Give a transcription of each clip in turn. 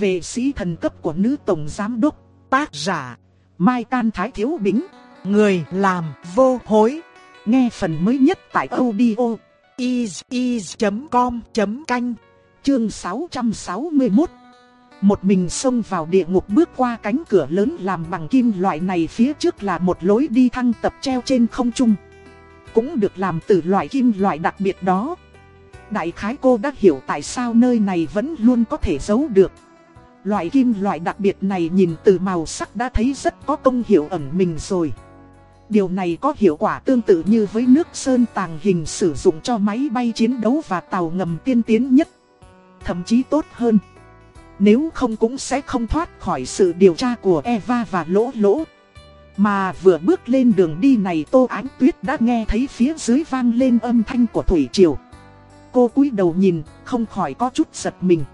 Về sĩ thần cấp của nữ tổng giám đốc, tác giả, Mai Can Thái Thiếu Bính, người làm vô hối. Nghe phần mới nhất tại audio is.com.canh, chương 661. Một mình xông vào địa ngục bước qua cánh cửa lớn làm bằng kim loại này phía trước là một lối đi thăng tập treo trên không trung. Cũng được làm từ loại kim loại đặc biệt đó. Đại khái cô đã hiểu tại sao nơi này vẫn luôn có thể giấu được. Loại kim loại đặc biệt này nhìn từ màu sắc đã thấy rất có công hiệu ẩn mình rồi. Điều này có hiệu quả tương tự như với nước sơn tàng hình sử dụng cho máy bay chiến đấu và tàu ngầm tiên tiến nhất. Thậm chí tốt hơn. Nếu không cũng sẽ không thoát khỏi sự điều tra của Eva và Lỗ Lỗ. Mà vừa bước lên đường đi này Tô Ánh Tuyết đã nghe thấy phía dưới vang lên âm thanh của Thủy Triều. Cô cúi đầu nhìn, không khỏi có chút giật mình.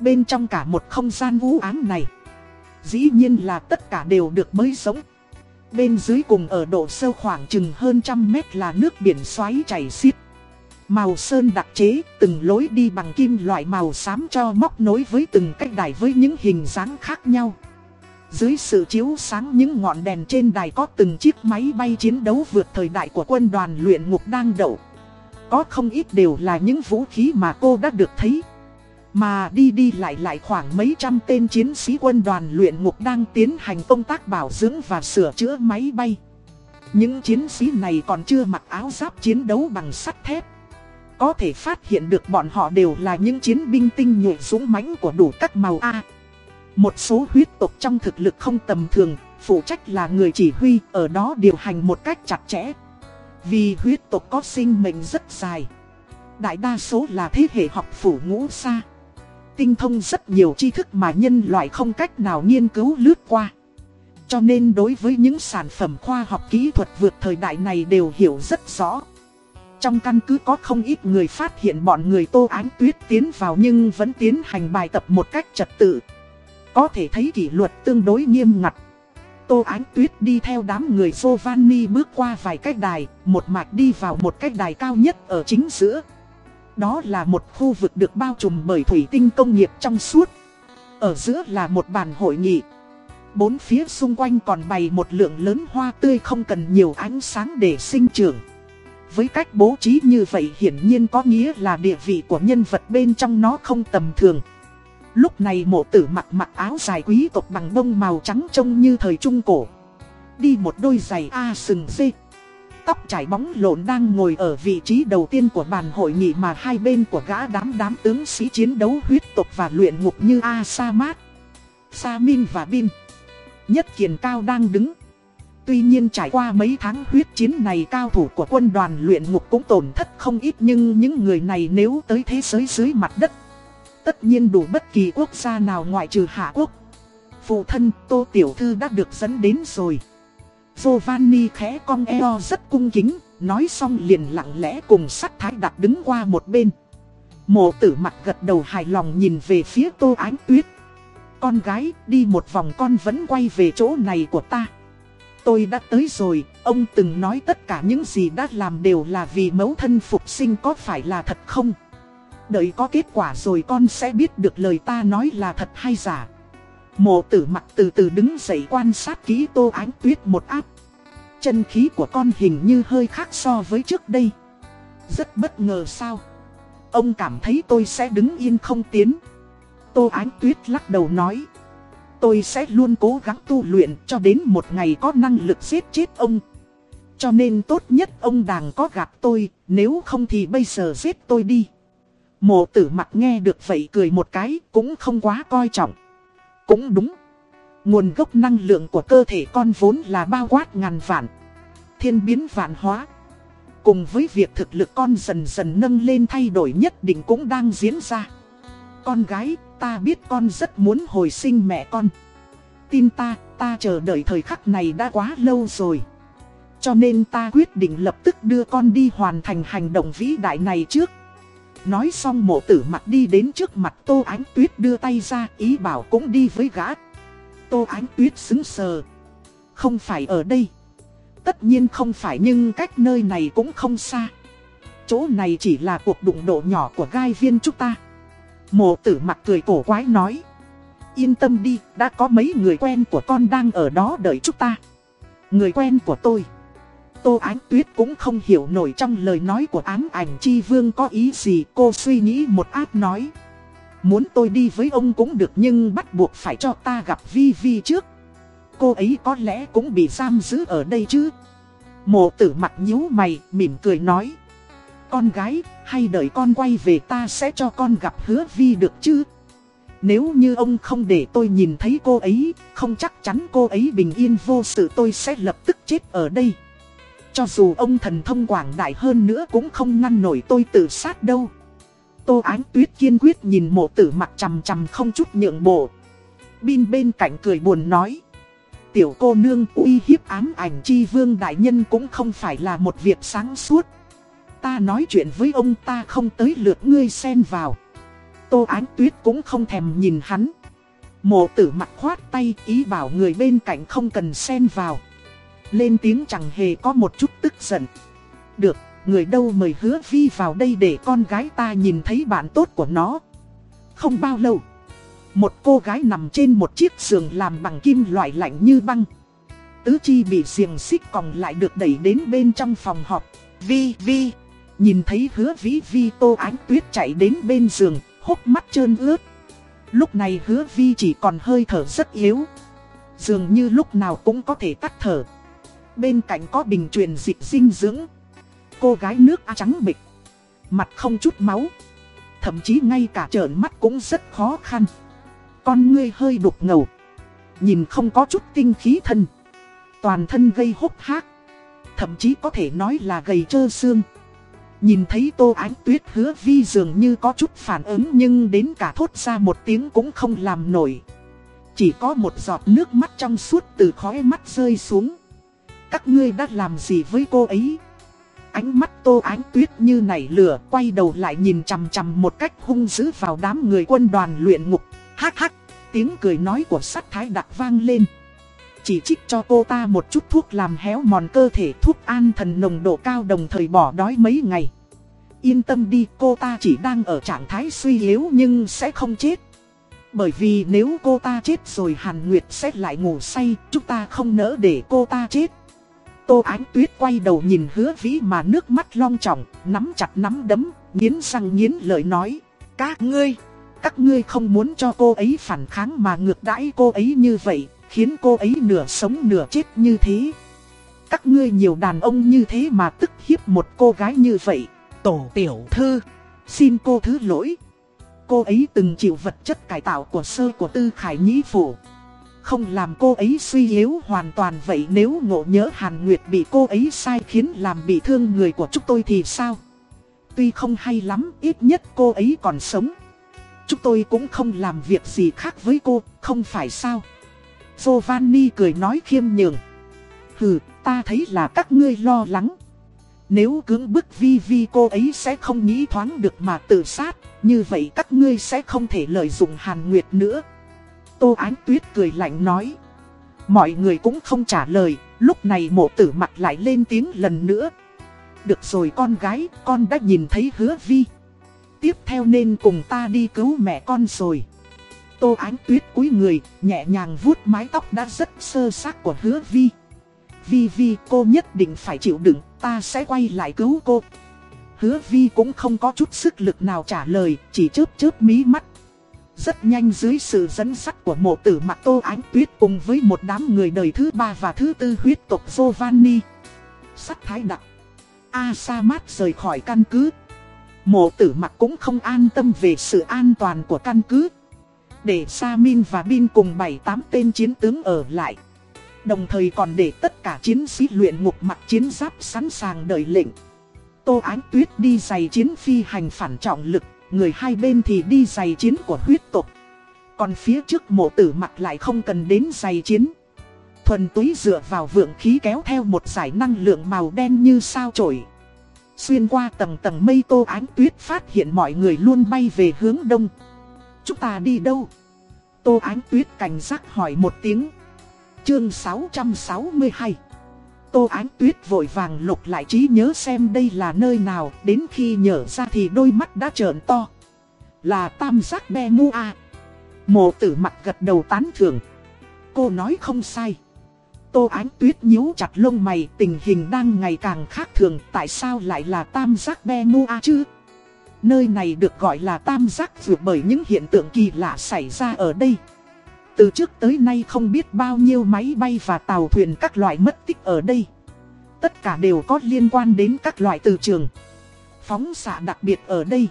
Bên trong cả một không gian vũ ám này, dĩ nhiên là tất cả đều được mới sống Bên dưới cùng ở độ sâu khoảng chừng hơn trăm mét là nước biển xoáy chảy xiết. Màu sơn đặc chế, từng lối đi bằng kim loại màu xám cho móc nối với từng cách đài với những hình dáng khác nhau. Dưới sự chiếu sáng những ngọn đèn trên đài có từng chiếc máy bay chiến đấu vượt thời đại của quân đoàn luyện ngục đang đậu. Có không ít đều là những vũ khí mà cô đã được thấy. Mà đi đi lại lại khoảng mấy trăm tên chiến sĩ quân đoàn luyện ngục đang tiến hành công tác bảo dưỡng và sửa chữa máy bay. Những chiến sĩ này còn chưa mặc áo giáp chiến đấu bằng sắt thép. Có thể phát hiện được bọn họ đều là những chiến binh tinh nhuệ dũng mãnh của đủ các màu A. Một số huyết tộc trong thực lực không tầm thường, phụ trách là người chỉ huy, ở đó điều hành một cách chặt chẽ. Vì huyết tộc có sinh mệnh rất dài. Đại đa số là thế hệ học phủ ngũ xa. Tinh thông rất nhiều tri thức mà nhân loại không cách nào nghiên cứu lướt qua. Cho nên đối với những sản phẩm khoa học kỹ thuật vượt thời đại này đều hiểu rất rõ. Trong căn cứ có không ít người phát hiện bọn người Tô Ánh Tuyết tiến vào nhưng vẫn tiến hành bài tập một cách trật tự. Có thể thấy kỷ luật tương đối nghiêm ngặt. Tô Ánh Tuyết đi theo đám người Giovanni bước qua vài cái đài, một mạch đi vào một cái đài cao nhất ở chính giữa. Đó là một khu vực được bao trùm bởi thủy tinh công nghiệp trong suốt. Ở giữa là một bàn hội nghị. Bốn phía xung quanh còn bày một lượng lớn hoa tươi không cần nhiều ánh sáng để sinh trưởng. Với cách bố trí như vậy hiển nhiên có nghĩa là địa vị của nhân vật bên trong nó không tầm thường. Lúc này mộ tử mặc mặc áo dài quý tộc bằng bông màu trắng trông như thời trung cổ. Đi một đôi giày A sừng dê. Tóc trải bóng lộn đang ngồi ở vị trí đầu tiên của bàn hội nghị mà hai bên của gã đám đám tướng sĩ chiến đấu huyết tộc và luyện ngục như A Sa Mát, Sa Min và Bin. Nhất kiền cao đang đứng. Tuy nhiên trải qua mấy tháng huyết chiến này cao thủ của quân đoàn luyện ngục cũng tổn thất không ít nhưng những người này nếu tới thế giới dưới mặt đất Tất nhiên đủ bất kỳ quốc gia nào ngoại trừ Hạ Quốc Phụ thân Tô Tiểu Thư đã được dẫn đến rồi Giovanni khẽ cong eo rất cung kính Nói xong liền lặng lẽ cùng sát thái đặt đứng qua một bên Mộ tử mặt gật đầu hài lòng nhìn về phía Tô Ánh Tuyết Con gái đi một vòng con vẫn quay về chỗ này của ta Tôi đã tới rồi, ông từng nói tất cả những gì đã làm đều là vì mẫu thân phục sinh có phải là thật không? Đợi có kết quả rồi con sẽ biết được lời ta nói là thật hay giả. Mộ tử mặt từ từ đứng dậy quan sát kỹ tô ánh tuyết một áp. Chân khí của con hình như hơi khác so với trước đây. Rất bất ngờ sao? Ông cảm thấy tôi sẽ đứng yên không tiến. Tô ánh tuyết lắc đầu nói. Tôi sẽ luôn cố gắng tu luyện cho đến một ngày có năng lực giết chết ông. Cho nên tốt nhất ông đàng có gặp tôi, nếu không thì bây giờ giết tôi đi. Mộ tử mặt nghe được vậy cười một cái cũng không quá coi trọng. Cũng đúng. Nguồn gốc năng lượng của cơ thể con vốn là bao quát ngàn vạn. Thiên biến vạn hóa. Cùng với việc thực lực con dần dần nâng lên thay đổi nhất định cũng đang diễn ra. Con gái, ta biết con rất muốn hồi sinh mẹ con. Tin ta, ta chờ đợi thời khắc này đã quá lâu rồi. Cho nên ta quyết định lập tức đưa con đi hoàn thành hành động vĩ đại này trước. Nói xong mộ tử mặt đi đến trước mặt Tô Ánh Tuyết đưa tay ra ý bảo cũng đi với gã. Tô Ánh Tuyết xứng sờ. Không phải ở đây. Tất nhiên không phải nhưng cách nơi này cũng không xa. Chỗ này chỉ là cuộc đụng độ nhỏ của gai viên chúng ta. Mộ tử mặt cười cổ quái nói. Yên tâm đi, đã có mấy người quen của con đang ở đó đợi chúng ta. Người quen của tôi. Tô Ánh Tuyết cũng không hiểu nổi trong lời nói của ám ảnh chi vương có ý gì cô suy nghĩ một át nói. Muốn tôi đi với ông cũng được nhưng bắt buộc phải cho ta gặp Vi Vi trước. Cô ấy có lẽ cũng bị giam giữ ở đây chứ. Mộ tử mặt nhíu mày, mỉm cười nói. Con gái, hay đợi con quay về ta sẽ cho con gặp hứa Vi được chứ? Nếu như ông không để tôi nhìn thấy cô ấy, không chắc chắn cô ấy bình yên vô sự tôi sẽ lập tức chết ở đây. Cho dù ông thần thông quảng đại hơn nữa cũng không ngăn nổi tôi tự sát đâu. Tô Ánh Tuyết kiên quyết nhìn mộ tử mặt chằm chằm không chút nhượng bộ. Bin bên cạnh cười buồn nói. Tiểu cô nương, uy hiếp ám ảnh chi vương đại nhân cũng không phải là một việc sáng suốt. Ta nói chuyện với ông ta không tới lượt ngươi xen vào. Tô Ánh Tuyết cũng không thèm nhìn hắn. Mộ tử mặt khoát tay ý bảo người bên cạnh không cần xen vào. Lên tiếng chẳng hề có một chút tức giận. Được, người đâu mời hứa vi vào đây để con gái ta nhìn thấy bạn tốt của nó. Không bao lâu, một cô gái nằm trên một chiếc giường làm bằng kim loại lạnh như băng. Tứ chi bị xiềng xích còn lại được đẩy đến bên trong phòng họp. Vi, vi, nhìn thấy hứa vĩ vi tô ánh tuyết chạy đến bên giường, hốc mắt trơn ướt. Lúc này hứa vi chỉ còn hơi thở rất yếu. Dường như lúc nào cũng có thể tắt thở. Bên cạnh có bình truyền dịch dinh dưỡng. Cô gái nước trắng bịch. Mặt không chút máu. Thậm chí ngay cả trợn mắt cũng rất khó khăn. Con ngươi hơi đục ngầu. Nhìn không có chút tinh khí thân. Toàn thân gây hốc hác. Thậm chí có thể nói là gầy trơ xương. Nhìn thấy tô ánh tuyết hứa vi dường như có chút phản ứng nhưng đến cả thốt ra một tiếng cũng không làm nổi. Chỉ có một giọt nước mắt trong suốt từ khóe mắt rơi xuống. Các ngươi đã làm gì với cô ấy? Ánh mắt tô ánh tuyết như nảy lửa quay đầu lại nhìn chằm chằm một cách hung dữ vào đám người quân đoàn luyện ngục. Hắc hắc, tiếng cười nói của sát thái đặc vang lên. Chỉ trích cho cô ta một chút thuốc làm héo mòn cơ thể thuốc an thần nồng độ cao đồng thời bỏ đói mấy ngày. Yên tâm đi cô ta chỉ đang ở trạng thái suy yếu nhưng sẽ không chết. Bởi vì nếu cô ta chết rồi Hàn Nguyệt sẽ lại ngủ say, chúng ta không nỡ để cô ta chết. Tô Ánh Tuyết quay đầu nhìn hứa vĩ mà nước mắt long trọng, nắm chặt nắm đấm, nghiến răng nghiến lời nói. Các ngươi, các ngươi không muốn cho cô ấy phản kháng mà ngược đãi cô ấy như vậy, khiến cô ấy nửa sống nửa chết như thế. Các ngươi nhiều đàn ông như thế mà tức hiếp một cô gái như vậy. Tổ tiểu thư, xin cô thứ lỗi. Cô ấy từng chịu vật chất cải tạo của sơ của tư khải nhĩ phủ. Không làm cô ấy suy yếu hoàn toàn vậy nếu ngộ nhớ Hàn Nguyệt bị cô ấy sai khiến làm bị thương người của chúng tôi thì sao? Tuy không hay lắm, ít nhất cô ấy còn sống. Chúng tôi cũng không làm việc gì khác với cô, không phải sao? Giovanni cười nói khiêm nhường. Hừ, ta thấy là các ngươi lo lắng. Nếu cưỡng bức vi vi cô ấy sẽ không nghĩ thoáng được mà tự sát, như vậy các ngươi sẽ không thể lợi dụng Hàn Nguyệt nữa. Tô Ánh Tuyết cười lạnh nói. Mọi người cũng không trả lời, lúc này mộ tử mặt lại lên tiếng lần nữa. Được rồi con gái, con đã nhìn thấy hứa vi. Tiếp theo nên cùng ta đi cứu mẹ con rồi. Tô Ánh Tuyết cúi người, nhẹ nhàng vuốt mái tóc đã rất sơ xác của hứa vi. Vi Vi cô nhất định phải chịu đựng, ta sẽ quay lại cứu cô. Hứa Vi cũng không có chút sức lực nào trả lời, chỉ chớp chớp mí mắt. Rất nhanh dưới sự dẫn sắt của mộ tử mặt tô ánh tuyết cùng với một đám người đời thứ ba và thứ tư huyết tộc Giovanni. Sắt thái đặc. Asamat rời khỏi căn cứ. Mộ tử mặt cũng không an tâm về sự an toàn của căn cứ. Để Samin và Bin cùng 7-8 tên chiến tướng ở lại. Đồng thời còn để tất cả chiến sĩ luyện ngục mặc chiến giáp sẵn sàng đợi lệnh. Tô Ánh Tuyết đi giày chiến phi hành phản trọng lực người hai bên thì đi giày chiến của huyết tộc. Còn phía trước mộ tử mặt lại không cần đến giày chiến. Thuần túy dựa vào vượng khí kéo theo một giải năng lượng màu đen như sao trổi. Xuyên qua tầng tầng mây tô ánh tuyết phát hiện mọi người luôn bay về hướng đông. Chúng ta đi đâu? Tô ánh tuyết cảnh giác hỏi một tiếng. Chương 662 Tô Ánh Tuyết vội vàng lục lại trí nhớ xem đây là nơi nào, đến khi nhớ ra thì đôi mắt đã trợn to. Là tam giác be mu a. Mộ tử mặt gật đầu tán thưởng. Cô nói không sai. Tô Ánh Tuyết nhíu chặt lông mày tình hình đang ngày càng khác thường tại sao lại là tam giác be mu a chứ? Nơi này được gọi là tam giác vượt bởi những hiện tượng kỳ lạ xảy ra ở đây. Từ trước tới nay không biết bao nhiêu máy bay và tàu thuyền các loại mất tích ở đây. Tất cả đều có liên quan đến các loại từ trường. Phóng xạ đặc biệt ở đây.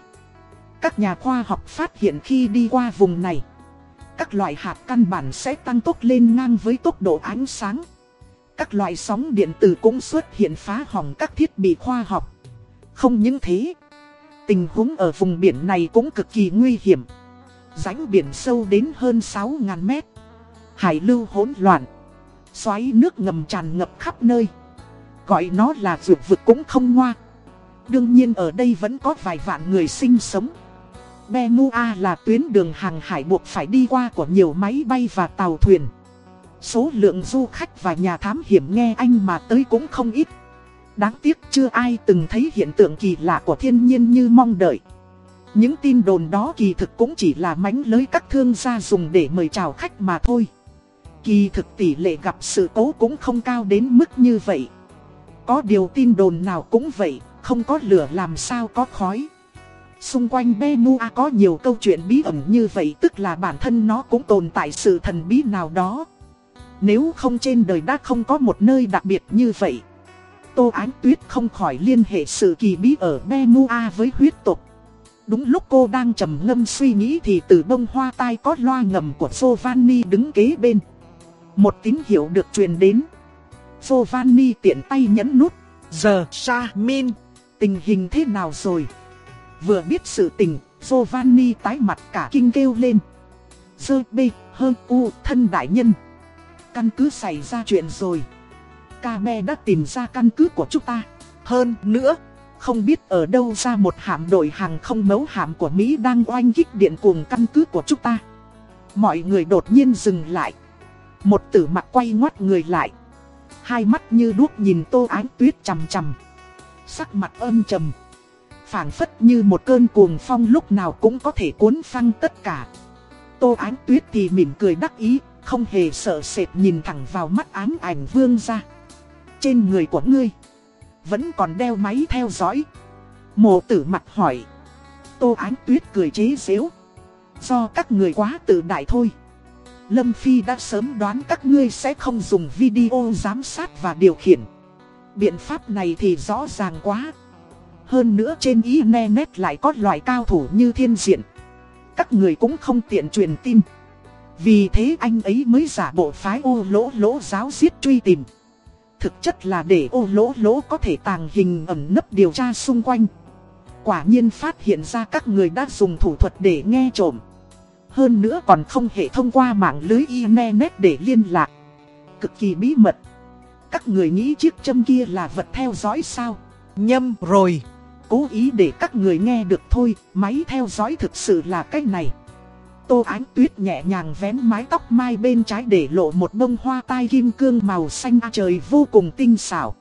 Các nhà khoa học phát hiện khi đi qua vùng này. Các loại hạt căn bản sẽ tăng tốc lên ngang với tốc độ ánh sáng. Các loại sóng điện tử cũng xuất hiện phá hỏng các thiết bị khoa học. Không những thế, tình huống ở vùng biển này cũng cực kỳ nguy hiểm. Rãnh biển sâu đến hơn 6.000 mét. Hải lưu hỗn loạn. Xoáy nước ngầm tràn ngập khắp nơi. Gọi nó là vượt vực cũng không ngoa. Đương nhiên ở đây vẫn có vài vạn người sinh sống. Benua là tuyến đường hàng hải buộc phải đi qua của nhiều máy bay và tàu thuyền. Số lượng du khách và nhà thám hiểm nghe anh mà tới cũng không ít. Đáng tiếc chưa ai từng thấy hiện tượng kỳ lạ của thiên nhiên như mong đợi. Những tin đồn đó kỳ thực cũng chỉ là mánh lới các thương gia dùng để mời chào khách mà thôi. Kỳ thực tỷ lệ gặp sự cố cũng không cao đến mức như vậy. Có điều tin đồn nào cũng vậy, không có lửa làm sao có khói. Xung quanh Benua có nhiều câu chuyện bí ẩn như vậy tức là bản thân nó cũng tồn tại sự thần bí nào đó. Nếu không trên đời đã không có một nơi đặc biệt như vậy. Tô Ánh Tuyết không khỏi liên hệ sự kỳ bí ở Benua với huyết tộc. Đúng lúc cô đang trầm ngâm suy nghĩ thì từ bông hoa tai có loa ngầm của Giovanni đứng kế bên. Một tín hiệu được truyền đến. Giovanni tiện tay nhấn nút. Giờ Sa Min. Tình hình thế nào rồi? Vừa biết sự tình, Giovanni tái mặt cả kinh kêu lên. Dơ bê, hơn u, thân đại nhân. Căn cứ xảy ra chuyện rồi. Cabe đã tìm ra căn cứ của chúng ta. Hơn nữa, không biết ở đâu ra một hạm đội hàng không mấu hạm của Mỹ đang oanh kích điện cuồng căn cứ của chúng ta. Mọi người đột nhiên dừng lại. Một tử mặt quay ngoắt người lại. Hai mắt như đuốc nhìn tô ánh tuyết chằm chằm. Sắc mặt âm trầm phảng phất như một cơn cuồng phong lúc nào cũng có thể cuốn phăng tất cả. Tô Ánh Tuyết thì mỉm cười đắc ý, không hề sợ sệt nhìn thẳng vào mắt ám ảnh vương ra. Trên người của ngươi, vẫn còn đeo máy theo dõi. Mộ tử mặt hỏi. Tô Ánh Tuyết cười chế xếu. Do các người quá tự đại thôi. Lâm Phi đã sớm đoán các ngươi sẽ không dùng video giám sát và điều khiển. Biện pháp này thì rõ ràng quá. Hơn nữa trên Internet lại có loại cao thủ như thiên diện. Các người cũng không tiện truyền tin. Vì thế anh ấy mới giả bộ phái ô lỗ lỗ giáo giết truy tìm. Thực chất là để ô lỗ lỗ có thể tàng hình ẩn nấp điều tra xung quanh. Quả nhiên phát hiện ra các người đã dùng thủ thuật để nghe trộm. Hơn nữa còn không hệ thông qua mạng lưới Internet để liên lạc. Cực kỳ bí mật. Các người nghĩ chiếc châm kia là vật theo dõi sao? Nhâm rồi. Cố ý để các người nghe được thôi, máy theo dõi thực sự là cái này. Tô Ánh Tuyết nhẹ nhàng vén mái tóc mai bên trái để lộ một bông hoa tai kim cương màu xanh trời vô cùng tinh xảo.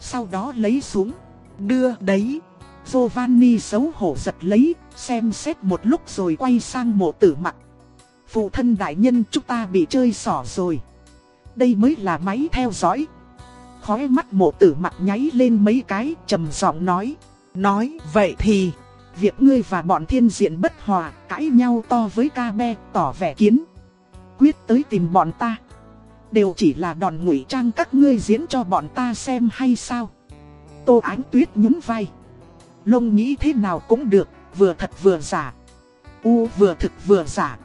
Sau đó lấy xuống, đưa đấy. Giovanni xấu hổ giật lấy, xem xét một lúc rồi quay sang mộ tử mặt. Phụ thân đại nhân chúng ta bị chơi xỏ rồi. Đây mới là máy theo dõi. Khói mắt mộ tử mặt nháy lên mấy cái, trầm giọng nói. Nói vậy thì, việc ngươi và bọn thiên diện bất hòa, cãi nhau to với ca be, tỏ vẻ kiến. Quyết tới tìm bọn ta. Đều chỉ là đòn ngụy trang các ngươi diễn cho bọn ta xem hay sao. Tô Ánh Tuyết nhún vai. Lông nghĩ thế nào cũng được, vừa thật vừa giả. U vừa thực vừa giả.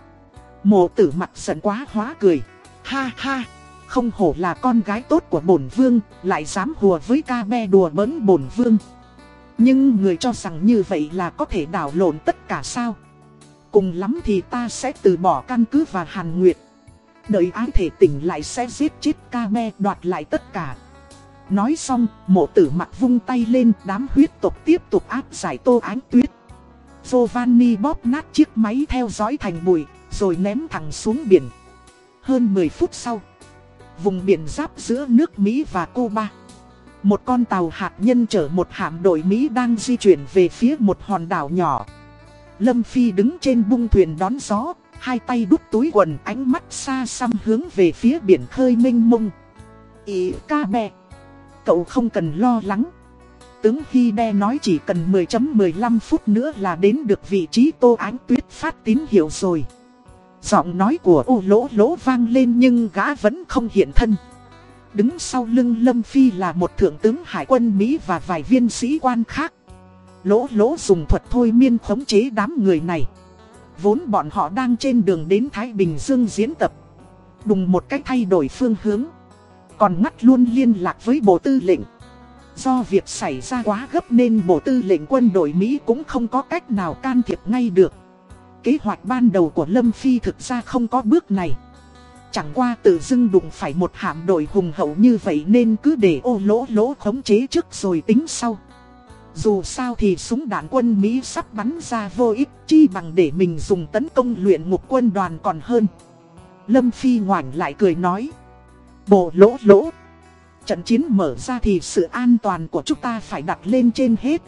Mộ tử mặt giận quá hóa cười. Ha ha, không hổ là con gái tốt của bổn vương, lại dám hùa với ca be đùa bỡn bổn vương. Nhưng người cho rằng như vậy là có thể đảo lộn tất cả sao? Cùng lắm thì ta sẽ từ bỏ căn cứ và Hàn Nguyệt. Đợi ái thể tỉnh lại sẽ giết chết ca me đoạt lại tất cả. Nói xong, mộ tử mặt vung tay lên đám huyết tộc tiếp tục áp giải tô ánh tuyết. Giovanni bóp nát chiếc máy theo dõi thành bụi, rồi ném thẳng xuống biển. Hơn 10 phút sau Vùng biển giáp giữa nước Mỹ và Cuba một con tàu hạt nhân chở một hạm đội Mỹ đang di chuyển về phía một hòn đảo nhỏ. Lâm Phi đứng trên bung thuyền đón gió, hai tay đút túi quần ánh mắt xa xăm hướng về phía biển khơi mênh mông. Ý ca bè. Cậu không cần lo lắng. Tướng Hy Đe nói chỉ cần 10.15 phút nữa là đến được vị trí Tô Ánh Tuyết phát tín hiệu rồi. Giọng nói của ô lỗ lỗ vang lên nhưng gã vẫn không hiện thân. Đứng sau lưng Lâm Phi là một thượng tướng hải quân Mỹ và vài viên sĩ quan khác. Lỗ lỗ dùng thuật thôi miên khống chế đám người này. Vốn bọn họ đang trên đường đến Thái Bình Dương diễn tập. Đùng một cách thay đổi phương hướng. Còn ngắt luôn liên lạc với Bộ Tư lệnh. Do việc xảy ra quá gấp nên Bộ Tư lệnh quân đội Mỹ cũng không có cách nào can thiệp ngay được. Kế hoạch ban đầu của Lâm Phi thực ra không có bước này. Chẳng qua tự dưng đụng phải một hạm đội hùng hậu như vậy nên cứ để ô lỗ lỗ khống chế trước rồi tính sau. Dù sao thì súng đạn quân Mỹ sắp bắn ra vô ích, chi bằng để mình dùng tấn công luyện ngục quân đoàn còn hơn. Lâm Phi ngoảnh lại cười nói. Bộ lỗ lỗ. Trận chiến mở ra thì sự an toàn của chúng ta phải đặt lên trên hết.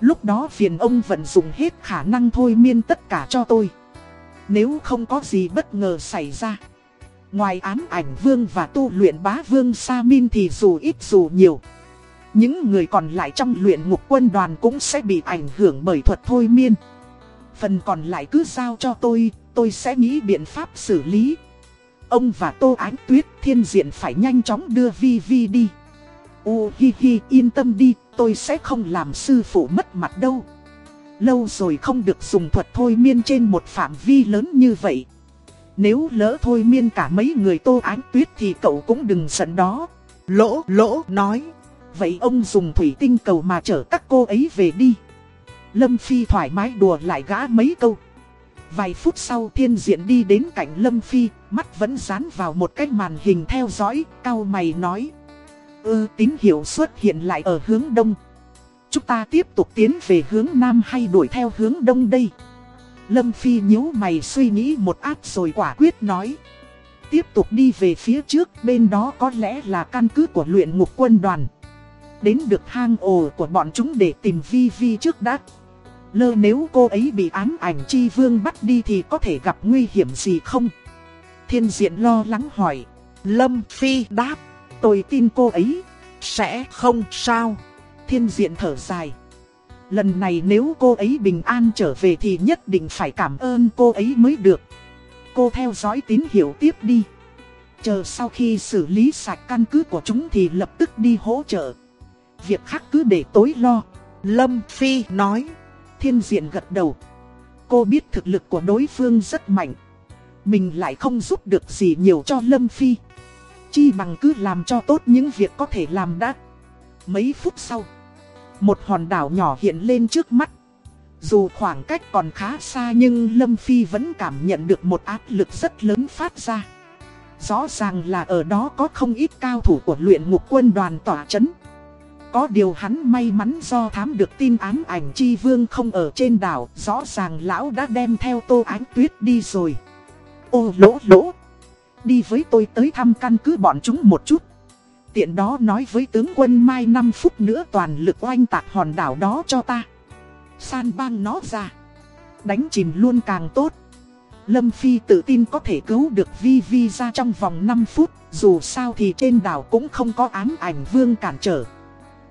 Lúc đó phiền ông vận dụng hết khả năng thôi miên tất cả cho tôi. Nếu không có gì bất ngờ xảy ra. Ngoài ám ảnh vương và tu luyện bá vương Sa Min thì dù ít dù nhiều. Những người còn lại trong luyện ngục quân đoàn cũng sẽ bị ảnh hưởng bởi thuật thôi miên. Phần còn lại cứ giao cho tôi, tôi sẽ nghĩ biện pháp xử lý. Ông và Tô Ánh Tuyết thiên diện phải nhanh chóng đưa Vi Vi đi. u hi hi yên tâm đi, tôi sẽ không làm sư phụ mất mặt đâu. Lâu rồi không được dùng thuật thôi miên trên một phạm vi lớn như vậy. Nếu lỡ thôi miên cả mấy người Tô Ánh Tuyết thì cậu cũng đừng giận đó. Lỗ lỗ nói. Vậy ông dùng thủy tinh cầu mà chở các cô ấy về đi. Lâm Phi thoải mái đùa lại gã mấy câu. Vài phút sau thiên diện đi đến cạnh Lâm Phi, mắt vẫn dán vào một cái màn hình theo dõi, cao mày nói. Ừ tín hiệu xuất hiện lại ở hướng đông. Chúng ta tiếp tục tiến về hướng nam hay đuổi theo hướng đông đây? Lâm Phi nhíu mày suy nghĩ một áp rồi quả quyết nói. Tiếp tục đi về phía trước, bên đó có lẽ là căn cứ của luyện ngục quân đoàn. Đến được hang ổ của bọn chúng để tìm Vi Vi trước đã. Lơ nếu cô ấy bị ám ảnh chi vương bắt đi thì có thể gặp nguy hiểm gì không? Thiên diện lo lắng hỏi. Lâm Phi đáp. Tôi tin cô ấy. Sẽ không sao. Thiên diện thở dài. Lần này nếu cô ấy bình an trở về thì nhất định phải cảm ơn cô ấy mới được. Cô theo dõi tín hiệu tiếp đi. Chờ sau khi xử lý sạch căn cứ của chúng thì lập tức đi hỗ trợ. Việc khác cứ để tối lo. Lâm Phi nói. Thiên diện gật đầu. Cô biết thực lực của đối phương rất mạnh. Mình lại không giúp được gì nhiều cho Lâm Phi. Chi bằng cứ làm cho tốt những việc có thể làm đã. Mấy phút sau. Một hòn đảo nhỏ hiện lên trước mắt. Dù khoảng cách còn khá xa nhưng Lâm Phi vẫn cảm nhận được một áp lực rất lớn phát ra. Rõ ràng là ở đó có không ít cao thủ của luyện ngục quân đoàn tỏa chấn. Có điều hắn may mắn do thám được tin ám ảnh chi vương không ở trên đảo, rõ ràng lão đã đem theo tô ánh tuyết đi rồi. Ô lỗ lỗ, đi với tôi tới thăm căn cứ bọn chúng một chút. Tiện đó nói với tướng quân Mai 5 phút nữa toàn lực oanh tạc hòn đảo đó cho ta. San bang nó ra. Đánh chìm luôn càng tốt. Lâm Phi tự tin có thể cứu được Vi Vi ra trong vòng 5 phút. Dù sao thì trên đảo cũng không có ám ảnh vương cản trở.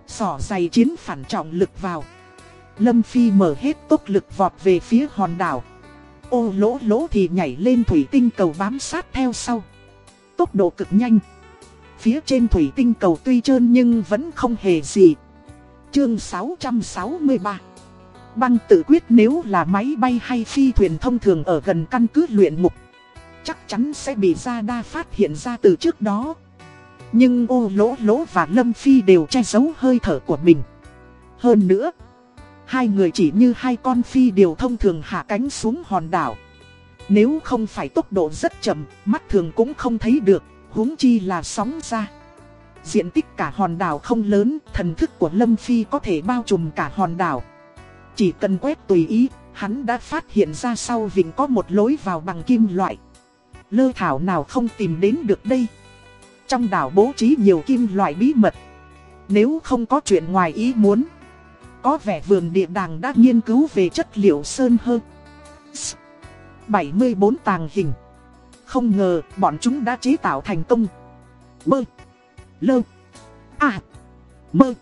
Sỏ dày chiến phản trọng lực vào. Lâm Phi mở hết tốc lực vọt về phía hòn đảo. Ô lỗ lỗ thì nhảy lên thủy tinh cầu bám sát theo sau. Tốc độ cực nhanh. Phía trên thủy tinh cầu tuy trơn nhưng vẫn không hề gì. Chương 663 Băng tự quyết nếu là máy bay hay phi thuyền thông thường ở gần căn cứ luyện ngục Chắc chắn sẽ bị gia đa phát hiện ra từ trước đó. Nhưng ô lỗ lỗ và Lâm Phi đều che giấu hơi thở của mình. Hơn nữa Hai người chỉ như hai con phi đều thông thường hạ cánh xuống hòn đảo. Nếu không phải tốc độ rất chậm, mắt thường cũng không thấy được huống chi là sóng ra. Diện tích cả hòn đảo không lớn, thần thức của Lâm Phi có thể bao trùm cả hòn đảo. Chỉ cần quét tùy ý, hắn đã phát hiện ra sau vịnh có một lối vào bằng kim loại. Lơ thảo nào không tìm đến được đây. Trong đảo bố trí nhiều kim loại bí mật. Nếu không có chuyện ngoài ý muốn, có vẻ vườn địa đàng đã nghiên cứu về chất liệu sơn hơn. 74 tàng hình. Không ngờ, bọn chúng đã chế tạo thành công. Mơ. Lơ. À. Mơ.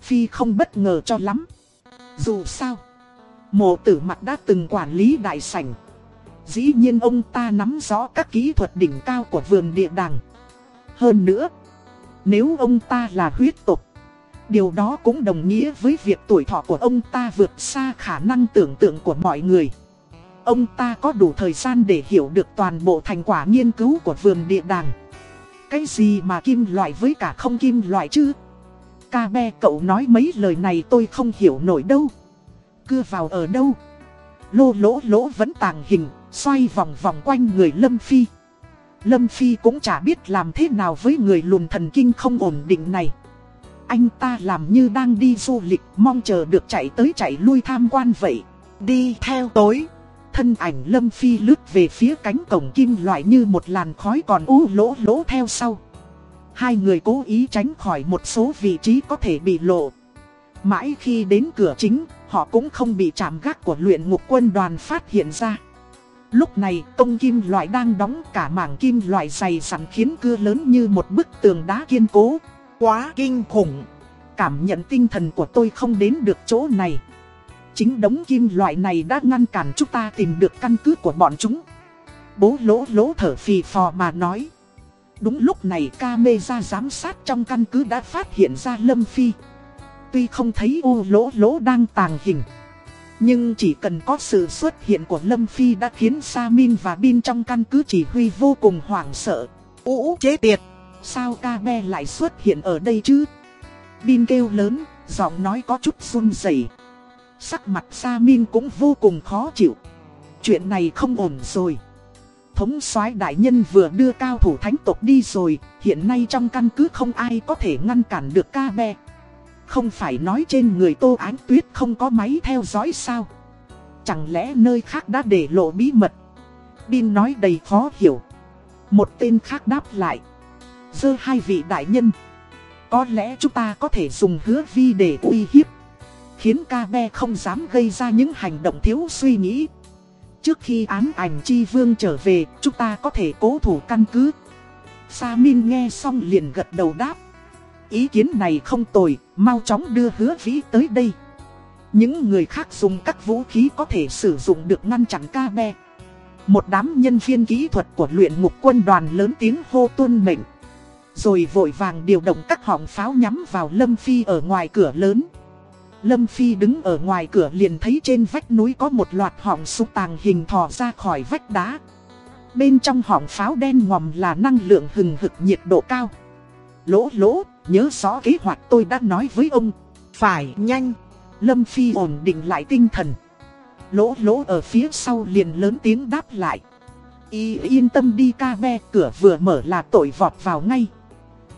Phi không bất ngờ cho lắm. Dù sao. Mộ tử mặt đã từng quản lý đại sảnh. Dĩ nhiên ông ta nắm rõ các kỹ thuật đỉnh cao của vườn địa đàng. Hơn nữa. Nếu ông ta là huyết tục. Điều đó cũng đồng nghĩa với việc tuổi thọ của ông ta vượt xa khả năng tưởng tượng của mọi người. Ông ta có đủ thời gian để hiểu được toàn bộ thành quả nghiên cứu của vườn địa đàng. Cái gì mà kim loại với cả không kim loại chứ? Ca be cậu nói mấy lời này tôi không hiểu nổi đâu. Cưa vào ở đâu? Lô lỗ lỗ vẫn tàng hình, xoay vòng vòng quanh người Lâm Phi. Lâm Phi cũng chả biết làm thế nào với người lùn thần kinh không ổn định này. Anh ta làm như đang đi du lịch, mong chờ được chạy tới chạy lui tham quan vậy. Đi theo tối. Thân ảnh Lâm Phi lướt về phía cánh cổng kim loại như một làn khói còn u lỗ lỗ theo sau. Hai người cố ý tránh khỏi một số vị trí có thể bị lộ. Mãi khi đến cửa chính, họ cũng không bị chạm gác của luyện ngục quân đoàn phát hiện ra. Lúc này, công kim loại đang đóng cả mảng kim loại dày sẵn khiến cưa lớn như một bức tường đá kiên cố. Quá kinh khủng! Cảm nhận tinh thần của tôi không đến được chỗ này. Chính đống kim loại này đã ngăn cản chúng ta tìm được căn cứ của bọn chúng. Bố lỗ lỗ thở phì phò mà nói. Đúng lúc này camera giám sát trong căn cứ đã phát hiện ra Lâm Phi. Tuy không thấy u lỗ lỗ đang tàng hình. Nhưng chỉ cần có sự xuất hiện của Lâm Phi đã khiến Sa Min và Bin trong căn cứ chỉ huy vô cùng hoảng sợ. Ú chế tiệt! Sao ca be lại xuất hiện ở đây chứ? Bin kêu lớn, giọng nói có chút run rẩy. Sắc mặt Sa Min cũng vô cùng khó chịu. Chuyện này không ổn rồi. Thống soái đại nhân vừa đưa cao thủ thánh tộc đi rồi, hiện nay trong căn cứ không ai có thể ngăn cản được ca be. Không phải nói trên người Tô Ánh Tuyết không có máy theo dõi sao? Chẳng lẽ nơi khác đã để lộ bí mật? Bin nói đầy khó hiểu. Một tên khác đáp lại. Dơ hai vị đại nhân. Có lẽ chúng ta có thể dùng hứa vi để uy hiếp. Khiến ca be không dám gây ra những hành động thiếu suy nghĩ. Trước khi án ảnh chi vương trở về, chúng ta có thể cố thủ căn cứ. Sa Min nghe xong liền gật đầu đáp. Ý kiến này không tồi, mau chóng đưa hứa vĩ tới đây. Những người khác dùng các vũ khí có thể sử dụng được ngăn chặn ca be. Một đám nhân viên kỹ thuật của luyện ngục quân đoàn lớn tiếng hô tuân mệnh. Rồi vội vàng điều động các họng pháo nhắm vào Lâm Phi ở ngoài cửa lớn. Lâm Phi đứng ở ngoài cửa liền thấy trên vách núi có một loạt họng súng tàng hình thò ra khỏi vách đá. Bên trong họng pháo đen ngòm là năng lượng hừng hực nhiệt độ cao. Lỗ lỗ, nhớ rõ kế hoạch tôi đã nói với ông. Phải nhanh. Lâm Phi ổn định lại tinh thần. Lỗ lỗ ở phía sau liền lớn tiếng đáp lại. Y yên tâm đi ca ve, cửa vừa mở là tội vọt vào ngay.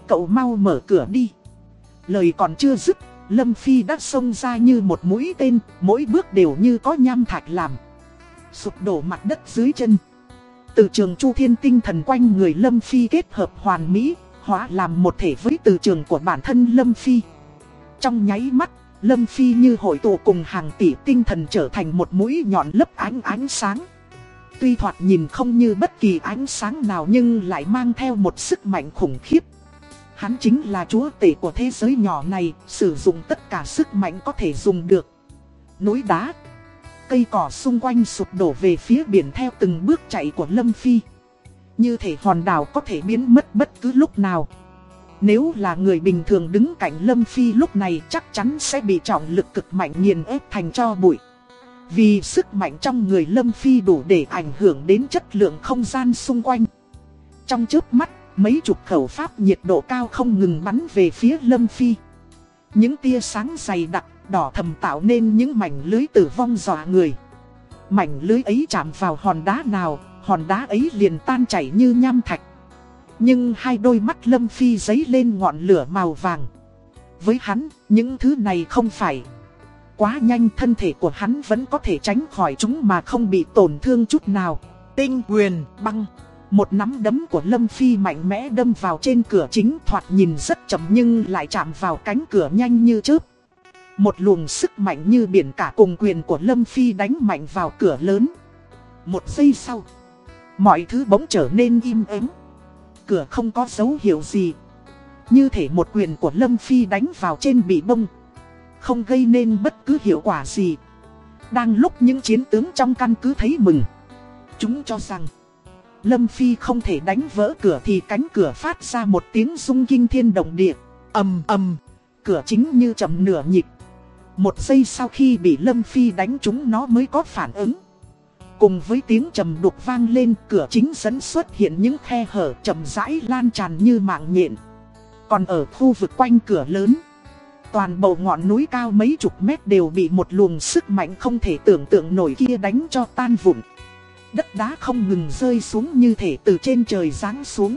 Cậu mau mở cửa đi. Lời còn chưa dứt, Lâm Phi đã xông ra như một mũi tên, mỗi bước đều như có nham thạch làm. Sụp đổ mặt đất dưới chân. Từ trường Chu Thiên tinh thần quanh người Lâm Phi kết hợp hoàn mỹ, hóa làm một thể với từ trường của bản thân Lâm Phi. Trong nháy mắt, Lâm Phi như hội tụ cùng hàng tỷ tinh thần trở thành một mũi nhọn lấp ánh ánh sáng. Tuy thoạt nhìn không như bất kỳ ánh sáng nào nhưng lại mang theo một sức mạnh khủng khiếp. Hắn chính là chúa tể của thế giới nhỏ này, sử dụng tất cả sức mạnh có thể dùng được. Núi đá, cây cỏ xung quanh sụp đổ về phía biển theo từng bước chạy của Lâm Phi. Như thể hòn đảo có thể biến mất bất cứ lúc nào. Nếu là người bình thường đứng cạnh Lâm Phi lúc này chắc chắn sẽ bị trọng lực cực mạnh nghiền ép thành cho bụi. Vì sức mạnh trong người Lâm Phi đủ để ảnh hưởng đến chất lượng không gian xung quanh. Trong trước mắt, mấy chục khẩu pháp nhiệt độ cao không ngừng bắn về phía Lâm Phi. Những tia sáng dày đặc, đỏ thầm tạo nên những mảnh lưới tử vong dọa người. Mảnh lưới ấy chạm vào hòn đá nào, hòn đá ấy liền tan chảy như nham thạch. Nhưng hai đôi mắt Lâm Phi giấy lên ngọn lửa màu vàng. Với hắn, những thứ này không phải. Quá nhanh thân thể của hắn vẫn có thể tránh khỏi chúng mà không bị tổn thương chút nào. Tinh quyền băng. Một nắm đấm của Lâm Phi mạnh mẽ đâm vào trên cửa chính thoạt nhìn rất chậm nhưng lại chạm vào cánh cửa nhanh như chớp. Một luồng sức mạnh như biển cả cùng quyền của Lâm Phi đánh mạnh vào cửa lớn. Một giây sau, mọi thứ bỗng trở nên im ắng. Cửa không có dấu hiệu gì. Như thể một quyền của Lâm Phi đánh vào trên bị bông. Không gây nên bất cứ hiệu quả gì. Đang lúc những chiến tướng trong căn cứ thấy mừng. Chúng cho rằng Lâm Phi không thể đánh vỡ cửa thì cánh cửa phát ra một tiếng rung kinh thiên động địa. âm âm. cửa chính như chậm nửa nhịp. Một giây sau khi bị Lâm Phi đánh chúng nó mới có phản ứng. Cùng với tiếng trầm đục vang lên cửa chính dẫn xuất hiện những khe hở chậm rãi lan tràn như mạng nhện. Còn ở khu vực quanh cửa lớn, toàn bộ ngọn núi cao mấy chục mét đều bị một luồng sức mạnh không thể tưởng tượng nổi kia đánh cho tan vụn. Đất đá không ngừng rơi xuống như thể từ trên trời giáng xuống.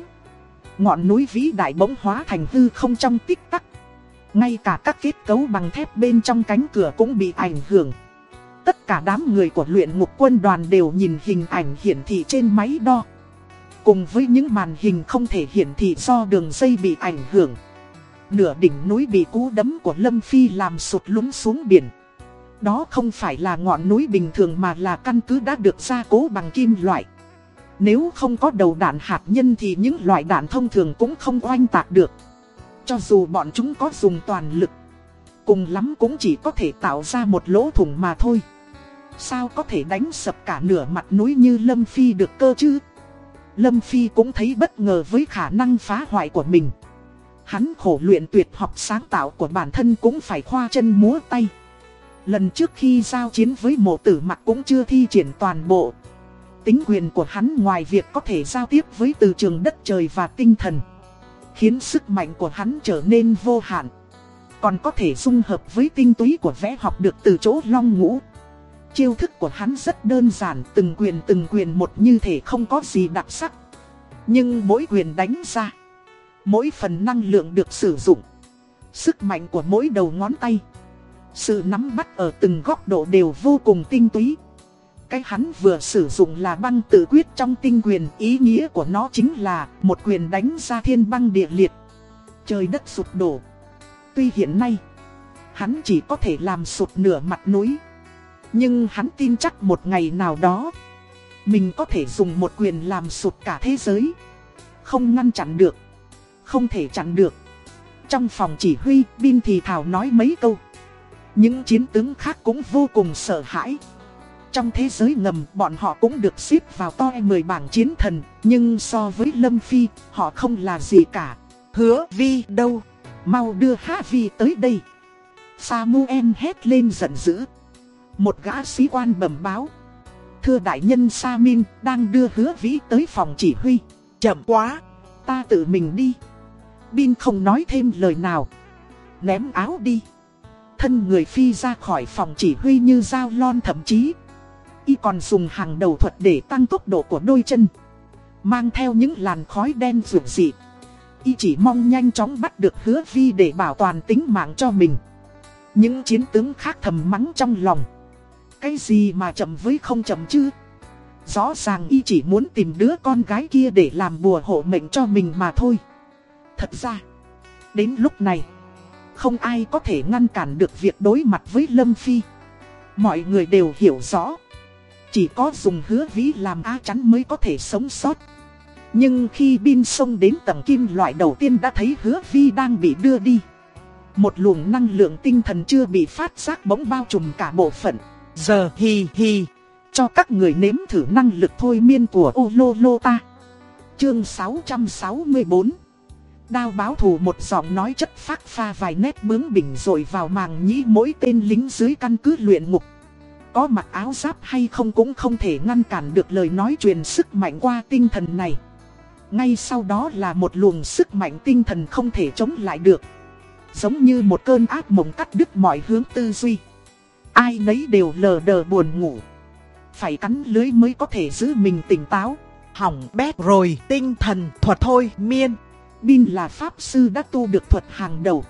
Ngọn núi vĩ đại bỗng hóa thành hư không trong tích tắc. Ngay cả các kết cấu bằng thép bên trong cánh cửa cũng bị ảnh hưởng. Tất cả đám người của luyện ngục quân đoàn đều nhìn hình ảnh hiển thị trên máy đo. Cùng với những màn hình không thể hiển thị do đường dây bị ảnh hưởng. Nửa đỉnh núi bị cú đấm của Lâm Phi làm sụt lún xuống biển. Đó không phải là ngọn núi bình thường mà là căn cứ đã được gia cố bằng kim loại. Nếu không có đầu đạn hạt nhân thì những loại đạn thông thường cũng không oanh tạc được. Cho dù bọn chúng có dùng toàn lực, cùng lắm cũng chỉ có thể tạo ra một lỗ thủng mà thôi. Sao có thể đánh sập cả nửa mặt núi như Lâm Phi được cơ chứ? Lâm Phi cũng thấy bất ngờ với khả năng phá hoại của mình. Hắn khổ luyện tuyệt học sáng tạo của bản thân cũng phải khoa chân múa tay. Lần trước khi giao chiến với mộ tử mặt cũng chưa thi triển toàn bộ. Tính quyền của hắn ngoài việc có thể giao tiếp với từ trường đất trời và tinh thần. Khiến sức mạnh của hắn trở nên vô hạn. Còn có thể dung hợp với tinh túy của vẽ học được từ chỗ long ngũ. Chiêu thức của hắn rất đơn giản, từng quyền từng quyền một như thể không có gì đặc sắc. Nhưng mỗi quyền đánh ra, mỗi phần năng lượng được sử dụng, sức mạnh của mỗi đầu ngón tay, sự nắm bắt ở từng góc độ đều vô cùng tinh túy. Cái hắn vừa sử dụng là băng tự quyết trong tinh quyền, ý nghĩa của nó chính là một quyền đánh ra thiên băng địa liệt. Trời đất sụp đổ. Tuy hiện nay, hắn chỉ có thể làm sụt nửa mặt núi. Nhưng hắn tin chắc một ngày nào đó, mình có thể dùng một quyền làm sụt cả thế giới. Không ngăn chặn được, không thể chặn được. Trong phòng chỉ huy, Bin thì Thảo nói mấy câu. Những chiến tướng khác cũng vô cùng sợ hãi. Trong thế giới ngầm, bọn họ cũng được xếp vào to 10 bảng chiến thần, nhưng so với Lâm Phi, họ không là gì cả. Hứa Vi đâu? Mau đưa Há Vi tới đây. Samuel hét lên giận dữ. Một gã sĩ quan bẩm báo. Thưa đại nhân samin đang đưa hứa vĩ tới phòng chỉ huy. Chậm quá, ta tự mình đi. Bin không nói thêm lời nào. Ném áo đi. Thân người phi ra khỏi phòng chỉ huy như dao lon thậm chí. Y còn dùng hàng đầu thuật để tăng tốc độ của đôi chân. Mang theo những làn khói đen rượu dị. Y chỉ mong nhanh chóng bắt được hứa vi để bảo toàn tính mạng cho mình. Những chiến tướng khác thầm mắng trong lòng. Cái gì mà chậm với không chậm chứ? Rõ ràng y chỉ muốn tìm đứa con gái kia để làm bùa hộ mệnh cho mình mà thôi. Thật ra, đến lúc này, không ai có thể ngăn cản được việc đối mặt với Lâm Phi. Mọi người đều hiểu rõ. Chỉ có dùng hứa vĩ làm á chắn mới có thể sống sót. Nhưng khi Bin sông đến tầng kim loại đầu tiên đã thấy hứa vi đang bị đưa đi. Một luồng năng lượng tinh thần chưa bị phát giác bỗng bao trùm cả bộ phận. Giờ hi hi. Cho các người nếm thử năng lực thôi miên của Ololota. Chương 664 Đao báo thù một giọng nói chất phát pha vài nét bướng bỉnh rồi vào màng nhĩ mỗi tên lính dưới căn cứ luyện ngục. Có mặc áo giáp hay không cũng không thể ngăn cản được lời nói truyền sức mạnh qua tinh thần này. Ngay sau đó là một luồng sức mạnh tinh thần không thể chống lại được. Giống như một cơn ác mộng cắt đứt mọi hướng tư duy. Ai nấy đều lờ đờ buồn ngủ. Phải cắn lưới mới có thể giữ mình tỉnh táo. Hỏng bét rồi, tinh thần thuật thôi miên. Bin là pháp sư đã tu được thuật hàng đầu.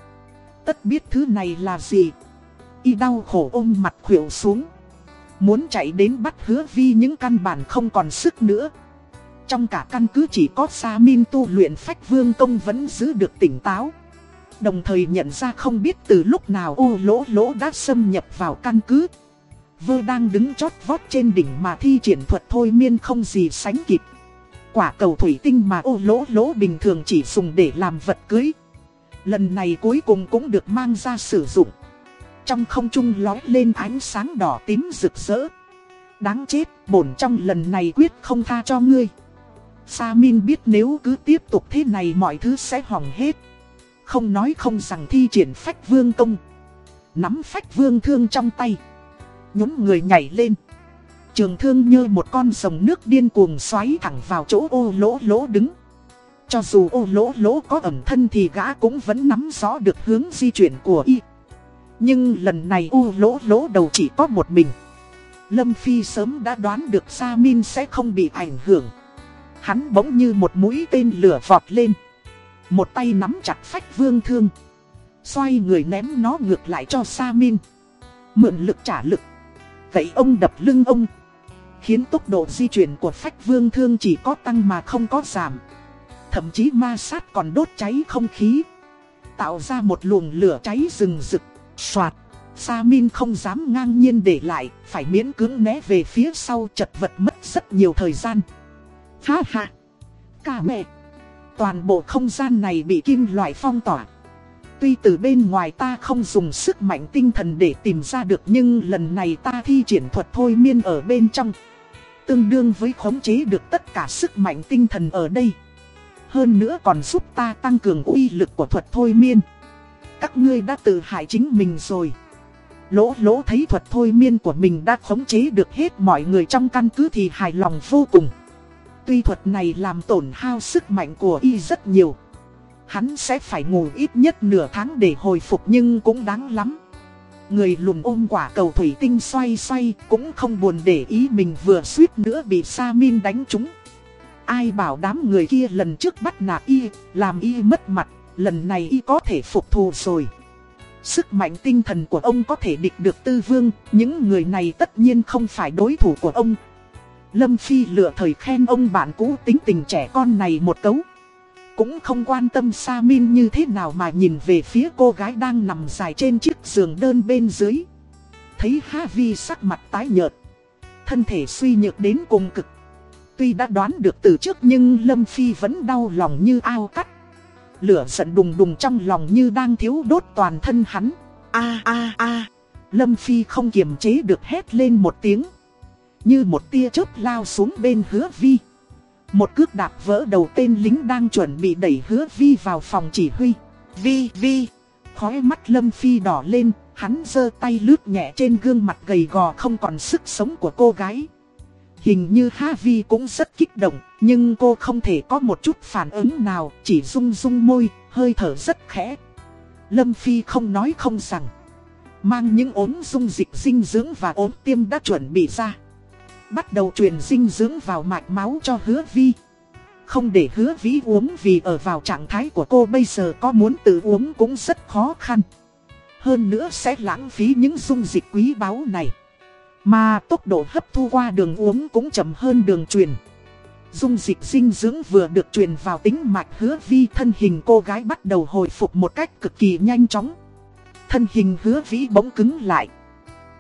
Tất biết thứ này là gì. Y đau khổ ôm mặt khuỷu xuống. Muốn chạy đến bắt hứa vi những căn bản không còn sức nữa. Trong cả căn cứ chỉ có Sa Min tu luyện phách vương công vẫn giữ được tỉnh táo. Đồng thời nhận ra không biết từ lúc nào ô lỗ lỗ đã xâm nhập vào căn cứ. Vơ đang đứng chót vót trên đỉnh mà thi triển thuật thôi miên không gì sánh kịp. Quả cầu thủy tinh mà ô lỗ lỗ bình thường chỉ dùng để làm vật cưới. Lần này cuối cùng cũng được mang ra sử dụng. Trong không trung lói lên ánh sáng đỏ tím rực rỡ. Đáng chết, bổn trong lần này quyết không tha cho ngươi. Sa Min biết nếu cứ tiếp tục thế này mọi thứ sẽ hỏng hết. Không nói không rằng thi triển phách vương công. Nắm phách vương thương trong tay. Nhúng người nhảy lên. Trường thương như một con sông nước điên cuồng xoáy thẳng vào chỗ ô lỗ lỗ đứng. Cho dù ô lỗ lỗ có ẩn thân thì gã cũng vẫn nắm rõ được hướng di chuyển của y. Nhưng lần này ô lỗ lỗ đầu chỉ có một mình. Lâm Phi sớm đã đoán được Sa Min sẽ không bị ảnh hưởng. Hắn bỗng như một mũi tên lửa vọt lên. Một tay nắm chặt phách vương thương. Xoay người ném nó ngược lại cho Sa Min. Mượn lực trả lực. Vậy ông đập lưng ông. Khiến tốc độ di chuyển của phách vương thương chỉ có tăng mà không có giảm. Thậm chí ma sát còn đốt cháy không khí. Tạo ra một luồng lửa cháy rừng rực. soạt Sa Min không dám ngang nhiên để lại, phải miễn cưỡng né về phía sau chật vật mất rất nhiều thời gian. Ha ha! Cả mẹ! Toàn bộ không gian này bị kim loại phong tỏa. Tuy từ bên ngoài ta không dùng sức mạnh tinh thần để tìm ra được nhưng lần này ta thi triển thuật thôi miên ở bên trong. Tương đương với khống chế được tất cả sức mạnh tinh thần ở đây. Hơn nữa còn giúp ta tăng cường uy lực của thuật thôi miên. Các ngươi đã tự hại chính mình rồi. Lỗ lỗ thấy thuật thôi miên của mình đã khống chế được hết mọi người trong căn cứ thì hài lòng vô cùng. Tuy thuật này làm tổn hao sức mạnh của y rất nhiều. Hắn sẽ phải ngủ ít nhất nửa tháng để hồi phục nhưng cũng đáng lắm. Người lùn ôm quả cầu thủy tinh xoay xoay cũng không buồn để ý mình vừa suýt nữa bị Sa Min đánh trúng. Ai bảo đám người kia lần trước bắt nạt y, làm y mất mặt, lần này y có thể phục thù rồi. Sức mạnh tinh thần của ông có thể địch được tư vương, những người này tất nhiên không phải đối thủ của ông. Lâm Phi lựa thời khen ông bạn cũ tính tình trẻ con này một cấu. Cũng không quan tâm Sa Min như thế nào mà nhìn về phía cô gái đang nằm dài trên chiếc giường đơn bên dưới. Thấy Ha Vi sắc mặt tái nhợt. Thân thể suy nhược đến cùng cực. Tuy đã đoán được từ trước nhưng Lâm Phi vẫn đau lòng như ao cắt. Lửa giận đùng đùng trong lòng như đang thiếu đốt toàn thân hắn. A a a. Lâm Phi không kiềm chế được hét lên một tiếng. Như một tia chớp lao xuống bên hứa vi. Một cước đạp vỡ đầu tên lính đang chuẩn bị đẩy hứa vi vào phòng chỉ huy. Vi, vi. Khói mắt Lâm Phi đỏ lên, hắn giơ tay lướt nhẹ trên gương mặt gầy gò không còn sức sống của cô gái. Hình như Ha Vi cũng rất kích động, nhưng cô không thể có một chút phản ứng nào, chỉ rung rung môi, hơi thở rất khẽ. Lâm Phi không nói không rằng. Mang những ốm dung dịch dinh dưỡng và ốm tiêm đã chuẩn bị ra. Bắt đầu truyền dinh dưỡng vào mạch máu cho hứa vi. Không để hứa vĩ uống vì ở vào trạng thái của cô bây giờ có muốn tự uống cũng rất khó khăn. Hơn nữa sẽ lãng phí những dung dịch quý báu này. Mà tốc độ hấp thu qua đường uống cũng chậm hơn đường truyền. Dung dịch dinh dưỡng vừa được truyền vào tính mạch hứa vi, thân hình cô gái bắt đầu hồi phục một cách cực kỳ nhanh chóng. Thân hình hứa vĩ bỗng cứng lại.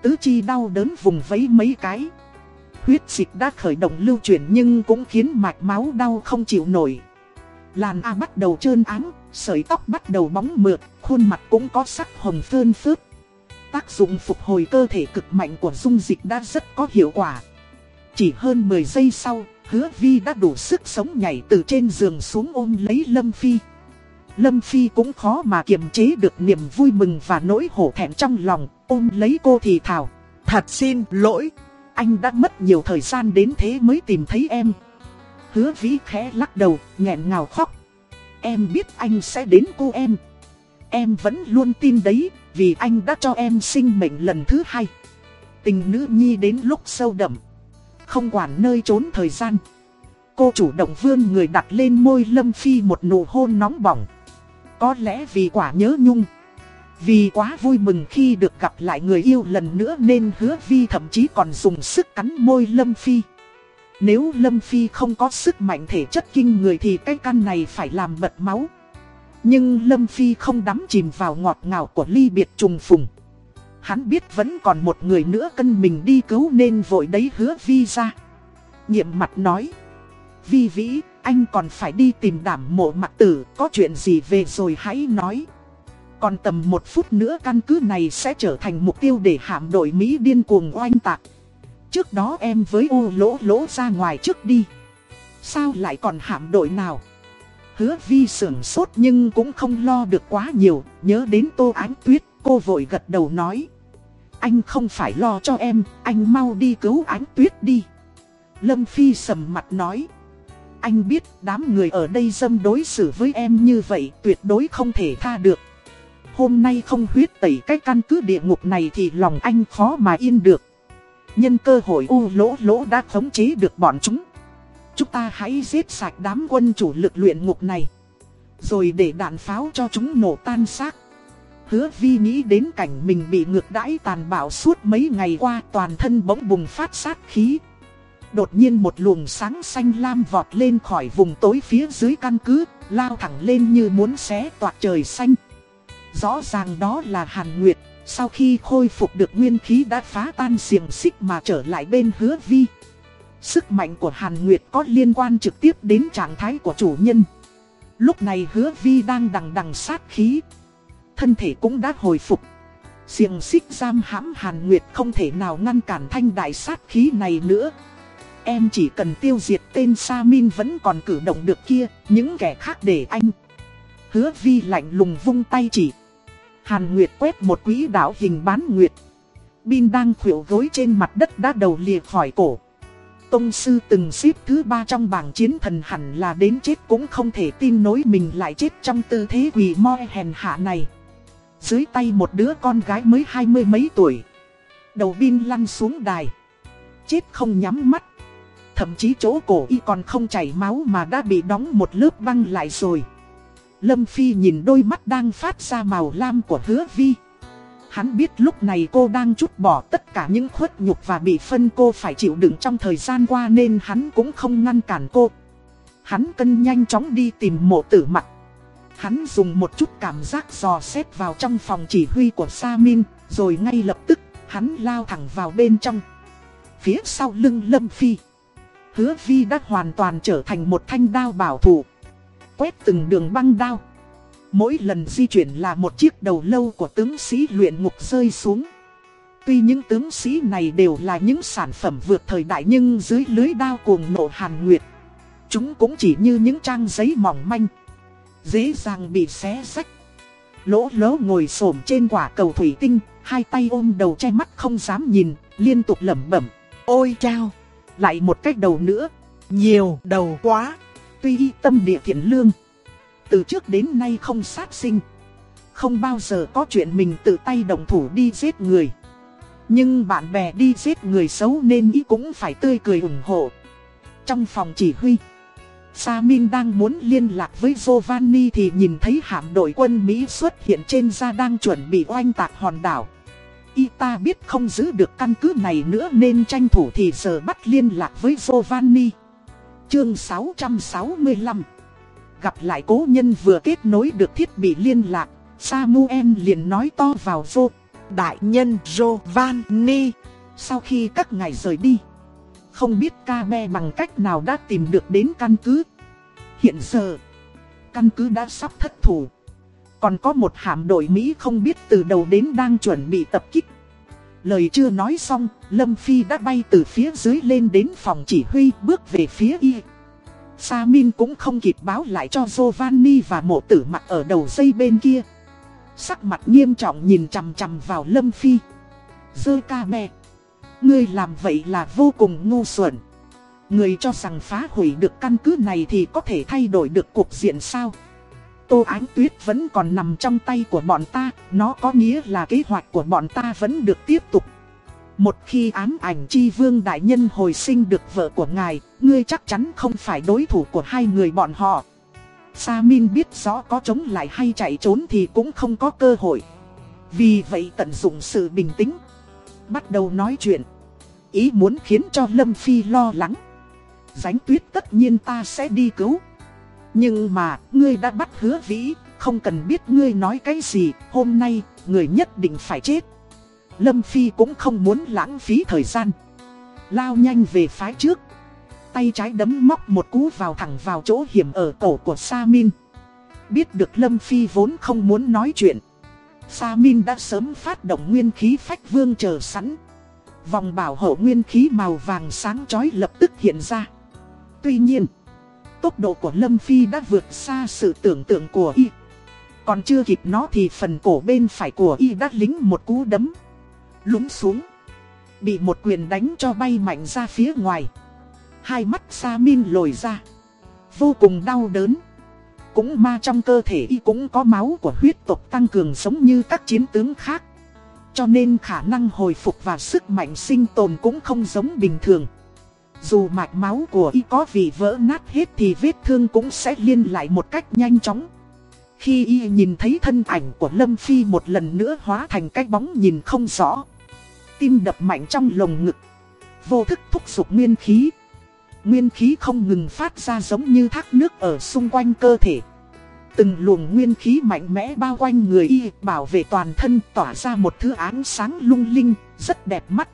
Tứ chi đau đớn vùng vấy mấy cái. Huyết dịch đã khởi động lưu chuyển nhưng cũng khiến mạch máu đau không chịu nổi. Làn A bắt đầu trơn ám, sợi tóc bắt đầu bóng mượt, khuôn mặt cũng có sắc hồng phơn phớt. Tác dụng phục hồi cơ thể cực mạnh của dung dịch đã rất có hiệu quả. Chỉ hơn 10 giây sau, hứa vi đã đủ sức sống nhảy từ trên giường xuống ôm lấy Lâm Phi. Lâm Phi cũng khó mà kiềm chế được niềm vui mừng và nỗi hổ thẹn trong lòng, ôm lấy cô thì thào. Thật xin lỗi, anh đã mất nhiều thời gian đến thế mới tìm thấy em. Hứa vĩ khẽ lắc đầu, nghẹn ngào khóc. Em biết anh sẽ đến cô em. Em vẫn luôn tin đấy, vì anh đã cho em sinh mệnh lần thứ hai. Tình nữ nhi đến lúc sâu đậm. Không quản nơi trốn thời gian. Cô chủ động vươn người đặt lên môi Lâm Phi một nụ hôn nóng bỏng. Có lẽ vì quả nhớ nhung. Vì quá vui mừng khi được gặp lại người yêu lần nữa nên hứa vi thậm chí còn dùng sức cắn môi Lâm Phi. Nếu Lâm Phi không có sức mạnh thể chất kinh người thì cái căn này phải làm bật máu. Nhưng Lâm Phi không đắm chìm vào ngọt ngào của ly biệt trùng phùng. Hắn biết vẫn còn một người nữa cân mình đi cứu nên vội đấy hứa Vi ra. Nhiệm mặt nói. Vi vĩ, anh còn phải đi tìm đảm mộ mặt tử, có chuyện gì về rồi hãy nói. Còn tầm một phút nữa căn cứ này sẽ trở thành mục tiêu để hạm đội Mỹ điên cuồng oanh tạc. Trước đó em với ô lỗ lỗ ra ngoài trước đi. Sao lại còn hạm đội nào? Hứa vi sưởng sốt nhưng cũng không lo được quá nhiều, nhớ đến tô ánh tuyết, cô vội gật đầu nói. Anh không phải lo cho em, anh mau đi cứu ánh tuyết đi. Lâm Phi sầm mặt nói. Anh biết đám người ở đây dâm đối xử với em như vậy tuyệt đối không thể tha được. Hôm nay không huyết tẩy cái căn cứ địa ngục này thì lòng anh khó mà yên được. Nhân cơ hội u lỗ lỗ đã khống chế được bọn chúng. Chúng ta hãy giết sạch đám quân chủ lực luyện ngục này. Rồi để đạn pháo cho chúng nổ tan xác. Hứa vi nghĩ đến cảnh mình bị ngược đãi tàn bạo suốt mấy ngày qua toàn thân bỗng bùng phát sát khí. Đột nhiên một luồng sáng xanh lam vọt lên khỏi vùng tối phía dưới căn cứ, lao thẳng lên như muốn xé toạc trời xanh. Rõ ràng đó là Hàn Nguyệt, sau khi khôi phục được nguyên khí đã phá tan xiềng xích mà trở lại bên hứa vi. Sức mạnh của Hàn Nguyệt có liên quan trực tiếp đến trạng thái của chủ nhân. Lúc này hứa vi đang đằng đằng sát khí. Thân thể cũng đã hồi phục. Xiềng xích giam hãm Hàn Nguyệt không thể nào ngăn cản thanh đại sát khí này nữa. Em chỉ cần tiêu diệt tên Sa Min vẫn còn cử động được kia, những kẻ khác để anh. Hứa vi lạnh lùng vung tay chỉ. Hàn Nguyệt quét một quỹ đạo hình bán nguyệt. Bin đang khuỷu gối trên mặt đất đã đầu lìa khỏi cổ. Tông sư từng xếp thứ ba trong bảng chiến thần hẳn là đến chết cũng không thể tin nối mình lại chết trong tư thế quỷ moi hèn hạ này. Dưới tay một đứa con gái mới hai mươi mấy tuổi. Đầu Bin lăn xuống đài. Chết không nhắm mắt. Thậm chí chỗ cổ y còn không chảy máu mà đã bị đóng một lớp băng lại rồi. Lâm Phi nhìn đôi mắt đang phát ra màu lam của hứa vi. Hắn biết lúc này cô đang chút bỏ tất cả những khuất nhục và bị phân cô phải chịu đựng trong thời gian qua nên hắn cũng không ngăn cản cô. Hắn cân nhanh chóng đi tìm mộ tử mặt. Hắn dùng một chút cảm giác dò xét vào trong phòng chỉ huy của Sa Min, rồi ngay lập tức, hắn lao thẳng vào bên trong. Phía sau lưng Lâm Phi, hứa vi đã hoàn toàn trở thành một thanh đao bảo thủ quét từng đường băng đao. Mỗi lần di chuyển là một chiếc đầu lâu của tướng sĩ luyện ngục rơi xuống. Tuy những tướng sĩ này đều là những sản phẩm vượt thời đại nhưng dưới lưới đao cuồng nộ hàn nguyệt. Chúng cũng chỉ như những trang giấy mỏng manh. Dễ dàng bị xé rách. Lỗ lỗ ngồi xổm trên quả cầu thủy tinh, hai tay ôm đầu che mắt không dám nhìn, liên tục lẩm bẩm. Ôi chao, lại một cách đầu nữa, nhiều đầu quá. Tuy y tâm địa thiện lương, từ trước đến nay không sát sinh, không bao giờ có chuyện mình tự tay đồng thủ đi giết người. Nhưng bạn bè đi giết người xấu nên y cũng phải tươi cười ủng hộ. Trong phòng chỉ huy, Sa Min đang muốn liên lạc với Giovanni thì nhìn thấy hạm đội quân Mỹ xuất hiện trên ra đang chuẩn bị oanh tạc hòn đảo. Y ta biết không giữ được căn cứ này nữa nên tranh thủ thì giờ bắt liên lạc với Giovanni. Chương 665 Gặp lại cố nhân vừa kết nối được thiết bị liên lạc, Samuel liền nói to vào vô. Đại nhân Giovanni, sau khi các ngài rời đi, không biết ca me bằng cách nào đã tìm được đến căn cứ. Hiện giờ, căn cứ đã sắp thất thủ. Còn có một hạm đội Mỹ không biết từ đầu đến đang chuẩn bị tập kích. Lời chưa nói xong, Lâm Phi đã bay từ phía dưới lên đến phòng chỉ huy bước về phía y. Sa Min cũng không kịp báo lại cho Giovanni và mộ tử mặt ở đầu dây bên kia. Sắc mặt nghiêm trọng nhìn chằm chằm vào Lâm Phi. Dơ ca mẹ. Ngươi làm vậy là vô cùng ngu xuẩn. Người cho rằng phá hủy được căn cứ này thì có thể thay đổi được cuộc diện sao? Tô Ánh Tuyết vẫn còn nằm trong tay của bọn ta, nó có nghĩa là kế hoạch của bọn ta vẫn được tiếp tục. Một khi ám ảnh chi vương đại nhân hồi sinh được vợ của ngài, ngươi chắc chắn không phải đối thủ của hai người bọn họ. Sa Min biết rõ có chống lại hay chạy trốn thì cũng không có cơ hội. Vì vậy tận dụng sự bình tĩnh. Bắt đầu nói chuyện. Ý muốn khiến cho Lâm Phi lo lắng. Giánh tuyết tất nhiên ta sẽ đi cứu. Nhưng mà, ngươi đã bắt hứa vĩ, không cần biết ngươi nói cái gì, hôm nay, người nhất định phải chết. Lâm Phi cũng không muốn lãng phí thời gian. Lao nhanh về phái trước. Tay trái đấm móc một cú vào thẳng vào chỗ hiểm ở cổ của Sa Min. Biết được Lâm Phi vốn không muốn nói chuyện. Sa Min đã sớm phát động nguyên khí phách vương chờ sẵn. Vòng bảo hộ nguyên khí màu vàng sáng chói lập tức hiện ra. Tuy nhiên, tốc độ của Lâm Phi đã vượt xa sự tưởng tượng của y. Còn chưa kịp nó thì phần cổ bên phải của y đã lính một cú đấm. Lúng xuống. Bị một quyền đánh cho bay mạnh ra phía ngoài. Hai mắt Sa Min lồi ra. Vô cùng đau đớn. Cũng ma trong cơ thể y cũng có máu của huyết tộc tăng cường giống như các chiến tướng khác. Cho nên khả năng hồi phục và sức mạnh sinh tồn cũng không giống bình thường. Dù mạch máu của y có vì vỡ nát hết thì vết thương cũng sẽ liên lại một cách nhanh chóng. Khi y nhìn thấy thân ảnh của Lâm Phi một lần nữa hóa thành cái bóng nhìn không rõ. Tim đập mạnh trong lồng ngực. Vô thức thúc giục nguyên khí. Nguyên khí không ngừng phát ra giống như thác nước ở xung quanh cơ thể. Từng luồng nguyên khí mạnh mẽ bao quanh người y bảo vệ toàn thân tỏa ra một thứ ánh sáng lung linh, rất đẹp mắt.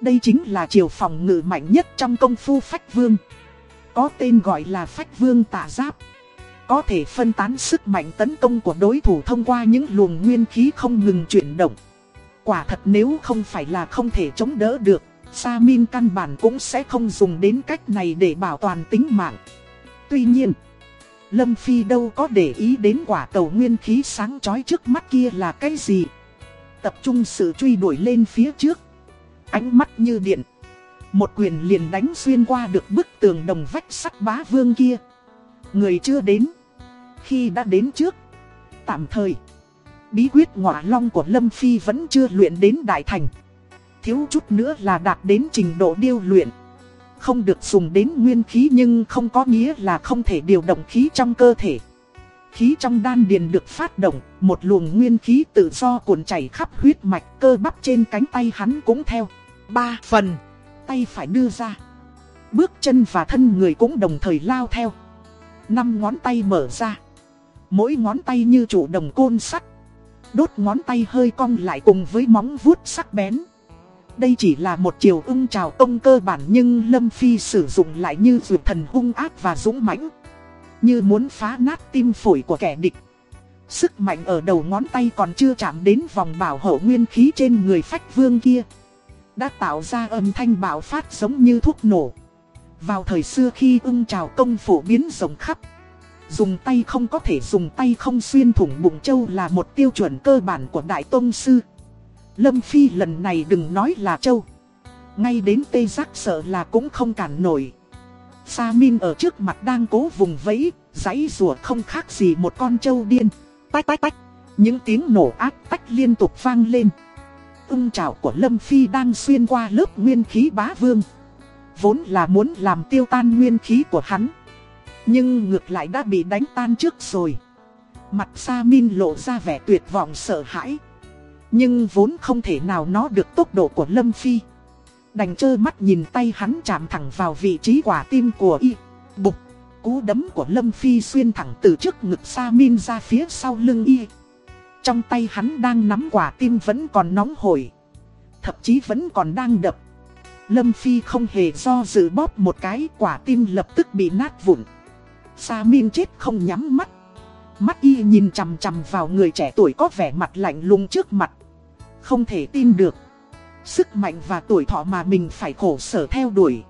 Đây chính là chiều phòng ngự mạnh nhất trong công phu phách vương. Có tên gọi là phách vương tả giáp. Có thể phân tán sức mạnh tấn công của đối thủ thông qua những luồng nguyên khí không ngừng chuyển động. Quả thật nếu không phải là không thể chống đỡ được, Sa Min căn bản cũng sẽ không dùng đến cách này để bảo toàn tính mạng. Tuy nhiên, Lâm Phi đâu có để ý đến quả cầu nguyên khí sáng chói trước mắt kia là cái gì. Tập trung sự truy đuổi lên phía trước. Ánh mắt như điện. Một quyền liền đánh xuyên qua được bức tường đồng vách sắt bá vương kia. Người chưa đến. Khi đã đến trước. Tạm thời. Bí quyết ngọa long của Lâm Phi vẫn chưa luyện đến đại thành. Thiếu chút nữa là đạt đến trình độ điêu luyện. Không được dùng đến nguyên khí nhưng không có nghĩa là không thể điều động khí trong cơ thể. Khí trong đan điền được phát động, một luồng nguyên khí tự do cuồn chảy khắp huyết mạch cơ bắp trên cánh tay hắn cũng theo. Ba phần, tay phải đưa ra. Bước chân và thân người cũng đồng thời lao theo. Năm ngón tay mở ra. Mỗi ngón tay như chủ đồng côn sắt. Đốt ngón tay hơi cong lại cùng với móng vuốt sắc bén. Đây chỉ là một chiều ưng trào công cơ bản nhưng Lâm Phi sử dụng lại như dược thần hung ác và dũng mãnh Như muốn phá nát tim phổi của kẻ địch. Sức mạnh ở đầu ngón tay còn chưa chạm đến vòng bảo hộ nguyên khí trên người phách vương kia. Đã tạo ra âm thanh bạo phát giống như thuốc nổ. Vào thời xưa khi ưng trào công phổ biến rộng khắp. Dùng tay không có thể dùng tay không xuyên thủng bụng châu là một tiêu chuẩn cơ bản của Đại Tông Sư. Lâm Phi lần này đừng nói là châu. Ngay đến tê giác sợ là cũng không cản nổi. Sa Min ở trước mặt đang cố vùng vẫy, giấy rùa không khác gì một con trâu điên. Tách tách tách, những tiếng nổ ác tách liên tục vang lên. Ưng trảo của Lâm Phi đang xuyên qua lớp nguyên khí bá vương. Vốn là muốn làm tiêu tan nguyên khí của hắn. Nhưng ngược lại đã bị đánh tan trước rồi. Mặt Sa Min lộ ra vẻ tuyệt vọng sợ hãi. Nhưng vốn không thể nào nó được tốc độ của Lâm Phi Đành trơ mắt nhìn tay hắn chạm thẳng vào vị trí quả tim của y Bục Cú đấm của Lâm Phi xuyên thẳng từ trước ngực Sa Min ra phía sau lưng y trong tay hắn đang nắm quả tim vẫn còn nóng hổi Thậm chí vẫn còn đang đập Lâm Phi không hề do dự bóp một cái, quả tim lập tức bị nát vụn Sa Min chết không nhắm mắt Mắt y nhìn chằm chằm vào người trẻ tuổi có vẻ mặt lạnh lùng trước mặt không thể tin được. Sức mạnh và tuổi thọ mà mình phải khổ sở theo đuổi.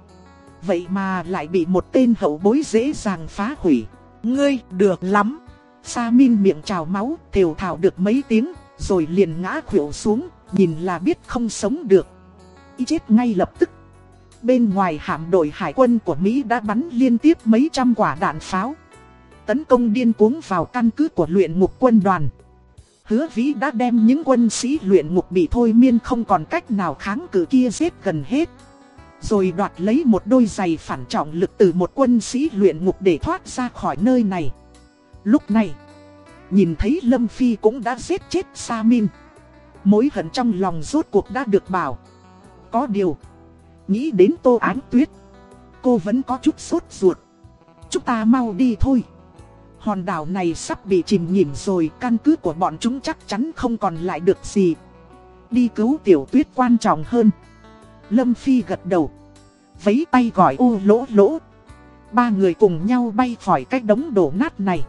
Vậy mà lại bị một tên hậu bối dễ dàng phá hủy. Ngươi, được lắm. Sa Min miệng trào máu, thều thào được mấy tiếng, rồi liền ngã khuỵu xuống, nhìn là biết không sống được. Y chết ngay lập tức. Bên ngoài hạm đội hải quân của Mỹ đã bắn liên tiếp mấy trăm quả đạn pháo. Tấn công điên cuống vào căn cứ của luyện ngục quân đoàn. Hứa vĩ đã đem những quân sĩ luyện ngục bị thôi miên không còn cách nào kháng cự kia giết gần hết. Rồi đoạt lấy một đôi giày phản trọng lực từ một quân sĩ luyện ngục để thoát ra khỏi nơi này. Lúc này, nhìn thấy Lâm Phi cũng đã giết chết Sa Min. Mối hận trong lòng rốt cuộc đã được bảo. Có điều, nghĩ đến Tô Ánh Tuyết, cô vẫn có chút sốt ruột. Chúng ta mau đi thôi. Hòn đảo này sắp bị chìm nhìm rồi, căn cứ của bọn chúng chắc chắn không còn lại được gì. đi cứu tiểu tuyết quan trọng hơn. Lâm Phi gật đầu. Vấy tay gọi ô lỗ lỗ. Ba người cùng nhau bay khỏi cái đống đổ nát này.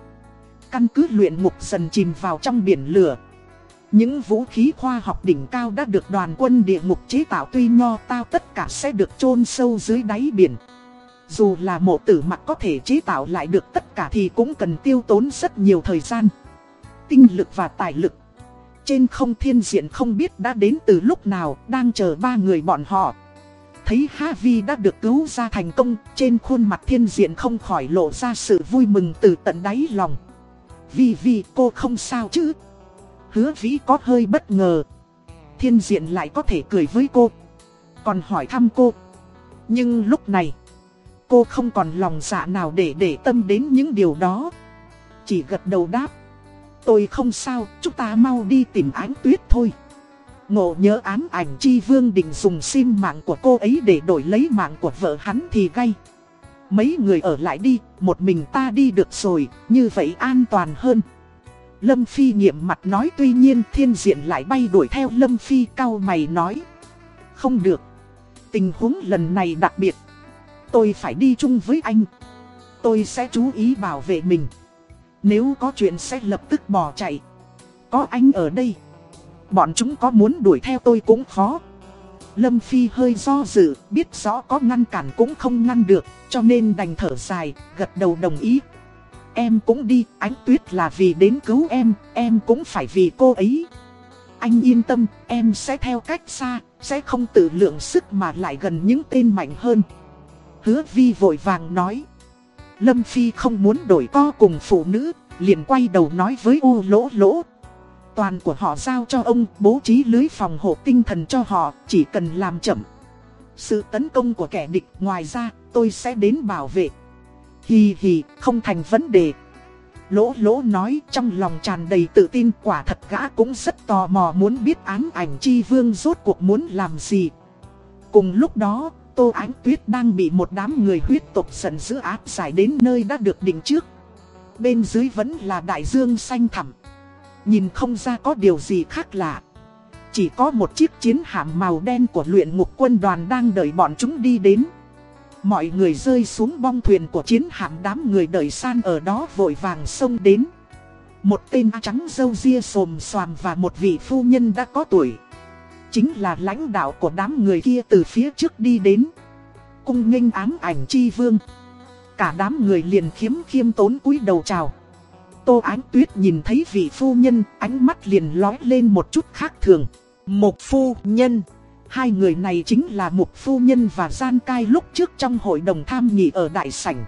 Căn cứ luyện ngục dần chìm vào trong biển lửa. Những vũ khí khoa học đỉnh cao đã được đoàn quân địa ngục chế tạo tuy nho tao tất cả sẽ được chôn sâu dưới đáy biển. Dù là mộ tử mặc có thể chế tạo lại được tất cả thì cũng cần tiêu tốn rất nhiều thời gian. Tinh lực và tài lực. Trên không thiên diện không biết đã đến từ lúc nào đang chờ ba người bọn họ. Thấy Havi đã được cứu ra thành công, trên khuôn mặt thiên diện không khỏi lộ ra sự vui mừng từ tận đáy lòng. Vì vì cô không sao chứ? Hứa vĩ có hơi bất ngờ. Thiên diện lại có thể cười với cô. Còn hỏi thăm cô. Nhưng lúc này, cô không còn lòng dạ nào để để tâm đến những điều đó. Chỉ gật đầu đáp. Tôi không sao, chúng ta mau đi tìm ánh tuyết thôi. Ngộ nhớ ám ảnh chi vương định dùng sim mạng của cô ấy để đổi lấy mạng của vợ hắn thì gay. Mấy người ở lại đi, một mình ta đi được rồi, như vậy an toàn hơn. Lâm Phi nghiệm mặt nói tuy nhiên thiên diện lại bay đuổi theo Lâm Phi cao mày nói. Không được. Tình huống lần này đặc biệt. Tôi phải đi chung với anh. Tôi sẽ chú ý bảo vệ mình. Nếu có chuyện sẽ lập tức bỏ chạy. Có anh ở đây. Bọn chúng có muốn đuổi theo tôi cũng khó. Lâm Phi hơi do dự, biết rõ có ngăn cản cũng không ngăn được, cho nên đành thở dài, gật đầu đồng ý. Em cũng đi, ánh tuyết là vì đến cứu em, em cũng phải vì cô ấy. Anh yên tâm, em sẽ theo cách xa, sẽ không tự lượng sức mà lại gần những tên mạnh hơn. Hứa Vi vội vàng nói. Lâm Phi không muốn đổi co cùng phụ nữ, liền quay đầu nói với U lỗ lỗ. Toàn của họ giao cho ông bố trí lưới phòng hộ tinh thần cho họ, chỉ cần làm chậm. Sự tấn công của kẻ địch ngoài ra, tôi sẽ đến bảo vệ. Hì hì, không thành vấn đề. Lỗ lỗ nói trong lòng tràn đầy tự tin quả thật gã cũng rất tò mò muốn biết ám ảnh chi vương rốt cuộc muốn làm gì. Cùng lúc đó, Tô Ánh Tuyết đang bị một đám người huyết tộc giận dữ áp giải đến nơi đã được định trước. Bên dưới vẫn là đại dương xanh thẳm. Nhìn không ra có điều gì khác lạ. Chỉ có một chiếc chiến hạm màu đen của luyện ngục quân đoàn đang đợi bọn chúng đi đến. Mọi người rơi xuống bong thuyền của chiến hạm đám người đợi san ở đó vội vàng xông đến. Một tên trắng dâu ria xồm xoàm và một vị phu nhân đã có tuổi. Chính là lãnh đạo của đám người kia từ phía trước đi đến. Cung nghênh ám ảnh chi vương. Cả đám người liền khiếm khiêm tốn cúi đầu chào. Tô Ánh Tuyết nhìn thấy vị phu nhân, ánh mắt liền lói lên một chút khác thường. Một phu nhân. Hai người này chính là một phu nhân và gian cai lúc trước trong hội đồng tham nghị ở Đại Sảnh.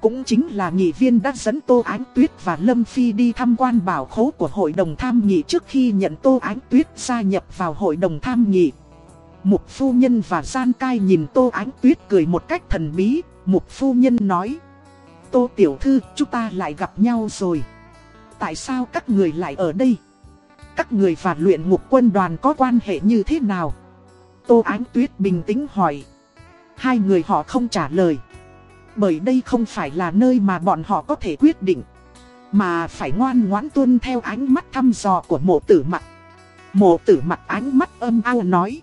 Cũng chính là nghị viên đã dẫn Tô Ánh Tuyết và Lâm Phi đi tham quan bảo khố của hội đồng tham nghị trước khi nhận Tô Ánh Tuyết gia nhập vào hội đồng tham nghị. Mục phu nhân và gian cai nhìn Tô Ánh Tuyết cười một cách thần bí, mục phu nhân nói. Tô Tiểu Thư, chúng ta lại gặp nhau rồi. Tại sao các người lại ở đây? Các người và luyện ngục quân đoàn có quan hệ như thế nào? Tô Ánh Tuyết bình tĩnh hỏi. Hai người họ không trả lời. Bởi đây không phải là nơi mà bọn họ có thể quyết định. Mà phải ngoan ngoãn tuân theo ánh mắt thăm dò của mộ tử mặt. Mộ tử mặt ánh mắt âm ao nói.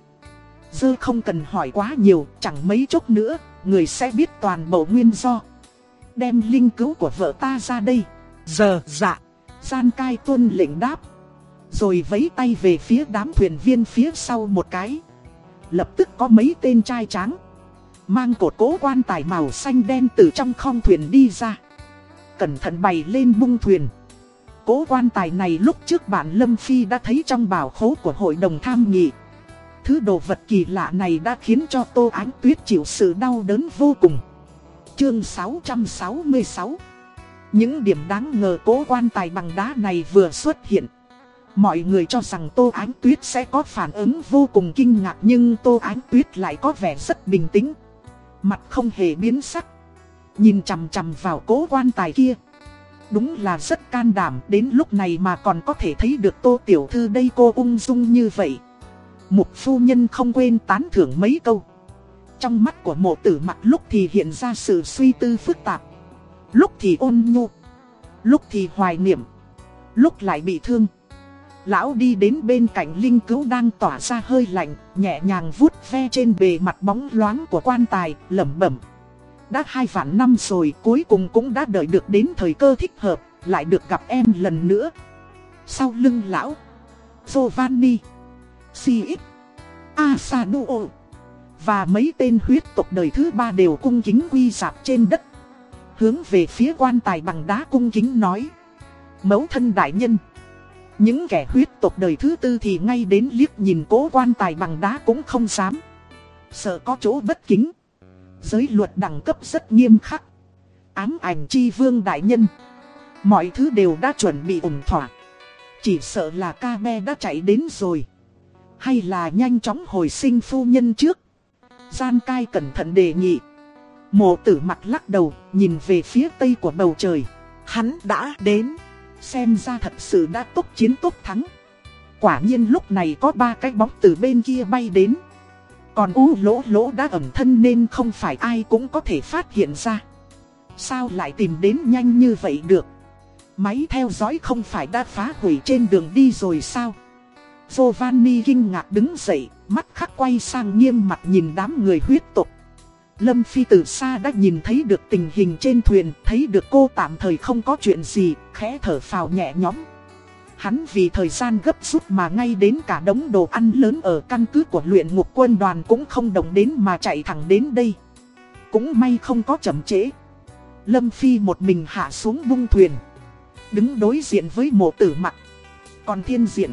Dơ không cần hỏi quá nhiều, chẳng mấy chốc nữa, người sẽ biết toàn bộ nguyên do. Đem linh cứu của vợ ta ra đây. Giờ dạ, gian cai tuân lệnh đáp. Rồi vấy tay về phía đám thuyền viên phía sau một cái. Lập tức có mấy tên trai tráng Mang cột cố quan tài màu xanh đen từ trong khong thuyền đi ra Cẩn thận bày lên bung thuyền Cố quan tài này lúc trước bạn Lâm Phi đã thấy trong bảo khố của hội đồng tham nghị Thứ đồ vật kỳ lạ này đã khiến cho Tô Ánh Tuyết chịu sự đau đớn vô cùng Chương 666 Những điểm đáng ngờ cố quan tài bằng đá này vừa xuất hiện Mọi người cho rằng Tô Ánh Tuyết sẽ có phản ứng vô cùng kinh ngạc nhưng Tô Ánh Tuyết lại có vẻ rất bình tĩnh. Mặt không hề biến sắc. Nhìn chằm chằm vào cố quan tài kia. Đúng là rất can đảm, đến lúc này mà còn có thể thấy được Tô Tiểu Thư đây cô ung dung như vậy. Mục phu nhân không quên tán thưởng mấy câu. Trong mắt của mộ tử mặt lúc thì hiện ra sự suy tư phức tạp. Lúc thì ôn nhu. Lúc thì hoài niệm. Lúc lại bị thương. Lão đi đến bên cạnh linh cứu đang tỏa ra hơi lạnh, nhẹ nhàng vuốt ve trên bề mặt bóng loáng của quan tài, lẩm bẩm. Đã hai vạn năm rồi, cuối cùng cũng đã đợi được đến thời cơ thích hợp, lại được gặp em lần nữa. Sau lưng lão, Giovanni, siết, Asaduo và mấy tên huyết tộc đời thứ ba đều cung kính quy dạp trên đất. Hướng về phía quan tài bằng đá cung kính nói. Mẫu thân đại nhân. Những kẻ huyết tộc đời thứ tư thì ngay đến liếc nhìn cố quan tài bằng đá cũng không dám. Sợ có chỗ bất kính. Giới luật đẳng cấp rất nghiêm khắc. Ám ảnh chi vương đại nhân. Mọi thứ đều đã chuẩn bị ổn thỏa. Chỉ sợ là ca me đã chạy đến rồi. Hay là nhanh chóng hồi sinh phu nhân trước. Gian cai cẩn thận đề nghị. Mộ tử mặt lắc đầu, nhìn về phía tây của bầu trời. Hắn đã đến. Xem ra thật sự đã tốt chiến tốt thắng. Quả nhiên lúc này có ba cái bóng từ bên kia bay đến. Còn u lỗ lỗ đã ẩn thân nên không phải ai cũng có thể phát hiện ra. Sao lại tìm đến nhanh như vậy được? Máy theo dõi không phải đã phá hủy trên đường đi rồi sao? Giovanni kinh ngạc đứng dậy, mắt khắc quay sang nghiêm mặt nhìn đám người huyết tộc. Lâm Phi từ xa đã nhìn thấy được tình hình trên thuyền, thấy được cô tạm thời không có chuyện gì, khẽ thở phào nhẹ nhõm. Hắn vì thời gian gấp rút mà ngay đến cả đống đồ ăn lớn ở căn cứ của luyện ngục quân đoàn cũng không đồng đến mà chạy thẳng đến đây. Cũng may không có chậm trễ. Lâm Phi một mình hạ xuống bung thuyền. Đứng đối diện với mộ tử mặt. Còn thiên diện,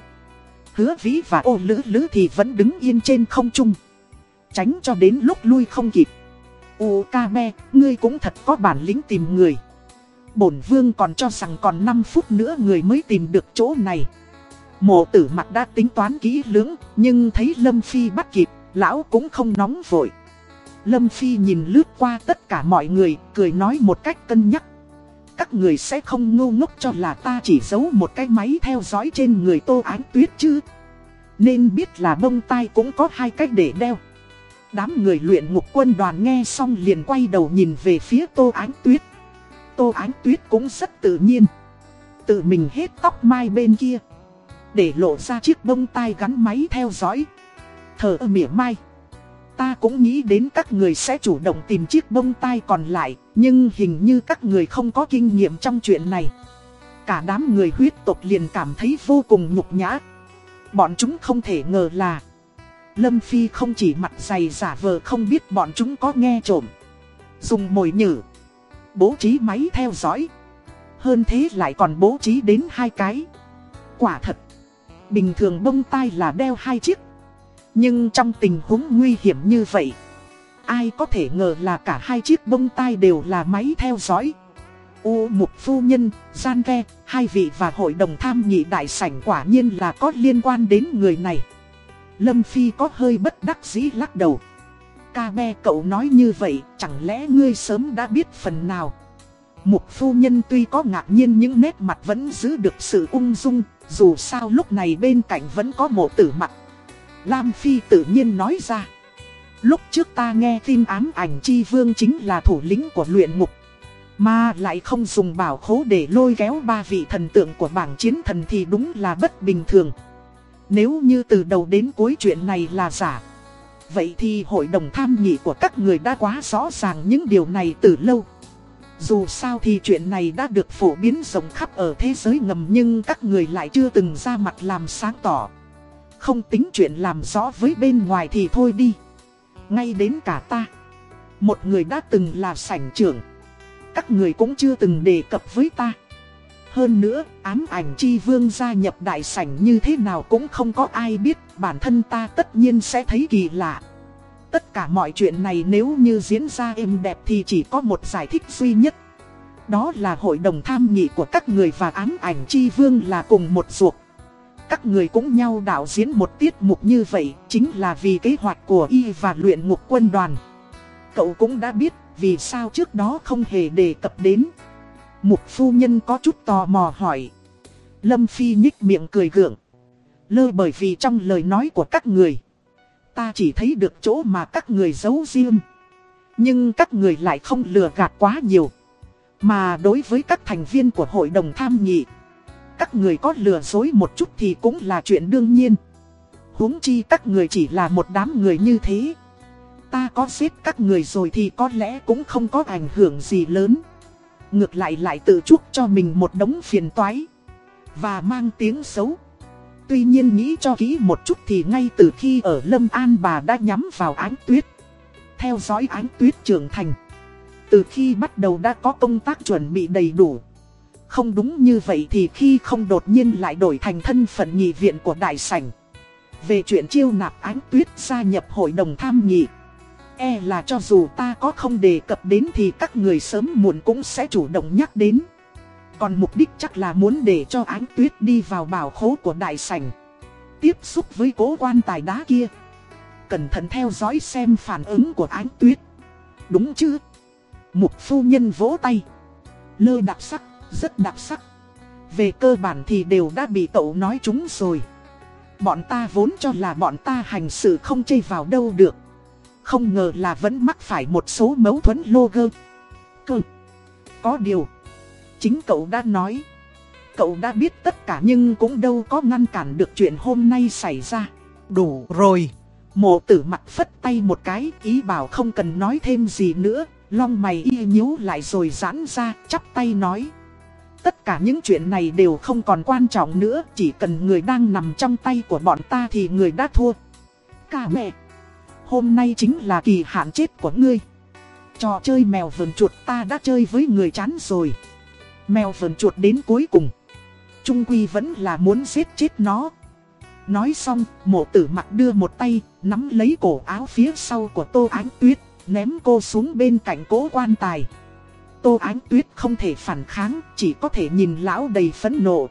hứa vĩ và ô lữ lữ thì vẫn đứng yên trên không trung. Tránh cho đến lúc lui không kịp. Okabe, ngươi cũng thật có bản lĩnh tìm người. Bổn vương còn cho rằng còn 5 phút nữa người mới tìm được chỗ này. Mộ tử mặt đã tính toán kỹ lưỡng, nhưng thấy Lâm Phi bắt kịp, lão cũng không nóng vội. Lâm Phi nhìn lướt qua tất cả mọi người, cười nói một cách cân nhắc. Các người sẽ không ngu ngốc cho là ta chỉ giấu một cái máy theo dõi trên người tô ánh tuyết chứ. Nên biết là bông tai cũng có hai cách để đeo. Đám người luyện ngục quân đoàn nghe xong liền quay đầu nhìn về phía Tô Ánh Tuyết. Tô Ánh Tuyết cũng rất tự nhiên. Tự mình hết tóc mai bên kia. Để lộ ra chiếc bông tai gắn máy theo dõi. Thở mỉa mai. Ta cũng nghĩ đến các người sẽ chủ động tìm chiếc bông tai còn lại. Nhưng hình như các người không có kinh nghiệm trong chuyện này. Cả đám người huyết tộc liền cảm thấy vô cùng nhục nhã. Bọn chúng không thể ngờ là, Lâm Phi không chỉ mặt dày giả vờ không biết bọn chúng có nghe trộm. Dùng mồi nhử. Bố trí máy theo dõi. Hơn thế lại còn bố trí đến hai cái. Quả thật. Bình thường bông tai là đeo hai chiếc. Nhưng trong tình huống nguy hiểm như vậy. Ai có thể ngờ là cả hai chiếc bông tai đều là máy theo dõi. U mục phu nhân, gian ve, hai vị và hội đồng tham nhị đại sảnh quả nhiên là có liên quan đến người này. Lâm Phi có hơi bất đắc dĩ lắc đầu. Ca be cậu nói như vậy, chẳng lẽ ngươi sớm đã biết phần nào? Mục phu nhân tuy có ngạc nhiên những nét mặt vẫn giữ được sự ung dung, dù sao lúc này bên cạnh vẫn có mộ tử mặt. Lam Phi tự nhiên nói ra. Lúc trước ta nghe tin ám ảnh chi vương chính là thủ lĩnh của luyện ngục. Mà lại không dùng bảo khố để lôi kéo ba vị thần tượng của bảng chiến thần thì đúng là bất bình thường. Nếu như từ đầu đến cuối chuyện này là giả, Vậy thì hội đồng tham nghị của các người đã quá rõ ràng những điều này từ lâu Dù sao thì chuyện này đã được phổ biến rộng khắp ở thế giới ngầm Nhưng các người lại chưa từng ra mặt làm sáng tỏ Không tính chuyện làm rõ với bên ngoài thì thôi đi ngay đến cả ta Một người đã từng là sảnh trưởng Các người cũng chưa từng đề cập với ta hơn nữa, ám ảnh chi vương gia nhập đại sảnh như thế nào cũng không có ai biết, bản thân ta tất nhiên sẽ thấy kỳ lạ. Tất cả mọi chuyện này nếu như diễn ra êm đẹp thì chỉ có một giải thích duy nhất. Đó là hội đồng tham nghị của các người và ám ảnh chi vương là cùng một ruột. Các người cũng nhau đạo diễn một tiết mục như vậy, chính là vì kế hoạch của y và luyện ngục quân đoàn. Cậu cũng đã biết, vì sao trước đó không hề đề cập đến. Mục phu nhân có chút tò mò hỏi. Lâm Phi nhích miệng cười gượng. Lơ bởi vì trong lời nói của các người. Ta chỉ thấy được chỗ mà các người giấu riêng. Nhưng các người lại không lừa gạt quá nhiều. Mà đối với các thành viên của hội đồng tham nghị các người có lừa dối một chút thì cũng là chuyện đương nhiên. huống chi các người chỉ là một đám người như thế. Ta có giết các người rồi thì có lẽ cũng không có ảnh hưởng gì lớn. Ngược lại lại tự chuốc cho mình một đống phiền toái. Và mang tiếng xấu. Tuy nhiên nghĩ cho kỹ một chút thì ngay từ khi ở Lâm An bà đã nhắm vào ánh tuyết. Theo dõi ánh tuyết trưởng thành. Từ khi bắt đầu đã có công tác chuẩn bị đầy đủ. Không đúng như vậy thì khi không đột nhiên lại đổi thành thân phận nghị viện của đại sảnh. Về chuyện chiêu nạp ánh tuyết gia nhập hội đồng tham nghị. E là cho dù ta có không đề cập đến thì các người sớm muộn cũng sẽ chủ động nhắc đến. Còn mục đích chắc là muốn để cho ánh tuyết đi vào bảo khố của đại sảnh. Tiếp xúc với cố quan tài đá kia. Cẩn thận theo dõi xem phản ứng của ánh tuyết. Đúng chứ? Mục phu nhân vỗ tay. Lơ đặc sắc, rất đặc sắc. Về cơ bản thì đều đã bị cậu nói chúng rồi. Bọn ta vốn cho là bọn ta hành sự không chây vào đâu được. Không ngờ là vẫn mắc phải một số mâu thuẫn lô gơ. Cơ. Có điều. Chính cậu đã nói. Cậu đã biết tất cả nhưng cũng đâu có ngăn cản được chuyện hôm nay xảy ra. Đủ rồi. Mộ tử mặt phất tay một cái, ý bảo không cần nói thêm gì nữa. Long mày y nhíu lại rồi giãn ra, chắp tay nói. Tất cả những chuyện này đều không còn quan trọng nữa Chỉ cần người đang nằm trong tay của bọn ta thì người đã thua. Cả mẹ Hôm nay chính là kỳ hạn chết của ngươi. Trò chơi mèo vườn chuột ta đã chơi với người chán rồi. Mèo vườn chuột đến cuối cùng. Trung Quy vẫn là muốn giết chết nó. Nói xong, mộ tử mặc đưa một tay, nắm lấy cổ áo phía sau của Tô Ánh Tuyết, ném cô xuống bên cạnh cố quan tài. Tô Ánh Tuyết không thể phản kháng, chỉ có thể nhìn lão đầy phẫn nộ.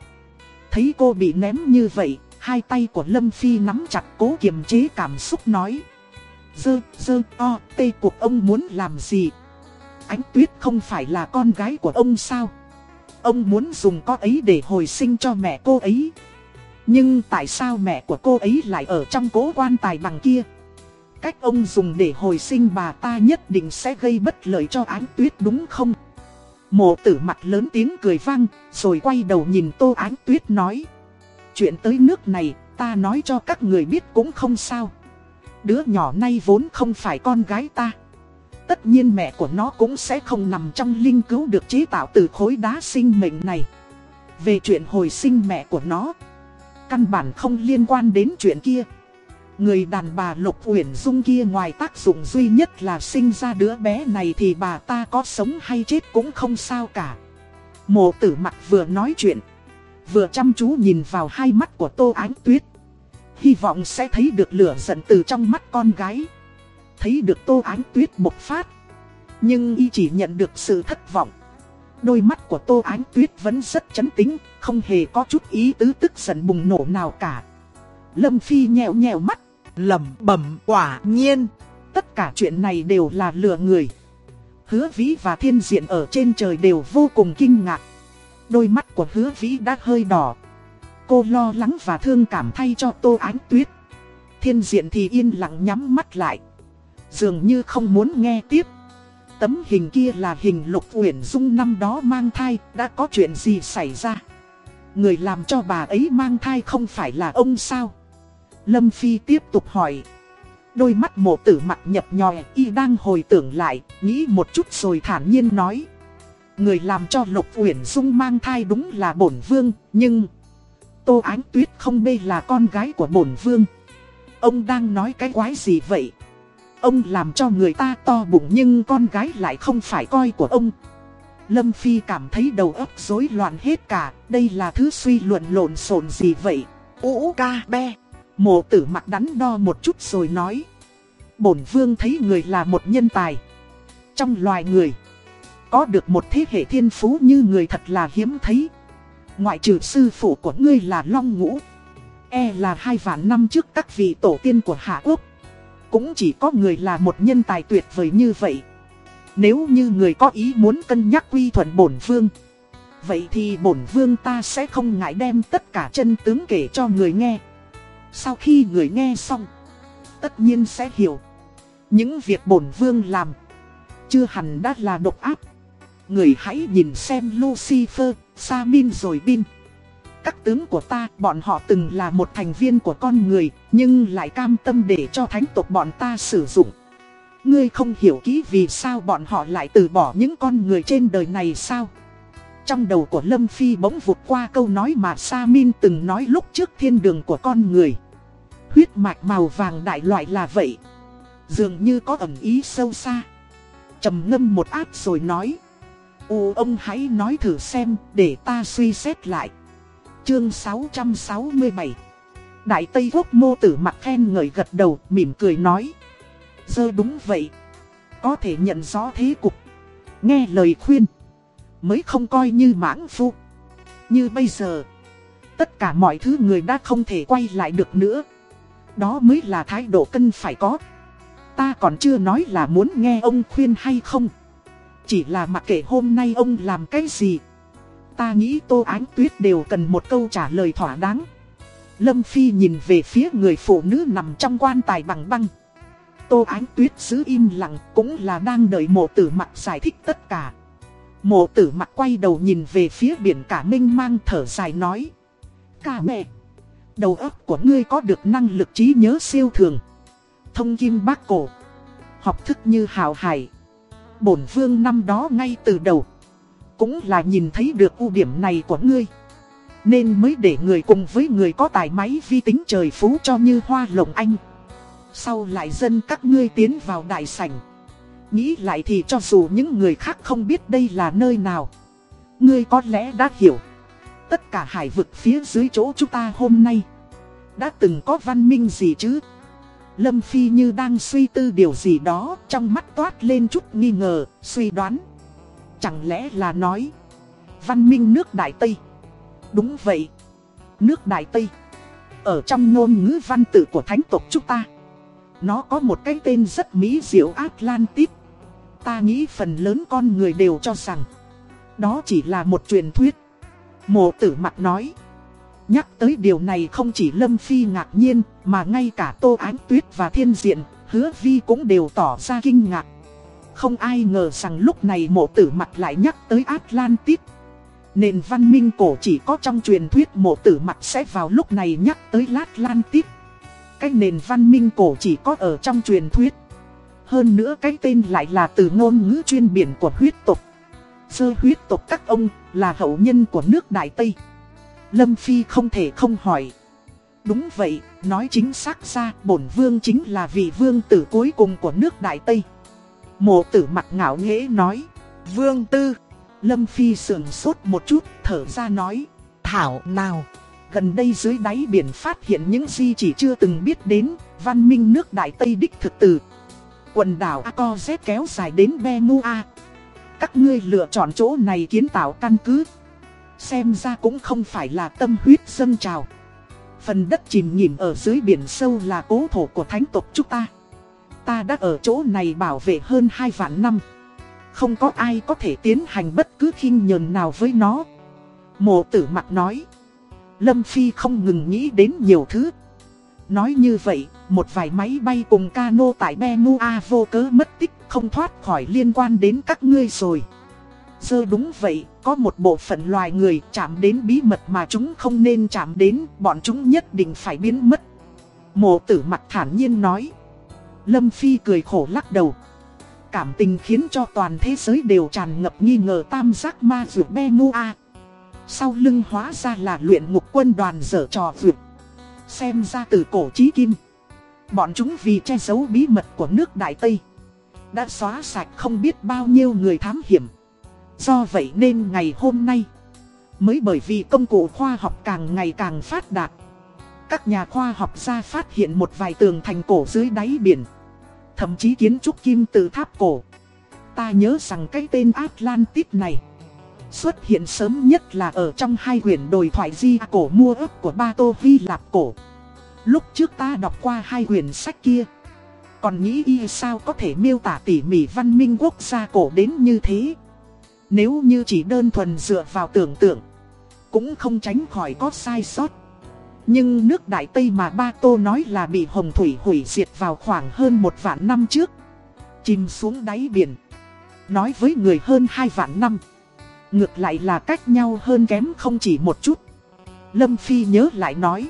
Thấy cô bị ném như vậy, hai tay của Lâm Phi nắm chặt cố kiềm chế cảm xúc nói. Dơ, dơ, o, tê cuộc ông muốn làm gì? Ánh Tuyết không phải là con gái của ông sao? Ông muốn dùng con ấy để hồi sinh cho mẹ cô ấy. Nhưng tại sao mẹ của cô ấy lại ở trong cố quan tài bằng kia? Cách ông dùng để hồi sinh bà ta nhất định sẽ gây bất lợi cho ánh tuyết đúng không? Mộ tử mặt lớn tiếng cười vang, rồi quay đầu nhìn tô ánh tuyết nói. Chuyện tới nước này, ta nói cho các người biết cũng không sao. Đứa nhỏ nay vốn không phải con gái ta. Tất nhiên mẹ của nó cũng sẽ không nằm trong linh cứu được chế tạo từ khối đá sinh mệnh này. Về chuyện hồi sinh mẹ của nó, căn bản không liên quan đến chuyện kia. Người đàn bà Lục Uyển Dung kia ngoài tác dụng duy nhất là sinh ra đứa bé này thì bà ta có sống hay chết cũng không sao cả. Mộ tử mặt vừa nói chuyện, vừa chăm chú nhìn vào hai mắt của Tô Ánh Tuyết. Hy vọng sẽ thấy được lửa giận từ trong mắt con gái. Thấy được Tô Ánh Tuyết bộc phát. Nhưng y chỉ nhận được sự thất vọng. Đôi mắt của Tô Ánh Tuyết vẫn rất chấn tĩnh, không hề có chút ý tứ tức giận bùng nổ nào cả. Lâm Phi nhèo nhèo mắt lẩm bẩm quả nhiên. Tất cả chuyện này đều là lừa người. Hứa vĩ và thiên diện ở trên trời đều vô cùng kinh ngạc. Đôi mắt của hứa vĩ đã hơi đỏ. Cô lo lắng và thương cảm thay cho tô ánh tuyết. Thiên diện thì yên lặng nhắm mắt lại. Dường như không muốn nghe tiếp. Tấm hình kia là hình lục uyển dung năm đó mang thai, đã có chuyện gì xảy ra? Người làm cho bà ấy mang thai không phải là ông sao? Lâm Phi tiếp tục hỏi. Đôi mắt mộ tử mặt nhập nhòe y đang hồi tưởng lại, nghĩ một chút rồi thản nhiên nói. Người làm cho Lục Uyển Dung mang thai đúng là bổn vương, nhưng... Tô Ánh Tuyết không bê là con gái của bổn vương. Ông đang nói cái quái gì vậy? Ông làm cho người ta to bụng nhưng con gái lại không phải coi của ông. Lâm Phi cảm thấy đầu óc rối loạn hết cả, đây là thứ suy luận lộn xộn gì vậy? Ú ca be. Mộ tử mặt đắn đo một chút rồi nói. Bổn vương thấy người là một nhân tài. Trong loài người, có được một thế hệ thiên phú như người thật là hiếm thấy. Ngoại trừ sư phụ của ngươi là Long Ngũ. E là hai vạn năm trước các vị tổ tiên của Hạ Quốc. Cũng chỉ có người là một nhân tài tuyệt vời như vậy. Nếu như người có ý muốn cân nhắc quy thuận bổn vương. Vậy thì bổn vương ta sẽ không ngại đem tất cả chân tướng kể cho người nghe. Sau khi người nghe xong, tất nhiên sẽ hiểu. Những việc bổn vương làm, chưa hẳn đã là độc áp. Người hãy nhìn xem Lucifer, Samin rồi Bin. các tướng của ta, bọn họ từng là một thành viên của con người, nhưng lại cam tâm để cho thánh tộc bọn ta sử dụng. Ngươi không hiểu kỹ vì sao bọn họ lại từ bỏ những con người trên đời này sao? Trong đầu của Lâm Phi bỗng vụt qua câu nói mà Sa Min từng nói lúc trước thiên đường của con người. Huyết mạch màu vàng đại loại là vậy. Dường như có ẩn ý sâu xa. trầm ngâm một át rồi nói. Ồ ông hãy nói thử xem, để ta suy xét lại. Chương 667 Đại Tây Quốc mô tử mặt khen ngợi gật đầu, mỉm cười nói. Dơ đúng vậy. Có thể nhận rõ thế cục. Nghe lời khuyên. Mới không coi như mãng phu. Như bây giờ. Tất cả mọi thứ người đã không thể quay lại được nữa. Đó mới là thái độ cân phải có. Ta còn chưa nói là muốn nghe ông khuyên hay không. Chỉ là mặc kệ hôm nay ông làm cái gì. Ta nghĩ Tô Ánh Tuyết đều cần một câu trả lời thỏa đáng. Lâm Phi nhìn về phía người phụ nữ nằm trong quan tài bằng băng. Tô Ánh Tuyết giữ im lặng cũng là đang đợi mộ tử mặt giải thích tất cả. Mộ tử mặt quay đầu nhìn về phía biển cả minh mang thở dài nói. Cả mẹ, đầu óc của ngươi có được năng lực trí nhớ siêu thường. Thông kim bác cổ, học thức như hào hải. Bổn vương năm đó ngay từ đầu, cũng là nhìn thấy được ưu điểm này của ngươi. Nên mới để người cùng với người có tài máy vi tính trời phú cho như hoa lồng anh. Sau lại dân các ngươi tiến vào đại sảnh. Nghĩ lại thì cho dù những người khác không biết đây là nơi nào. Ngươi có lẽ đã hiểu. Tất cả hải vực phía dưới chỗ chúng ta hôm nay. Đã từng có văn minh gì chứ? Lâm Phi như đang suy tư điều gì đó trong mắt toát lên chút nghi ngờ, suy đoán. Chẳng lẽ là nói Văn minh nước Đại Tây Đúng vậy Nước Đại Tây Ở trong ngôn ngữ văn tự của thánh tộc chúng ta Nó có một cái tên rất mỹ diệu Atlantis Ta nghĩ phần lớn con người đều cho rằng Đó chỉ là một truyền thuyết Mộ tử mặt nói. Nhắc tới điều này không chỉ Lâm Phi ngạc nhiên, Mà ngay cả Tô Ánh Tuyết và Thiên Diện, Hứa Vi cũng đều tỏ ra kinh ngạc. Không ai ngờ rằng lúc này mộ tử mặt lại nhắc tới Atlantis. Nền văn minh cổ chỉ có trong truyền thuyết mộ tử mặt sẽ vào lúc này nhắc tới Atlantis. Cái nền văn minh cổ chỉ có ở trong truyền thuyết. Hơn nữa cái tên lại là từ ngôn ngữ chuyên biển của huyết tộc. Sơ huyết tộc các ông là hậu nhân của nước Đại Tây. Lâm Phi không thể không hỏi. Đúng vậy, nói chính xác ra bổn vương chính là vị vương tử cuối cùng của nước Đại Tây. Mộ tử mặt ngạo nghễ nói. Vương tư. Lâm Phi sườn sốt một chút, thở ra nói. Thảo nào. Gần đây dưới đáy biển phát hiện những gì chỉ chưa từng biết đến, văn minh nước Đại Tây đích thực từ Quần đảo Akozet kéo dài đến Bemua. Các ngươi lựa chọn chỗ này kiến tạo căn cứ. Xem ra cũng không phải là tâm huyết dâng trào. Phần đất chìm nhìm ở dưới biển sâu là cố thổ của thánh tộc chúng ta. Ta đã ở chỗ này bảo vệ hơn hai vạn năm. Không có ai có thể tiến hành bất cứ khinh nhờn nào với nó. Mộ tử mặt nói. Lâm Phi không ngừng nghĩ đến nhiều thứ. Nói như vậy, một vài máy bay cùng cano tại Benua vô cớ mất tích không thoát khỏi liên quan đến các ngươi rồi. Dơ đúng vậy, có một bộ phận loài người chạm đến bí mật mà chúng không nên chạm đến, bọn chúng nhất định phải biến mất. Mộ tử mặt thản nhiên nói. Lâm Phi cười khổ lắc đầu. Cảm tình khiến cho toàn thế giới đều tràn ngập nghi ngờ tam giác ma vượt Bemua. Sau lưng hóa ra là luyện ngục quân đoàn dở trò vượt. Xem ra từ cổ chí kim Bọn chúng vì che giấu bí mật của nước Đại Tây đã xóa sạch không biết bao nhiêu người thám hiểm Do vậy nên ngày hôm nay, Mới bởi vì công cụ khoa học càng ngày càng phát đạt, Các nhà khoa học gia phát hiện một vài tường thành cổ dưới đáy biển, Thậm chí kiến trúc kim tự tháp cổ Ta nhớ rằng cái tên Atlantis này Xuất hiện sớm nhất là ở trong hai quyển đồi thoại di cổ mua ấp của Ba Tô Hy Lạp cổ. Lúc trước ta đọc qua hai quyển sách kia. Còn nghĩ y sao có thể miêu tả tỉ mỉ văn minh quốc gia cổ đến như thế. Nếu như chỉ đơn thuần dựa vào tưởng tượng, cũng không tránh khỏi có sai sót. Nhưng nước Đại Tây mà Ba Tô nói là bị hồng thủy hủy diệt vào khoảng hơn một vạn năm trước. Chìm xuống đáy biển. Nói với người hơn hai vạn năm. Ngược lại là cách nhau hơn kém không chỉ một chút. Lâm Phi nhớ lại nói.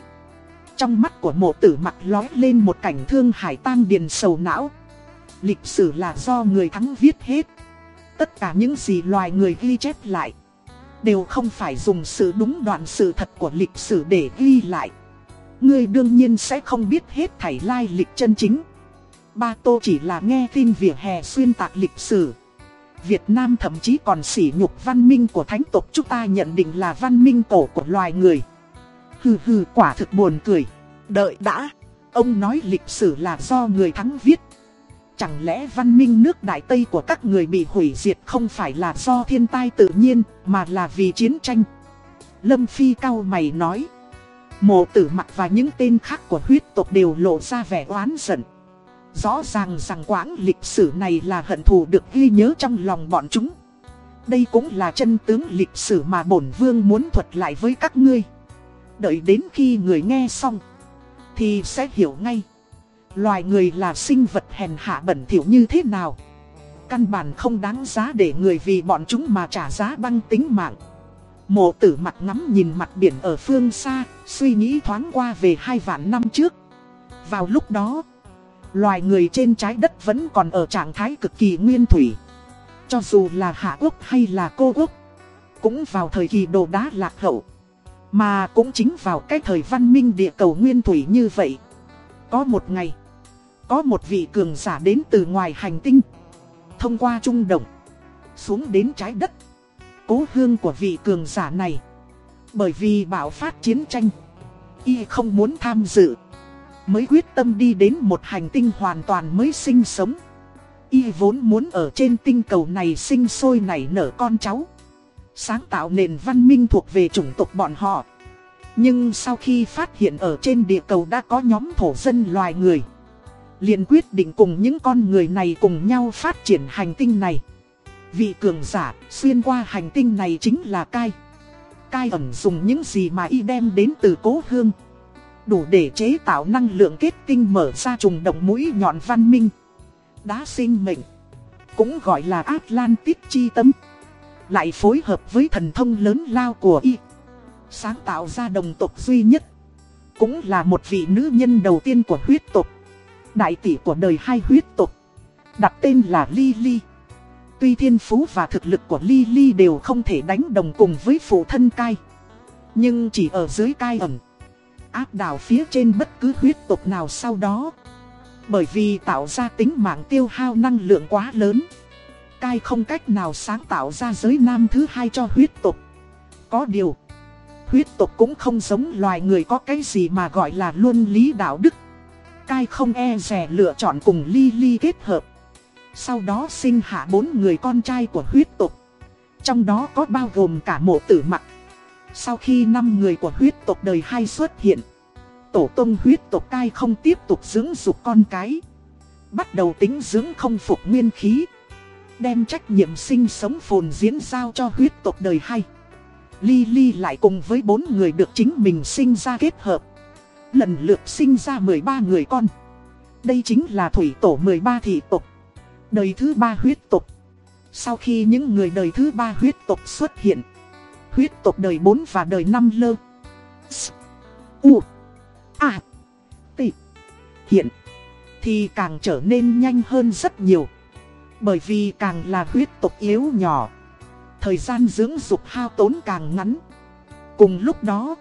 Trong mắt của mộ tử mặt lói lên một cảnh thương hải tang điền sầu não. Lịch sử là do người thắng viết hết. Tất cả những gì loài người ghi chép lại, Đều không phải dùng sự đúng đoạn sự thật của lịch sử để ghi lại. Ngươi đương nhiên sẽ không biết hết thảy lai lịch chân chính. Ba Tô chỉ là nghe tin vỉa hè xuyên tạc lịch sử. Việt Nam thậm chí còn sỉ nhục văn minh của thánh tộc. Chúng ta nhận định là văn minh cổ của loài người. Hừ hừ quả thực buồn cười Đợi đã Ông nói lịch sử là do người thắng viết Chẳng lẽ văn minh nước Đại Tây của các người bị hủy diệt không phải là do thiên tai tự nhiên, mà là vì chiến tranh? Lâm Phi cao mày nói. Mộ tử mặt và những tên khác của huyết tộc đều lộ ra vẻ oán giận. Rõ ràng rằng quãng lịch sử này là hận thù được ghi nhớ trong lòng bọn chúng. Đây cũng là chân tướng lịch sử mà bổn vương muốn thuật lại với các ngươi. Đợi đến khi người nghe xong, thì sẽ hiểu ngay. Loài người là sinh vật hèn hạ bẩn thỉu như thế nào. Căn bản không đáng giá để người vì bọn chúng mà trả giá băng tính mạng. Mộ tử mặt ngắm nhìn mặt biển ở phương xa Suy nghĩ thoáng qua về hai vạn năm trước. Vào lúc đó Loài người trên trái đất vẫn còn ở trạng thái cực kỳ nguyên thủy. Cho dù là Hạ Quốc hay là Cô Quốc Cũng vào thời kỳ đồ đá lạc hậu. Mà cũng chính vào cái thời văn minh địa cầu nguyên thủy như vậy. Có một ngày, có một vị cường giả đến từ ngoài hành tinh. Thông qua trung động, Xuống đến trái đất. Cố hương của vị cường giả này, Bởi vì bạo phát chiến tranh, Y không muốn tham dự. Mới quyết tâm đi đến một hành tinh hoàn toàn mới sinh sống. Y vốn muốn ở trên tinh cầu này sinh sôi nảy nở con cháu. Sáng tạo nền văn minh thuộc về chủng tộc bọn họ Nhưng sau khi phát hiện ở trên địa cầu đã có nhóm thổ dân loài người, liền quyết định cùng những con người này cùng nhau phát triển hành tinh này. Vị cường giả xuyên qua hành tinh này chính là Cai. Cai ẩn dùng những gì mà y đem đến từ cố hương. Đủ để chế tạo năng lượng kết tinh mở ra trùng động mũi nhọn văn minh. Đá sinh mệnh. Cũng gọi là Atlantis chi tâm. Lại phối hợp với thần thông lớn lao của y. Sáng tạo ra đồng tộc duy nhất. Cũng là một vị nữ nhân đầu tiên của huyết tộc đại tỷ của đời hai huyết tộc. Đặt tên là Lily. Tuy thiên phú và thực lực của Lily đều không thể đánh đồng cùng với phụ thân cai. Nhưng chỉ ở dưới cai ẩn. Áp đảo phía trên bất cứ huyết tộc nào sau đó. Bởi vì tạo ra tính mạng tiêu hao năng lượng quá lớn. Cai không cách nào sáng tạo ra giới nam thứ hai cho huyết tộc. Có điều, huyết tộc cũng không giống loài người có cái gì mà gọi là luân lý đạo đức. Cai không e rè lựa chọn cùng Lily kết hợp. Sau đó sinh hạ bốn người con trai của huyết tộc. Trong đó có bao gồm cả mộ tử mặc. Sau khi năm người của huyết tộc đời hai xuất hiện, tổ tông huyết tộc cai không tiếp tục dưỡng dục con cái. Bắt đầu tính dưỡng không phục nguyên khí. Đem trách nhiệm sinh sống phồn diễn giao cho huyết tộc đời hay. Lily lại cùng với bốn người được chính mình sinh ra kết hợp. Lần lượt sinh ra 13 người con. Đây chính là thủy tổ 13 thị tộc. Đời thứ ba huyết tộc. Sau khi những người đời thứ ba huyết tộc xuất hiện, Huyết tộc đời 4 và đời 5 lơ. S, U, A, T. Hiện, Thì càng trở nên nhanh hơn rất nhiều. Bởi vì càng là huyết tộc yếu nhỏ Thời gian dưỡng dục hao tốn càng ngắn Cùng lúc đó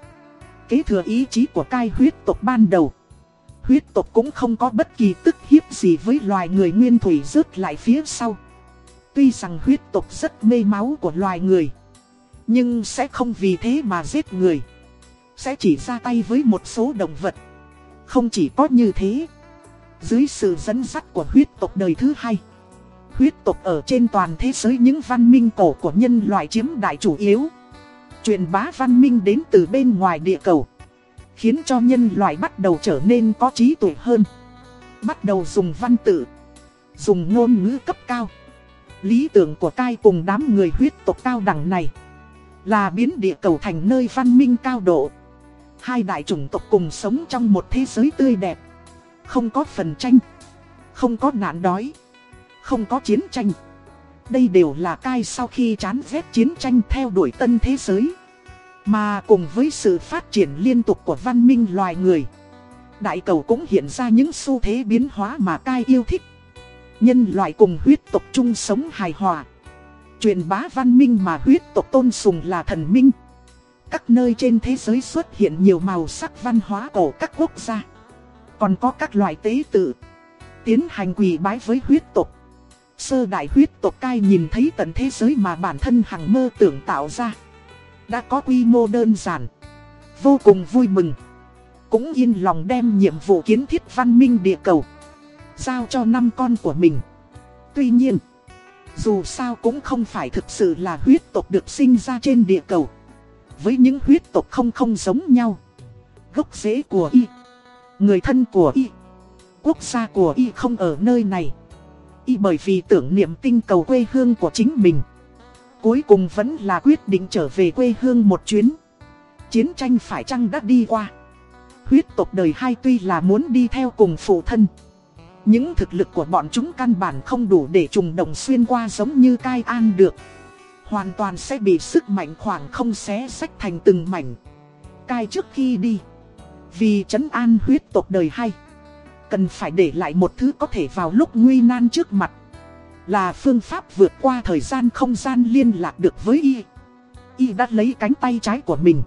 kế thừa ý chí của cai huyết tộc ban đầu. Huyết tộc cũng không có bất kỳ tức hiếp gì với loài người nguyên thủy rớt lại phía sau. Tuy rằng huyết tộc rất mê máu của loài người, nhưng sẽ không vì thế mà giết người. Sẽ chỉ ra tay với một số động vật. Không chỉ có như thế, dưới sự dẫn dắt của huyết tộc đời thứ hai, huyết tộc ở trên toàn thế giới những văn minh cổ của nhân loại chiếm đại chủ yếu. Truyền bá văn minh đến từ bên ngoài địa cầu, Khiến cho nhân loại bắt đầu trở nên có trí tuệ hơn. Bắt đầu dùng văn tự, Dùng ngôn ngữ cấp cao. Lý tưởng của cai cùng đám người huyết tộc cao đẳng này Là biến địa cầu thành nơi văn minh cao độ. Hai đại chủng tộc cùng sống trong một thế giới tươi đẹp, Không có phần tranh, Không có nạn đói. Không có chiến tranh. Đây đều là cai sau khi chán ghét chiến tranh theo đuổi tân thế giới. Mà cùng với sự phát triển liên tục của văn minh loài người, Đại cầu cũng hiện ra những xu thế biến hóa mà cai yêu thích. Nhân loại cùng huyết tộc chung sống hài hòa. Truyền bá văn minh mà huyết tộc tôn sùng là thần minh. Các nơi trên thế giới xuất hiện nhiều màu sắc văn hóa cổ các quốc gia. Còn có các loại tế tự. Tiến hành quỳ bái với huyết tộc. Sơ đại huyết tộc cai nhìn thấy tận thế giới mà bản thân hằng mơ tưởng tạo ra. Đã có quy mô đơn giản. Vô cùng vui mừng. Cũng yên lòng đem nhiệm vụ kiến thiết văn minh địa cầu. Giao cho năm con của mình. Tuy nhiên, Dù sao cũng không phải thực sự là huyết tộc được sinh ra trên địa cầu. Với những huyết tộc không không giống nhau. Gốc rễ của y, Người thân của y, Quốc gia của y không ở nơi này. Y bởi vì tưởng niệm tinh cầu quê hương của chính mình. Cuối cùng vẫn là quyết định trở về quê hương một chuyến. Chiến tranh phải chăng đã đi qua? Huyết tộc đời hai tuy là muốn đi theo cùng phụ thân. Những thực lực của bọn chúng căn bản không đủ để trùng đồng xuyên qua giống như cai an được. Hoàn toàn sẽ bị sức mạnh khoảng không xé sách thành từng mảnh. Cai trước khi đi. Vì trấn an huyết tộc đời hay Cần phải để lại một thứ có thể vào lúc nguy nan trước mặt. Là phương pháp vượt qua thời gian không gian liên lạc được với y. Y đã lấy cánh tay trái của mình.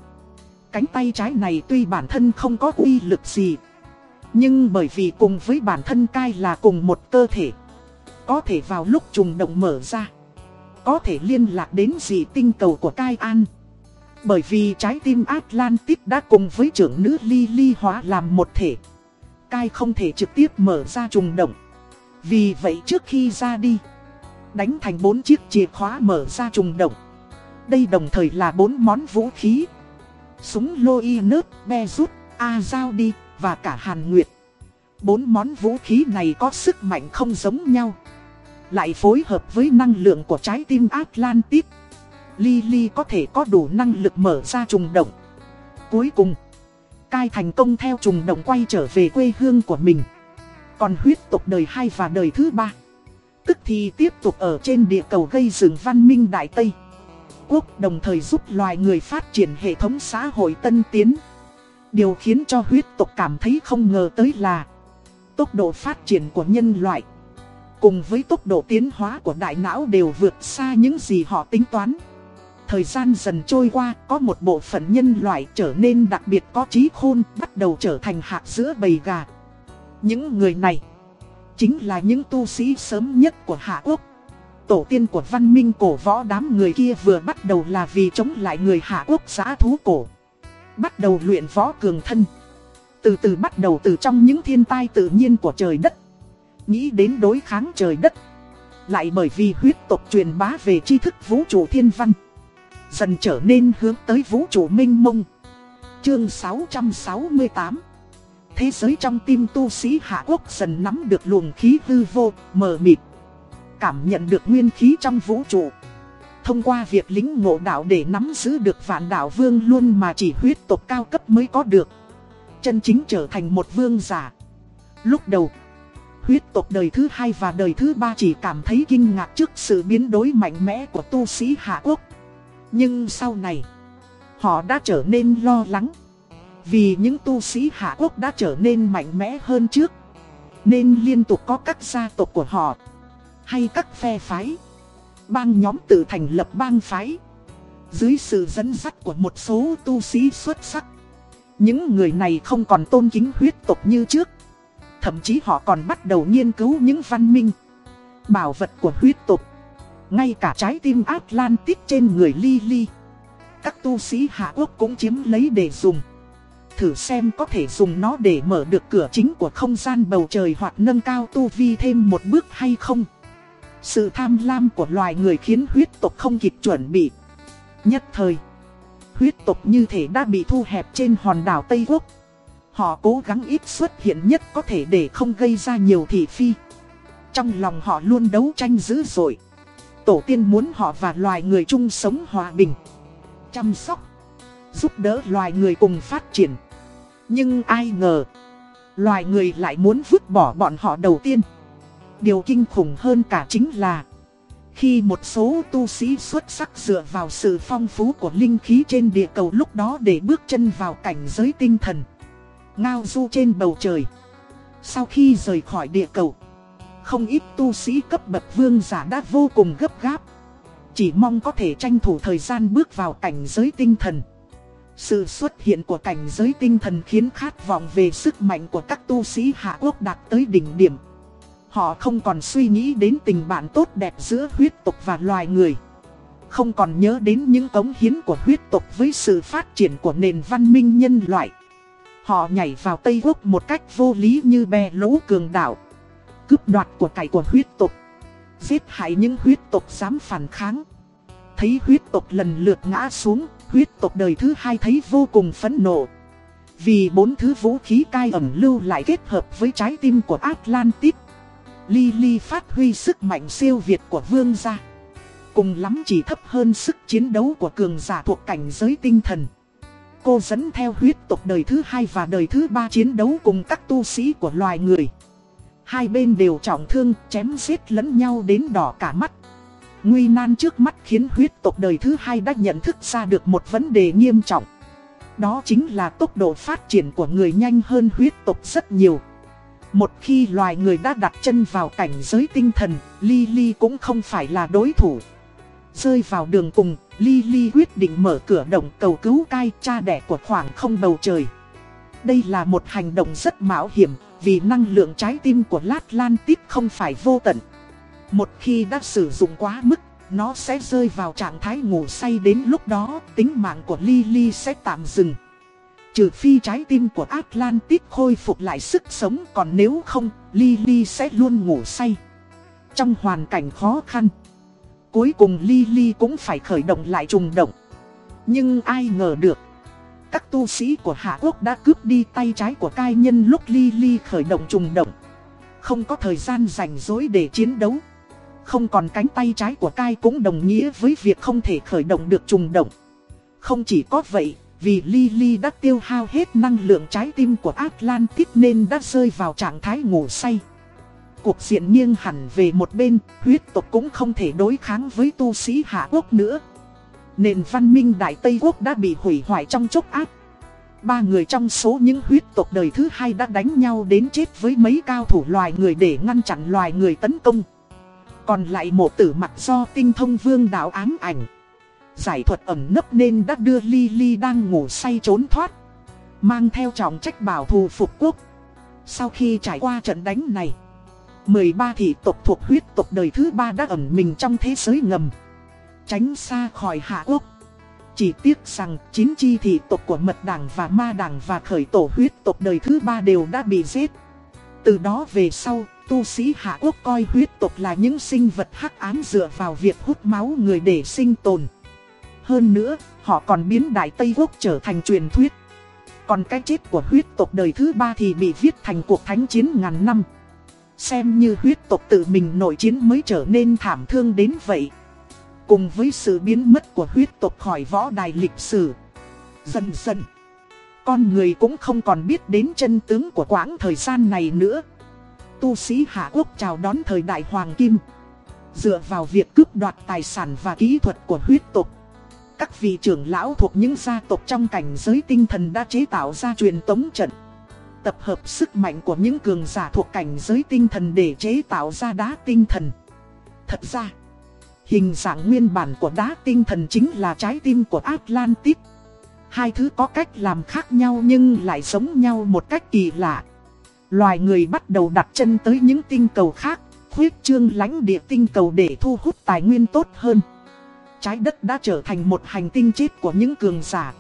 Cánh tay trái này tuy bản thân không có uy lực gì, Nhưng bởi vì cùng với bản thân cai là cùng một cơ thể, Có thể vào lúc trùng động mở ra, Có thể liên lạc đến dị tinh cầu của cai an. Bởi vì trái tim Atlantis đã cùng với trưởng nữ Lily hóa làm một thể Cai không thể trực tiếp mở ra trùng động. Vì vậy trước khi ra đi Đánh thành bốn chiếc chìa khóa mở ra trùng động. Đây đồng thời là bốn món vũ khí. Súng lôi nớt, be rút, A dao đi và cả hàn nguyệt. Bốn món vũ khí này có sức mạnh không giống nhau. Lại phối hợp với năng lượng của trái tim Atlantis. Lily có thể có đủ năng lực mở ra trùng động. Cuối cùng Cai thành công theo trùng động quay trở về quê hương của mình. Còn huyết tộc đời 2 và đời thứ ba. Tức thì tiếp tục ở trên địa cầu gây dựng văn minh Đại Tây. Quốc đồng thời giúp loài người phát triển hệ thống xã hội tân tiến. Điều khiến cho huyết tộc cảm thấy không ngờ tới là Tốc độ phát triển của nhân loại Cùng với tốc độ tiến hóa của đại não đều vượt xa những gì họ tính toán. Thời gian dần trôi qua, có một bộ phận nhân loại trở nên đặc biệt có trí khôn, bắt đầu trở thành hạt giữa bầy gà. Những người này, chính là những tu sĩ sớm nhất của Hạ Quốc. Tổ tiên của văn minh cổ võ đám người kia vừa bắt đầu là vì chống lại người Hạ Quốc giã thú cổ. Bắt đầu luyện võ cường thân. Từ từ bắt đầu từ trong những thiên tai tự nhiên của trời đất. Nghĩ đến đối kháng trời đất. Lại bởi vì huyết tộc truyền bá về tri thức vũ trụ thiên văn. Dần trở nên hướng tới vũ trụ minh mông. Chương 668 Thế giới trong tim tu sĩ Hạ Quốc dần nắm được luồng khí hư vô, mờ mịt. Cảm nhận được nguyên khí trong vũ trụ. Thông qua việc lính ngộ đạo để nắm giữ được vạn đạo vương luôn mà chỉ huyết tộc cao cấp mới có được. Chân chính trở thành một vương giả. Lúc đầu Huyết tộc đời thứ hai và đời thứ ba chỉ cảm thấy kinh ngạc trước sự biến đổi mạnh mẽ của tu sĩ Hạ Quốc nhưng sau này, họ đã trở nên lo lắng. Vì những tu sĩ Hạ Quốc đã trở nên mạnh mẽ hơn trước. Nên liên tục có các gia tộc của họ, hay các phe phái, bang nhóm tự thành lập bang phái. Dưới sự dẫn dắt của một số tu sĩ xuất sắc, những người này không còn tôn kính huyết tộc như trước. Thậm chí họ còn bắt đầu nghiên cứu những văn minh, bảo vật của huyết tộc. Ngay cả trái tim Atlantis trên người Lily. Các tu sĩ Hạ Quốc cũng chiếm lấy để dùng. Thử xem có thể dùng nó để mở được cửa chính của không gian bầu trời hoặc nâng cao tu vi thêm một bước hay không. Sự tham lam của loài người khiến huyết tộc không kịp chuẩn bị. Nhất thời, Huyết tộc như thể đã bị thu hẹp trên hòn đảo Tây Quốc. Họ cố gắng ít xuất hiện nhất có thể để không gây ra nhiều thị phi. Trong lòng họ luôn đấu tranh dữ dội. Tổ tiên muốn họ và loài người chung sống hòa bình Chăm sóc Giúp đỡ loài người cùng phát triển Nhưng ai ngờ Loài người lại muốn vứt bỏ bọn họ đầu tiên Điều kinh khủng hơn cả chính là Khi một số tu sĩ xuất sắc dựa vào sự phong phú của linh khí trên địa cầu lúc đó để bước chân vào cảnh giới tinh thần. Ngao du trên bầu trời. Sau khi rời khỏi địa cầu, không ít tu sĩ cấp bậc vương giả đã vô cùng gấp gáp. Chỉ mong có thể tranh thủ thời gian bước vào cảnh giới tinh thần. Sự xuất hiện của cảnh giới tinh thần khiến khát vọng về sức mạnh của các tu sĩ Hạ Quốc đạt tới đỉnh điểm. Họ không còn suy nghĩ đến tình bạn tốt đẹp giữa huyết tộc và loài người. Không còn nhớ đến những cống hiến của huyết tộc với sự phát triển của nền văn minh nhân loại. Họ nhảy vào Tây Quốc một cách vô lý như bè lũ cường đảo. Cướp đoạt của cải của huyết tộc. Giết hại những huyết tộc dám phản kháng. Thấy huyết tộc lần lượt ngã xuống, huyết tộc đời thứ hai thấy vô cùng phẫn nộ. Vì bốn thứ vũ khí cai ẩm lưu lại kết hợp với trái tim của Atlantis. Lily phát huy sức mạnh siêu việt của vương gia. Cùng lắm chỉ thấp hơn sức chiến đấu của cường giả thuộc cảnh giới tinh thần. Cô dẫn theo huyết tộc đời thứ hai và đời thứ ba chiến đấu cùng các tu sĩ của loài người. Hai bên đều trọng thương, chém giết lẫn nhau đến đỏ cả mắt. Nguy nan trước mắt khiến huyết tộc đời thứ hai đã nhận thức ra được một vấn đề nghiêm trọng. Đó chính là tốc độ phát triển của người nhanh hơn huyết tộc rất nhiều. Một khi loài người đã đặt chân vào cảnh giới tinh thần, Lily cũng không phải là đối thủ. Rơi vào đường cùng, Lily quyết định mở cửa động cầu cứu cai cha đẻ của khoảng không bầu trời. Đây là một hành động rất mạo hiểm, vì năng lượng trái tim của Atlantis không phải vô tận. Một khi đã sử dụng quá mức, nó sẽ rơi vào trạng thái ngủ say đến lúc đó, tính mạng của Lily sẽ tạm dừng. Trừ phi trái tim của Atlantis khôi phục lại sức sống còn nếu không, Lily sẽ luôn ngủ say. Trong hoàn cảnh khó khăn, cuối cùng Lily cũng phải khởi động lại trùng động. Nhưng ai ngờ được, các tu sĩ của Hạ Quốc đã cướp đi tay trái của cai nhân lúc Lily khởi động trùng động. Không có thời gian rảnh rỗi để chiến đấu. Không còn cánh tay trái của cai cũng đồng nghĩa với việc không thể khởi động được trùng động. Không chỉ có vậy, vì Lily đã tiêu hao hết năng lượng trái tim của Atlantis nên đã rơi vào trạng thái ngủ say. Cuộc diện nghiêng hẳn về một bên, huyết tộc cũng không thể đối kháng với tu sĩ Hạ Quốc nữa. Nền văn minh Đại Tây Quốc đã bị hủy hoại trong chốc áp Ba người trong số những huyết tộc đời thứ hai đã đánh nhau đến chết với mấy cao thủ loài người để ngăn chặn loài người tấn công. Còn lại một tử mặt do tinh thông vương đạo ám ảnh. Giải thuật ẩn nấp nên đã đưa Lily đang ngủ say trốn thoát. Mang theo trọng trách bảo thù phục quốc. Sau khi trải qua trận đánh này, 13 thị tộc thuộc huyết tộc đời thứ ba đã ẩn mình trong thế giới ngầm. Tránh xa khỏi hạ quốc. Chỉ tiếc rằng chín chi thị tộc của mật đảng và ma đảng và khởi tổ huyết tộc đời thứ ba đều đã bị giết. Từ đó về sau, tu sĩ Hạ Quốc coi huyết tộc là những sinh vật hắc ám dựa vào việc hút máu người để sinh tồn. Hơn nữa, họ còn biến Đại Tây Quốc trở thành truyền thuyết. Còn cái chết của huyết tộc đời thứ ba thì bị viết thành cuộc thánh chiến ngàn năm. Xem như huyết tộc tự mình nội chiến mới trở nên thảm thương đến vậy. Cùng với sự biến mất của huyết tộc khỏi võ đài lịch sử. Dần dần, con người cũng không còn biết đến chân tướng của quãng thời gian này nữa. Tu sĩ Hạ Quốc chào đón thời đại Hoàng Kim. Dựa vào việc cướp đoạt tài sản và kỹ thuật của huyết tộc các vị trưởng lão thuộc những gia tộc trong cảnh giới tinh thần đã chế tạo ra truyền tống trận. Tập hợp sức mạnh của những cường giả thuộc cảnh giới tinh thần để chế tạo ra đá tinh thần. Thật ra, hình dạng nguyên bản của đá tinh thần chính là trái tim của Atlantis. Hai thứ có cách làm khác nhau nhưng lại giống nhau một cách kỳ lạ. Loài người bắt đầu đặt chân tới những tinh cầu khác, khuyết trương lánh địa tinh cầu để thu hút tài nguyên tốt hơn. Trái đất đã trở thành một hành tinh chết của những cường giả.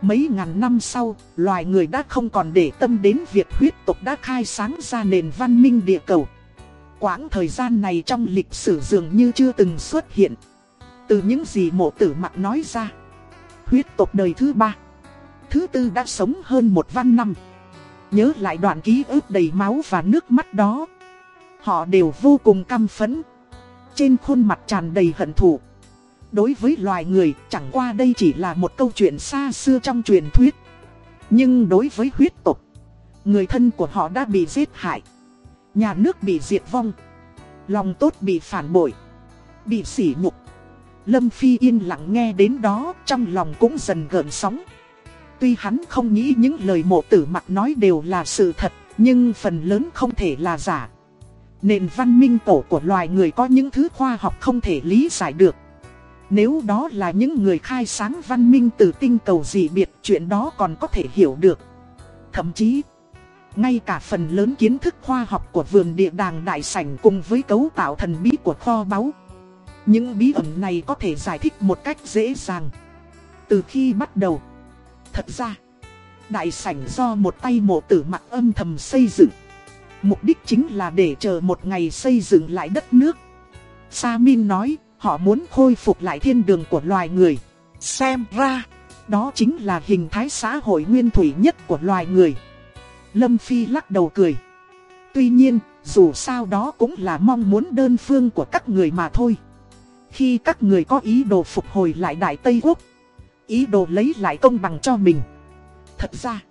Mấy ngàn năm sau, loài người đã không còn để tâm đến việc huyết tộc đã khai sáng ra nền văn minh địa cầu. Quãng thời gian này trong lịch sử dường như chưa từng xuất hiện. Từ những gì mộ tử mặt nói ra, huyết tộc đời thứ ba, thứ tư đã sống hơn một văn năm. Nhớ lại đoạn ký ức đầy máu và nước mắt đó. Họ đều vô cùng căm phẫn. Trên khuôn mặt tràn đầy hận thù. Đối với loài người, chẳng qua đây chỉ là một câu chuyện xa xưa trong truyền thuyết. Nhưng đối với huyết tộc, người thân của họ đã bị giết hại. Nhà nước bị diệt vong. Lòng tốt bị phản bội. Bị sỉ nhục. Lâm Phi yên lặng nghe đến đó, trong lòng cũng dần gợn sóng. Tuy hắn không nghĩ những lời mộ tử mặt nói đều là sự thật, nhưng phần lớn không thể là giả. Nền văn minh cổ của loài người có những thứ khoa học không thể lý giải được. Nếu đó là những người khai sáng văn minh từ tinh cầu dị biệt, chuyện đó còn có thể hiểu được. Thậm chí, ngay cả phần lớn kiến thức khoa học của vườn địa đàng đại sảnh cùng với cấu tạo thần bí của kho báu. Những bí ẩn này có thể giải thích một cách dễ dàng. Từ khi bắt đầu, thật ra, đại sảnh do một tay mộ tử mặc âm thầm xây dựng. Mục đích chính là để chờ một ngày xây dựng lại đất nước. Sa Min nói, họ muốn khôi phục lại thiên đường của loài người. Xem ra, đó chính là hình thái xã hội nguyên thủy nhất của loài người. Lâm Phi lắc đầu cười. Tuy nhiên, dù sao đó cũng là mong muốn đơn phương của các người mà thôi. Khi các người có ý đồ phục hồi lại Đại Tây Quốc, ý đồ lấy lại công bằng cho mình. Thật ra,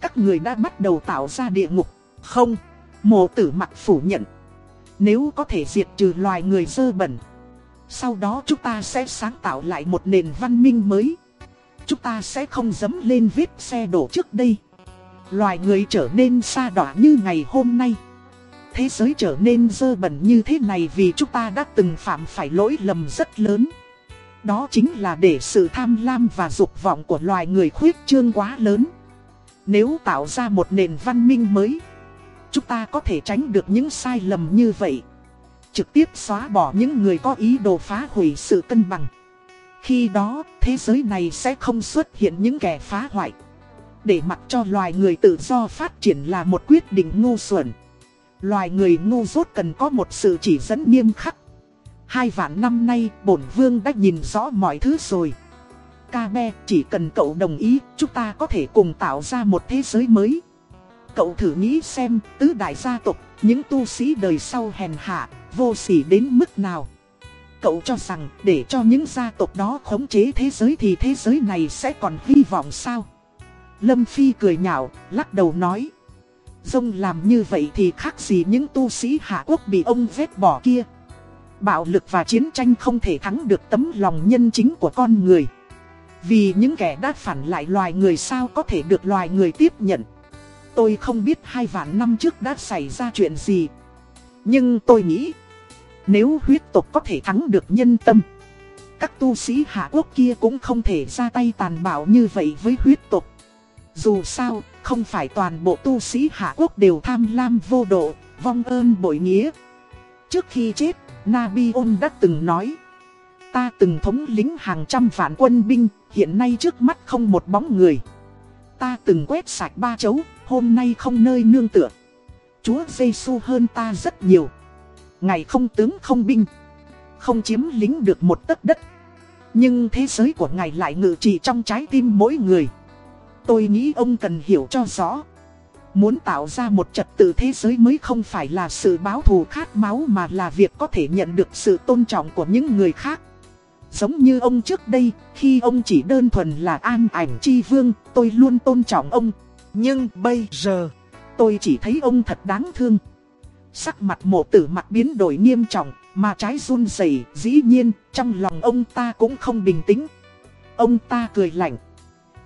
các người đã bắt đầu tạo ra địa ngục. Không, mộ tử mặt phủ nhận. Nếu có thể diệt trừ loài người dơ bẩn, sau đó chúng ta sẽ sáng tạo lại một nền văn minh mới. Chúng ta sẽ không dấm lên vết xe đổ trước đây. Loài người trở nên xa đỏ như ngày hôm nay. Thế giới trở nên dơ bẩn như thế này vì chúng ta đã từng phạm phải lỗi lầm rất lớn. Đó chính là để sự tham lam và dục vọng của loài người khuyết trương quá lớn. Nếu tạo ra một nền văn minh mới, chúng ta có thể tránh được những sai lầm như vậy. Trực tiếp xóa bỏ những người có ý đồ phá hủy sự cân bằng. Khi đó, thế giới này sẽ không xuất hiện những kẻ phá hoại. Để mặc cho loài người tự do phát triển là một quyết định ngu xuẩn. Loài người ngu dốt cần có một sự chỉ dẫn nghiêm khắc. Hai vạn năm nay, bổn vương đã nhìn rõ mọi thứ rồi. Ca be, chỉ cần cậu đồng ý, chúng ta có thể cùng tạo ra một thế giới mới. Cậu thử nghĩ xem, tứ đại gia tộc, những tu sĩ đời sau hèn hạ, vô sỉ đến mức nào. Cậu cho rằng, để cho những gia tộc đó khống chế thế giới thì thế giới này sẽ còn hy vọng sao? Lâm Phi cười nhạo, lắc đầu nói. Dông làm như vậy thì khác gì những tu sĩ hạ quốc bị ông vết bỏ kia. Bạo lực và chiến tranh không thể thắng được tấm lòng nhân chính của con người. Vì những kẻ đã phản lại loài người sao có thể được loài người tiếp nhận. Tôi không biết hai vạn năm trước đã xảy ra chuyện gì. Nhưng tôi nghĩ, nếu huyết tộc có thể thắng được nhân tâm, các tu sĩ hạ quốc kia cũng không thể ra tay tàn bạo như vậy với huyết tộc. Dù sao, không phải toàn bộ tu sĩ Hạ Quốc đều tham lam vô độ, vong ơn bội nghĩa. Trước khi chết, Nabion đã từng nói. Ta từng thống lính hàng trăm vạn quân binh, hiện nay trước mắt không một bóng người. Ta từng quét sạch ba chấu, hôm nay không nơi nương tựa. Chúa giêsu hơn ta rất nhiều. Ngày không tướng không binh, không chiếm lính được một tấc đất. Nhưng thế giới của ngài lại ngự trị trong trái tim mỗi người. Tôi nghĩ ông cần hiểu cho rõ. Muốn tạo ra một trật tự thế giới mới không phải là sự báo thù khát máu mà là việc có thể nhận được sự tôn trọng của những người khác. Giống như ông trước đây, khi ông chỉ đơn thuần là an ảnh chi vương, tôi luôn tôn trọng ông. Nhưng bây giờ, tôi chỉ thấy ông thật đáng thương. Sắc mặt mộ tử mặt biến đổi nghiêm trọng, mà trái run rẩy dĩ nhiên, trong lòng ông ta cũng không bình tĩnh. Ông ta cười lạnh.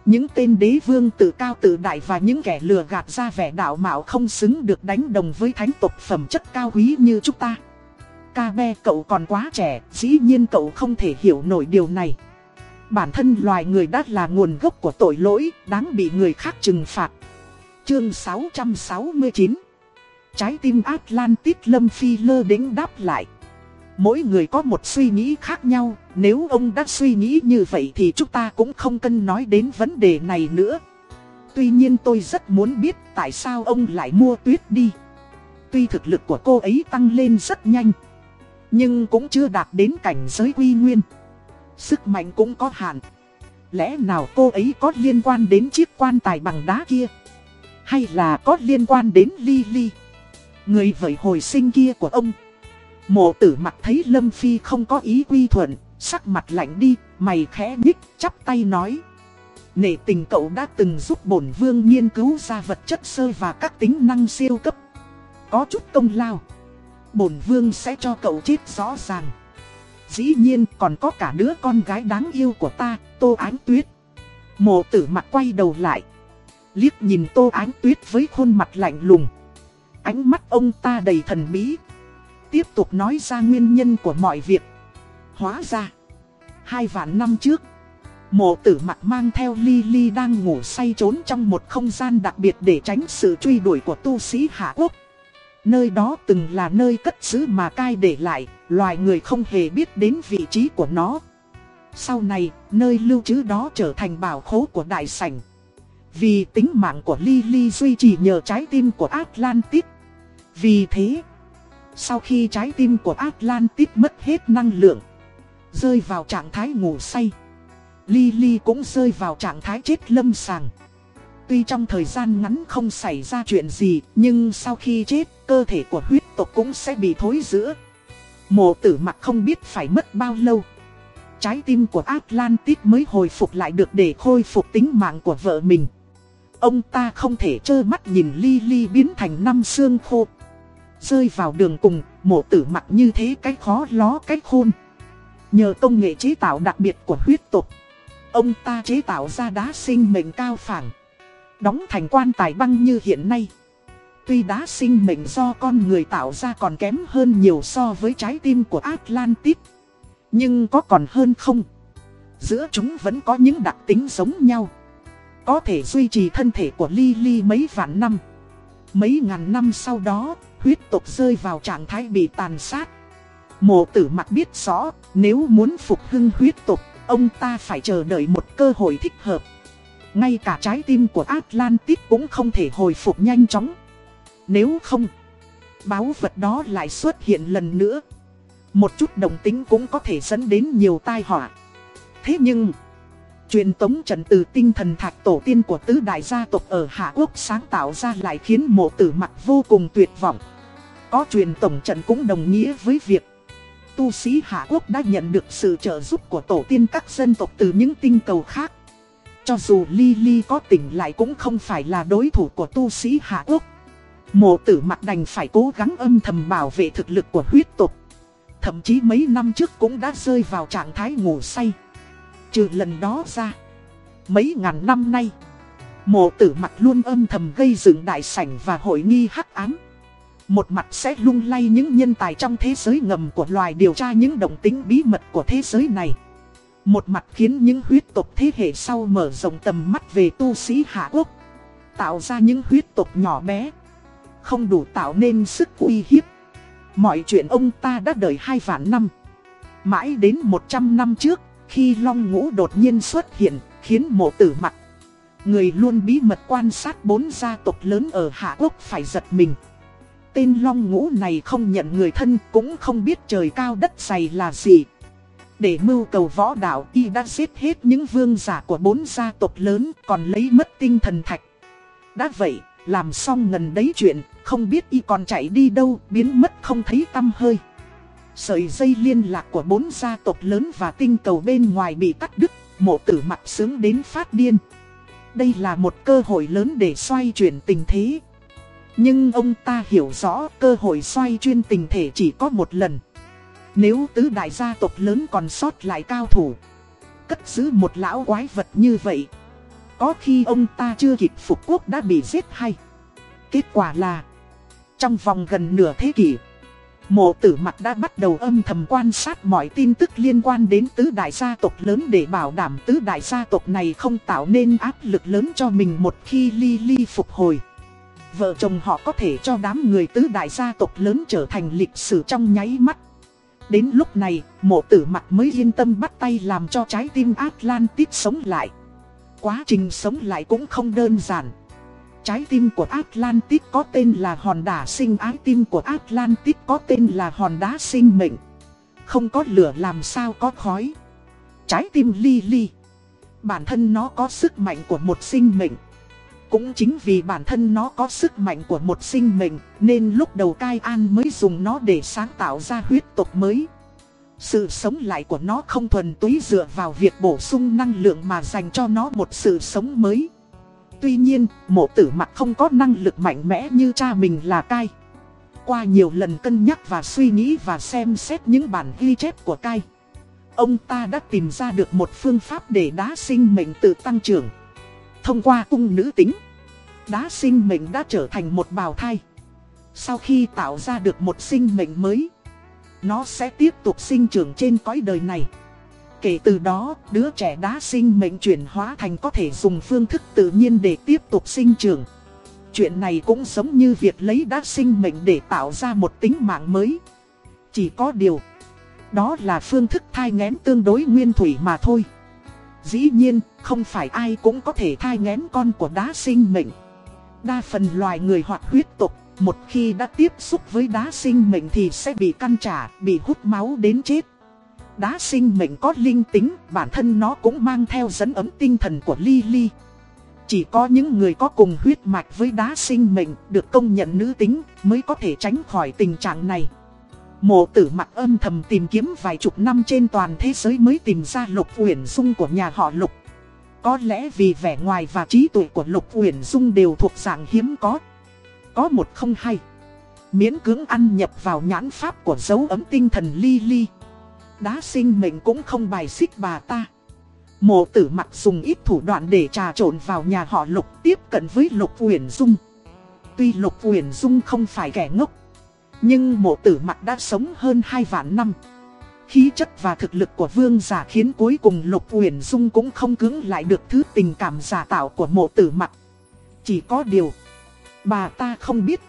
Những tên đế vương tự cao tự đại và những kẻ lừa gạt ra vẻ đạo mạo không xứng được đánh đồng với thánh tộc phẩm chất cao quý như chúng ta. Ca be cậu còn quá trẻ, dĩ nhiên cậu không thể hiểu nổi điều này. Bản thân loài người đã là nguồn gốc của tội lỗi, đáng bị người khác trừng phạt. Chương 669 Trái tim Atlantis Lâm Phi lơ đính đáp lại. Mỗi người có một suy nghĩ khác nhau, nếu ông đã suy nghĩ như vậy thì chúng ta cũng không cần nói đến vấn đề này nữa. Tuy nhiên tôi rất muốn biết tại sao ông lại mua tuyết đi. Tuy thực lực của cô ấy tăng lên rất nhanh, nhưng cũng chưa đạt đến cảnh giới quy nguyên. Sức mạnh cũng có hạn. Lẽ nào cô ấy có liên quan đến chiếc quan tài bằng đá kia? Hay là có liên quan đến Lily? Người vợ hồi sinh kia của ông? Mộ tử mặt thấy Lâm Phi không có ý quy thuận, sắc mặt lạnh đi, mày khẽ nhích, chắp tay nói. Nể tình cậu đã từng giúp bổn vương nghiên cứu ra vật chất sơ và các tính năng siêu cấp. Có chút công lao. Bổn vương sẽ cho cậu chết rõ ràng. Dĩ nhiên còn có cả đứa con gái đáng yêu của ta, Tô Ánh Tuyết. Mộ tử mặt quay đầu lại. Liếc nhìn Tô Ánh Tuyết với khuôn mặt lạnh lùng. Ánh mắt ông ta đầy thần bí. Tiếp tục nói ra nguyên nhân của mọi việc. Hóa ra, hai vạn năm trước, mộ tử mặt mang theo Lily đang ngủ say trốn trong một không gian đặc biệt để tránh sự truy đuổi của tu sĩ Hạ Quốc. Nơi đó từng là nơi cất giữ mà cai để lại, loài người không hề biết đến vị trí của nó. Sau này, nơi lưu trữ đó trở thành bảo khố của đại sảnh. Vì tính mạng của Lily duy trì nhờ trái tim của Atlantis. Vì thế, sau khi trái tim của Atlantis mất hết năng lượng, rơi vào trạng thái ngủ say, Lily cũng rơi vào trạng thái chết lâm sàng. Tuy trong thời gian ngắn không xảy ra chuyện gì, nhưng sau khi chết, cơ thể của huyết tộc cũng sẽ bị thối giữa. Mộ tử mặc không biết phải mất bao lâu. Trái tim của Atlantis mới hồi phục lại được để khôi phục tính mạng của vợ mình. Ông ta không thể trơ mắt nhìn Lily biến thành năm xương khô. Rơi vào đường cùng, mộ tử mặc như thế cái khó ló cái khôn. Nhờ công nghệ chế tạo đặc biệt của huyết tộc, ông ta chế tạo ra đá sinh mệnh cao phẳng. Đóng thành quan tài băng như hiện nay. Tuy đá sinh mệnh do con người tạo ra còn kém hơn nhiều so với trái tim của Atlantis. Nhưng có còn hơn không? Giữa chúng vẫn có những đặc tính giống nhau. Có thể duy trì thân thể của Lily mấy vạn năm. Mấy ngàn năm sau đó, huyết tộc rơi vào trạng thái bị tàn sát. Mộ tử mặt biết rõ, nếu muốn phục hưng huyết tộc, ông ta phải chờ đợi một cơ hội thích hợp. Ngay cả trái tim của Atlantis cũng không thể hồi phục nhanh chóng. Nếu không, báo vật đó lại xuất hiện lần nữa. Một chút đồng tính cũng có thể dẫn đến nhiều tai họa. Thế nhưng, truyền tống trận từ tinh thần thạch tổ tiên của tứ đại gia tộc ở Hạ Quốc sáng tạo ra lại khiến mộ tử mặt vô cùng tuyệt vọng. Có truyền tổng trận cũng đồng nghĩa với việc tu sĩ Hạ Quốc đã nhận được sự trợ giúp của tổ tiên các dân tộc từ những tinh cầu khác. Cho dù Lily có tỉnh lại cũng không phải là đối thủ của tu sĩ Hạ Quốc. Mộ tử mặt đành phải cố gắng âm thầm bảo vệ thực lực của huyết tộc. Thậm chí mấy năm trước cũng đã rơi vào trạng thái ngủ say. Trừ lần đó ra, mấy ngàn năm nay, mộ tử mặt luôn âm thầm gây dựng đại sảnh và hội nghi hắc ám. Một mặt sẽ lung lay những nhân tài trong thế giới ngầm của loài điều tra những động tính bí mật của thế giới này. Một mặt khiến những huyết tộc thế hệ sau mở rộng tầm mắt về tu sĩ Hạ Quốc. Tạo ra những huyết tộc nhỏ bé. Không đủ tạo nên sức uy hiếp. Mọi chuyện ông ta đã đợi hai vạn năm. Mãi đến 100 năm trước, khi Long Ngũ đột nhiên xuất hiện, khiến mộ tử mặt. Người luôn bí mật quan sát bốn gia tộc lớn ở Hạ Quốc phải giật mình. Tên Long Ngũ này không nhận người thân cũng không biết trời cao đất dày là gì. Để mưu cầu võ đạo y đã giết hết những vương giả của bốn gia tộc lớn còn lấy mất tinh thần thạch. Đã vậy, làm xong ngần đấy chuyện, không biết y còn chạy đi đâu, biến mất không thấy tâm hơi. Sợi dây liên lạc của bốn gia tộc lớn và tinh cầu bên ngoài bị cắt đứt, mộ tử mặt sướng đến phát điên. Đây là một cơ hội lớn để xoay chuyển tình thế. Nhưng ông ta hiểu rõ cơ hội xoay chuyên tình thể chỉ có một lần. Nếu tứ đại gia tộc lớn còn sót lại cao thủ, cất giữ một lão quái vật như vậy, có khi ông ta chưa kịp phục quốc đã bị giết hay. Kết quả là, trong vòng gần nửa thế kỷ, mộ tử mặt đã bắt đầu âm thầm quan sát mọi tin tức liên quan đến tứ đại gia tộc lớn để bảo đảm tứ đại gia tộc này không tạo nên áp lực lớn cho mình một khi ly ly phục hồi. Vợ chồng họ có thể cho đám người tứ đại gia tộc lớn trở thành lịch sử trong nháy mắt. Đến lúc này, mộ tử mặt mới yên tâm bắt tay làm cho trái tim Atlantis sống lại. Quá trình sống lại cũng không đơn giản. Trái tim của Atlantis có tên là hòn đá sinh ái tim của Atlantis có tên là hòn đá sinh mệnh. Không có lửa làm sao có khói. Trái tim ly ly. Bản thân nó có sức mạnh của một sinh mệnh. Cũng chính vì bản thân nó có sức mạnh của một sinh mệnh, nên lúc đầu Cai An mới dùng nó để sáng tạo ra huyết tộc mới. Sự sống lại của nó không thuần túy dựa vào việc bổ sung năng lượng mà dành cho nó một sự sống mới. Tuy nhiên, mộ tử mặt không có năng lực mạnh mẽ như cha mình là Cai. Qua nhiều lần cân nhắc và suy nghĩ và xem xét những bản ghi chép của Cai. ông ta đã tìm ra được một phương pháp để đá sinh mệnh tự tăng trưởng. Thông qua cung nữ tính, đá sinh mệnh đã trở thành một bào thai. Sau khi tạo ra được một sinh mệnh mới, nó sẽ tiếp tục sinh trưởng trên cõi đời này. Kể từ đó, đứa trẻ đã sinh mệnh chuyển hóa thành có thể dùng phương thức tự nhiên để tiếp tục sinh trưởng. Chuyện này cũng giống như việc lấy đã sinh mệnh để tạo ra một tính mạng mới. Chỉ có điều, đó là phương thức thai ngén tương đối nguyên thủy mà thôi. Dĩ nhiên, không phải ai cũng có thể thai ngén con của đá sinh mệnh. Đa phần loài người hoặc huyết tục, một khi đã tiếp xúc với đá sinh mệnh thì sẽ bị căn trả, bị hút máu đến chết. Đá sinh mệnh có linh tính, bản thân nó cũng mang theo dẫn ấm tinh thần của Lily. Chỉ có những người có cùng huyết mạch với đá sinh mệnh được công nhận nữ tính mới có thể tránh khỏi tình trạng này. Mộ tử mặt âm thầm tìm kiếm vài chục năm trên toàn thế giới mới tìm ra lục uyển dung của nhà họ lục. Có lẽ vì vẻ ngoài và trí tuệ của lục uyển dung đều thuộc dạng hiếm có. Có một không hay. Miễn cưỡng ăn nhập vào nhãn pháp của dấu ấm tinh thần ly ly. Đá sinh mệnh cũng không bài xích bà ta. Mộ tử Mặc dùng ít thủ đoạn để trà trộn vào nhà họ lục tiếp cận với lục uyển dung. Tuy lục uyển dung không phải kẻ ngốc. Nhưng mộ tử Mặc đã sống hơn 2 vạn năm. Khí chất và thực lực của vương giả khiến cuối cùng Lục Uyển Dung cũng không cứng lại được thứ tình cảm giả tạo của mộ tử Mặc. Chỉ có điều, bà ta không biết,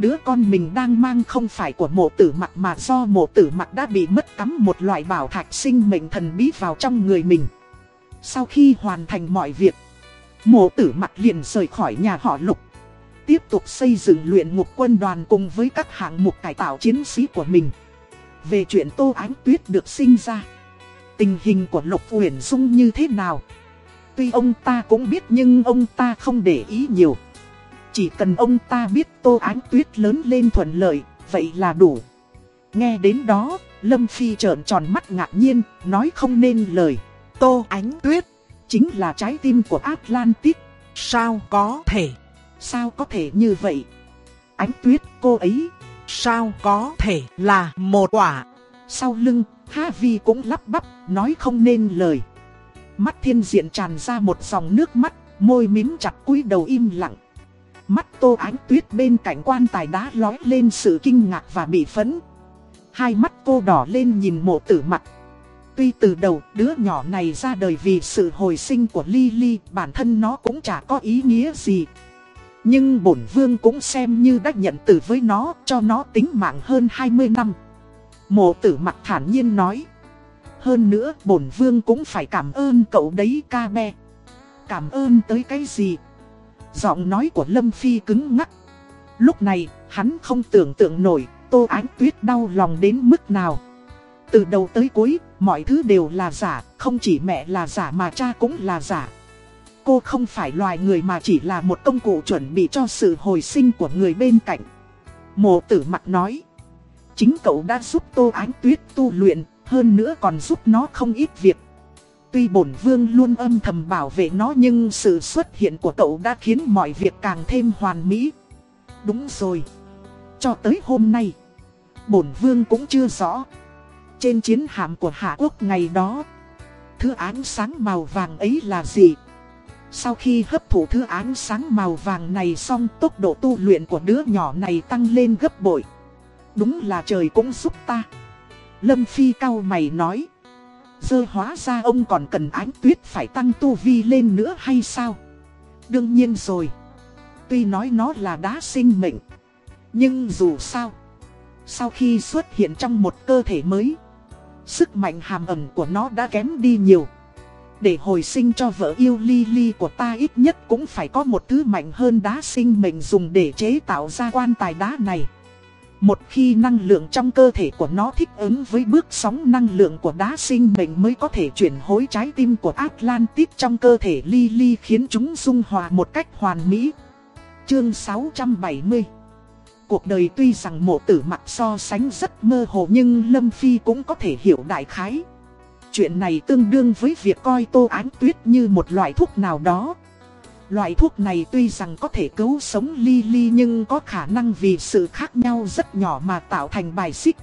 đứa con mình đang mang không phải của mộ tử mặt mà do mộ tử mặt đã bị mất cắm một loại bảo thạch sinh mệnh thần bí vào trong người mình. Sau khi hoàn thành mọi việc, mộ tử mặt liền rời khỏi nhà họ Lục tiếp tục xây dựng luyện ngục quân đoàn cùng với các hạng mục cải tạo chiến sĩ của mình. Về chuyện Tô Ánh Tuyết được sinh ra, tình hình của Lục Uyển Dung như thế nào? Tuy ông ta cũng biết nhưng ông ta không để ý nhiều. Chỉ cần ông ta biết Tô Ánh Tuyết lớn lên thuận lợi, vậy là đủ. Nghe đến đó, Lâm Phi trợn tròn mắt ngạc nhiên, nói không nên lời. Tô Ánh Tuyết, chính là trái tim của Atlantis. Sao có thể? Sao có thể như vậy? Ánh tuyết cô ấy, sao có thể là một quả? Sau lưng, Ha Vi cũng lắp bắp, nói không nên lời. Mắt thiên diện tràn ra một dòng nước mắt, môi mím chặt cúi đầu im lặng. Mắt tô ánh tuyết bên cạnh quan tài đá lói lên sự kinh ngạc và bị phấn. Hai mắt cô đỏ lên nhìn mộ tử mặt. Tuy từ đầu đứa nhỏ này ra đời vì sự hồi sinh của Lily, bản thân nó cũng chả có ý nghĩa gì. Nhưng bổn vương cũng xem như đã nhận từ với nó cho nó tính mạng hơn 20 năm. Mộ tử mặt thản nhiên nói. Hơn nữa bổn vương cũng phải cảm ơn cậu đấy ca be. Cảm ơn tới cái gì? Giọng nói của Lâm Phi cứng ngắc. Lúc này, hắn không tưởng tượng nổi, Tô Ánh Tuyết đau lòng đến mức nào. Từ đầu tới cuối, mọi thứ đều là giả, không chỉ mẹ là giả mà cha cũng là giả. Cô không phải loài người mà chỉ là một công cụ chuẩn bị cho sự hồi sinh của người bên cạnh. Mộ tử mặt nói. Chính cậu đã giúp Tô Ánh Tuyết tu luyện, hơn nữa còn giúp nó không ít việc. Tuy bổn vương luôn âm thầm bảo vệ nó nhưng sự xuất hiện của cậu đã khiến mọi việc càng thêm hoàn mỹ. Đúng rồi. Cho tới hôm nay, bổn vương cũng chưa rõ. Trên chiến hạm của Hạ Quốc ngày đó, thứ ánh sáng màu vàng ấy là gì? Sau khi hấp thụ thứ ánh sáng màu vàng này xong tốc độ tu luyện của đứa nhỏ này tăng lên gấp bội. Đúng là trời cũng giúp ta. Lâm Phi cao mày nói. Dơ hóa ra ông còn cần ánh tuyết phải tăng tu vi lên nữa hay sao? Đương nhiên rồi. Tuy nói nó là đá sinh mệnh. Nhưng dù sao. Sau khi xuất hiện trong một cơ thể mới. Sức mạnh hàm ẩn của nó đã kém đi nhiều. Để hồi sinh cho vợ yêu Lily của ta ít nhất cũng phải có một thứ mạnh hơn đá sinh mệnh dùng để chế tạo ra quan tài đá này. Một khi năng lượng trong cơ thể của nó thích ứng với bước sóng năng lượng của đá sinh mệnh mới có thể chuyển hối trái tim của Atlantis trong cơ thể Lily khiến chúng dung hòa một cách hoàn mỹ. Chương 670 Cuộc đời tuy rằng mộ tử mặt so sánh rất mơ hồ nhưng Lâm Phi cũng có thể hiểu đại khái. Chuyện này tương đương với việc coi tô ánh tuyết như một loại thuốc nào đó. Loại thuốc này tuy rằng có thể cứu sống Lily nhưng có khả năng vì sự khác nhau rất nhỏ mà tạo thành bài xích.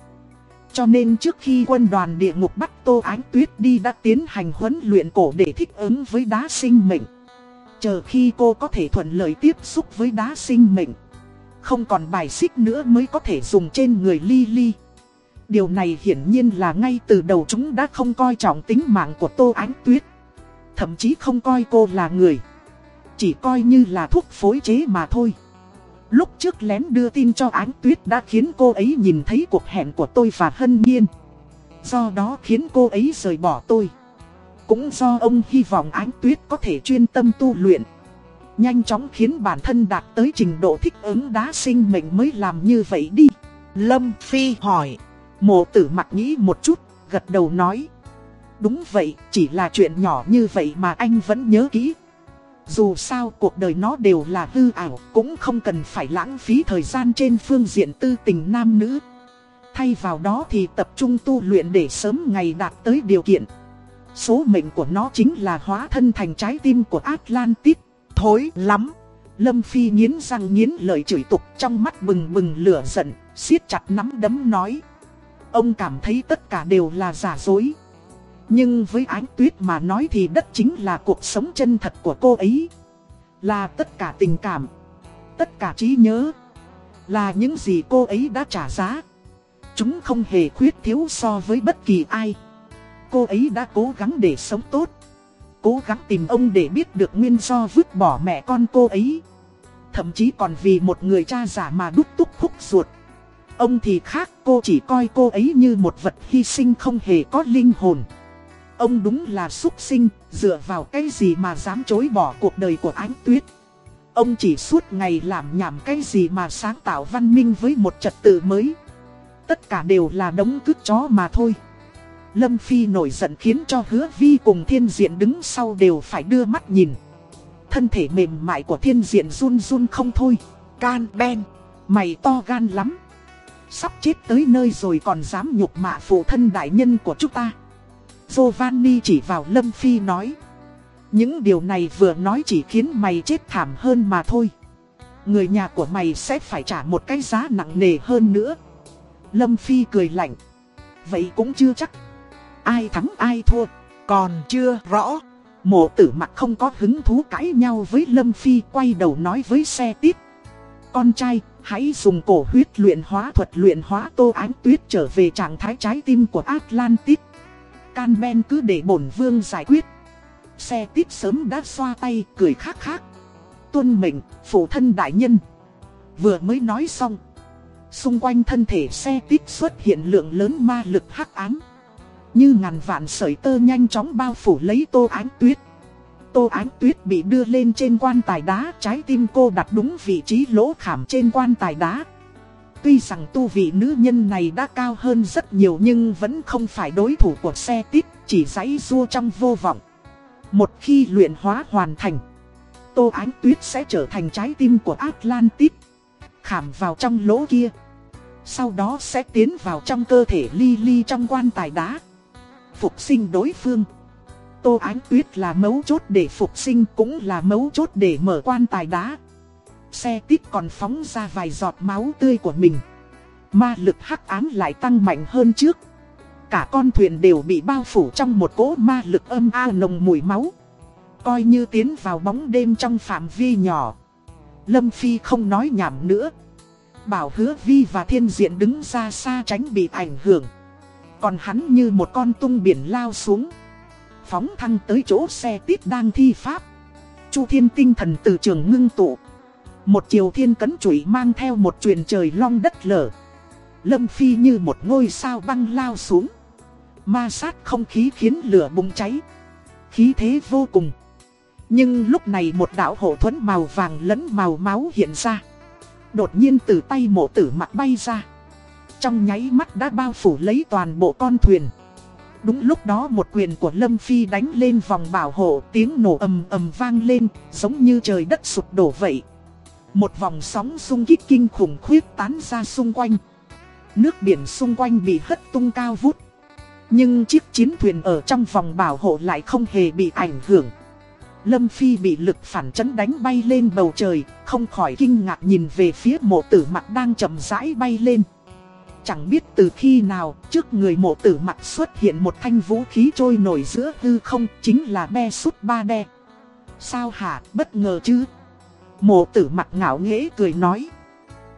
Cho nên trước khi quân đoàn địa ngục bắt Tô Ánh Tuyết đi đã tiến hành huấn luyện cổ để thích ứng với đá sinh mệnh. Chờ khi cô có thể thuận lợi tiếp xúc với đá sinh mệnh. Không còn bài xích nữa mới có thể dùng trên người Lily. Điều này hiển nhiên là ngay từ đầu chúng đã không coi trọng tính mạng của Tô Ánh Tuyết. Thậm chí không coi cô là người. Chỉ coi như là thuốc phối chế mà thôi. Lúc trước lén đưa tin cho Ánh Tuyết đã khiến cô ấy nhìn thấy cuộc hẹn của tôi và Hân Nhiên. Do đó khiến cô ấy rời bỏ tôi. Cũng do ông hy vọng Ánh Tuyết có thể chuyên tâm tu luyện. Nhanh chóng khiến bản thân đạt tới trình độ thích ứng đá sinh mệnh mới làm như vậy đi. Lâm Phi hỏi. Mộ tử mặt nghĩ một chút, gật đầu nói. Đúng vậy, chỉ là chuyện nhỏ như vậy mà anh vẫn nhớ kỹ. Dù sao cuộc đời nó đều là hư ảo, cũng không cần phải lãng phí thời gian trên phương diện tư tình nam nữ. Thay vào đó thì tập trung tu luyện để sớm ngày đạt tới điều kiện. Số mệnh của nó chính là hóa thân thành trái tim của Atlantis. Thối lắm. Lâm Phi nghiến răng nghiến lời chửi tục trong mắt bừng bừng lửa giận, siết chặt nắm đấm nói. Ông cảm thấy tất cả đều là giả dối. Nhưng với ánh tuyết mà nói thì đất chính là cuộc sống chân thật của cô ấy. Là tất cả tình cảm, tất cả trí nhớ, là những gì cô ấy đã trả giá. Chúng không hề khuyết thiếu so với bất kỳ ai. Cô ấy đã cố gắng để sống tốt. Cố gắng tìm ông để biết được nguyên do vứt bỏ mẹ con cô ấy. Thậm chí còn vì một người cha giả mà đúc túc khúc ruột. Ông thì khác cô chỉ coi cô ấy như một vật hy sinh không hề có linh hồn. Ông đúng là xuất sinh, dựa vào cái gì mà dám chối bỏ cuộc đời của ánh tuyết. Ông chỉ suốt ngày làm nhảm cái gì mà sáng tạo văn minh với một trật tự mới. Tất cả đều là đống cứt chó mà thôi. Lâm Phi nổi giận khiến cho hứa vi cùng thiên diện đứng sau đều phải đưa mắt nhìn. Thân thể mềm mại của thiên diện run run không thôi. Can Ben, mày to gan lắm. Sắp chết tới nơi rồi còn dám nhục mạ phụ thân đại nhân của chúng ta. Giovanni chỉ vào Lâm Phi nói. Những điều này vừa nói chỉ khiến mày chết thảm hơn mà thôi. Người nhà của mày sẽ phải trả một cái giá nặng nề hơn nữa. Lâm Phi cười lạnh. Vậy cũng chưa chắc. Ai thắng ai thua, còn chưa rõ. Mộ tử mặt không có hứng thú cãi nhau với Lâm Phi quay đầu nói với xe tít. Con trai, hãy dùng cổ huyết luyện hóa thuật luyện hóa tô ánh tuyết trở về trạng thái trái tim của Atlantis. Can Ben cứ để bổn vương giải quyết. Xe tít sớm đã xoa tay, cười khắc khắc. Tuân mệnh, phụ thân đại nhân. Vừa mới nói xong. Xung quanh thân thể xe tít xuất hiện lượng lớn ma lực hắc ám. Như ngàn vạn sợi tơ nhanh chóng bao phủ lấy tô ánh tuyết. Tô ánh tuyết bị đưa lên trên quan tài đá, trái tim cô đặt đúng vị trí lỗ khảm trên quan tài đá. Tuy rằng tu vị nữ nhân này đã cao hơn rất nhiều nhưng vẫn không phải đối thủ của xe tít, chỉ giấy rua trong vô vọng. Một khi luyện hóa hoàn thành, Tô Ánh Tuyết sẽ trở thành trái tim của Atlantis, khảm vào trong lỗ kia. Sau đó sẽ tiến vào trong cơ thể Lily trong quan tài đá. Phục sinh đối phương. Tô Ánh Tuyết là mấu chốt để phục sinh cũng là mấu chốt để mở quan tài đá. Xe tít còn phóng ra vài giọt máu tươi của mình. Ma lực hắc ám lại tăng mạnh hơn trước. Cả con thuyền đều bị bao phủ trong một cỗ ma lực âm a nồng mùi máu. Coi như tiến vào bóng đêm trong phạm vi nhỏ. Lâm Phi không nói nhảm nữa. Bảo hứa Vi và thiên diện đứng ra xa tránh bị ảnh hưởng. Còn hắn như một con tung biển lao xuống. Phóng thăng tới chỗ xe tít đang thi pháp. Chu thiên tinh thần từ trường ngưng tụ. Một chiều thiên cấn chuỗi mang theo một truyền trời long đất lở. Lâm Phi như một ngôi sao băng lao xuống. Ma sát không khí khiến lửa bùng cháy. Khí thế vô cùng. Nhưng lúc này một đạo hộ thuẫn màu vàng lẫn màu máu hiện ra. Đột nhiên từ tay mộ tử mặt bay ra. Trong nháy mắt đã bao phủ lấy toàn bộ con thuyền. Đúng lúc đó một quyền của Lâm Phi đánh lên vòng bảo hộ, tiếng nổ ầm ầm vang lên, giống như trời đất sụp đổ vậy. Một vòng sóng xung kích kinh khủng khuyết tán ra xung quanh. Nước biển xung quanh bị hất tung cao vút. Nhưng chiếc chiến thuyền ở trong vòng bảo hộ lại không hề bị ảnh hưởng. Lâm Phi bị lực phản chấn đánh bay lên bầu trời, không khỏi kinh ngạc nhìn về phía mộ tử mặt đang chậm rãi bay lên. Chẳng biết từ khi nào, trước người mộ tử mặt xuất hiện một thanh vũ khí trôi nổi giữa hư không, chính là be sút ba đe. Sao hả, bất ngờ chứ? Mộ tử mặt ngạo nghễ cười nói.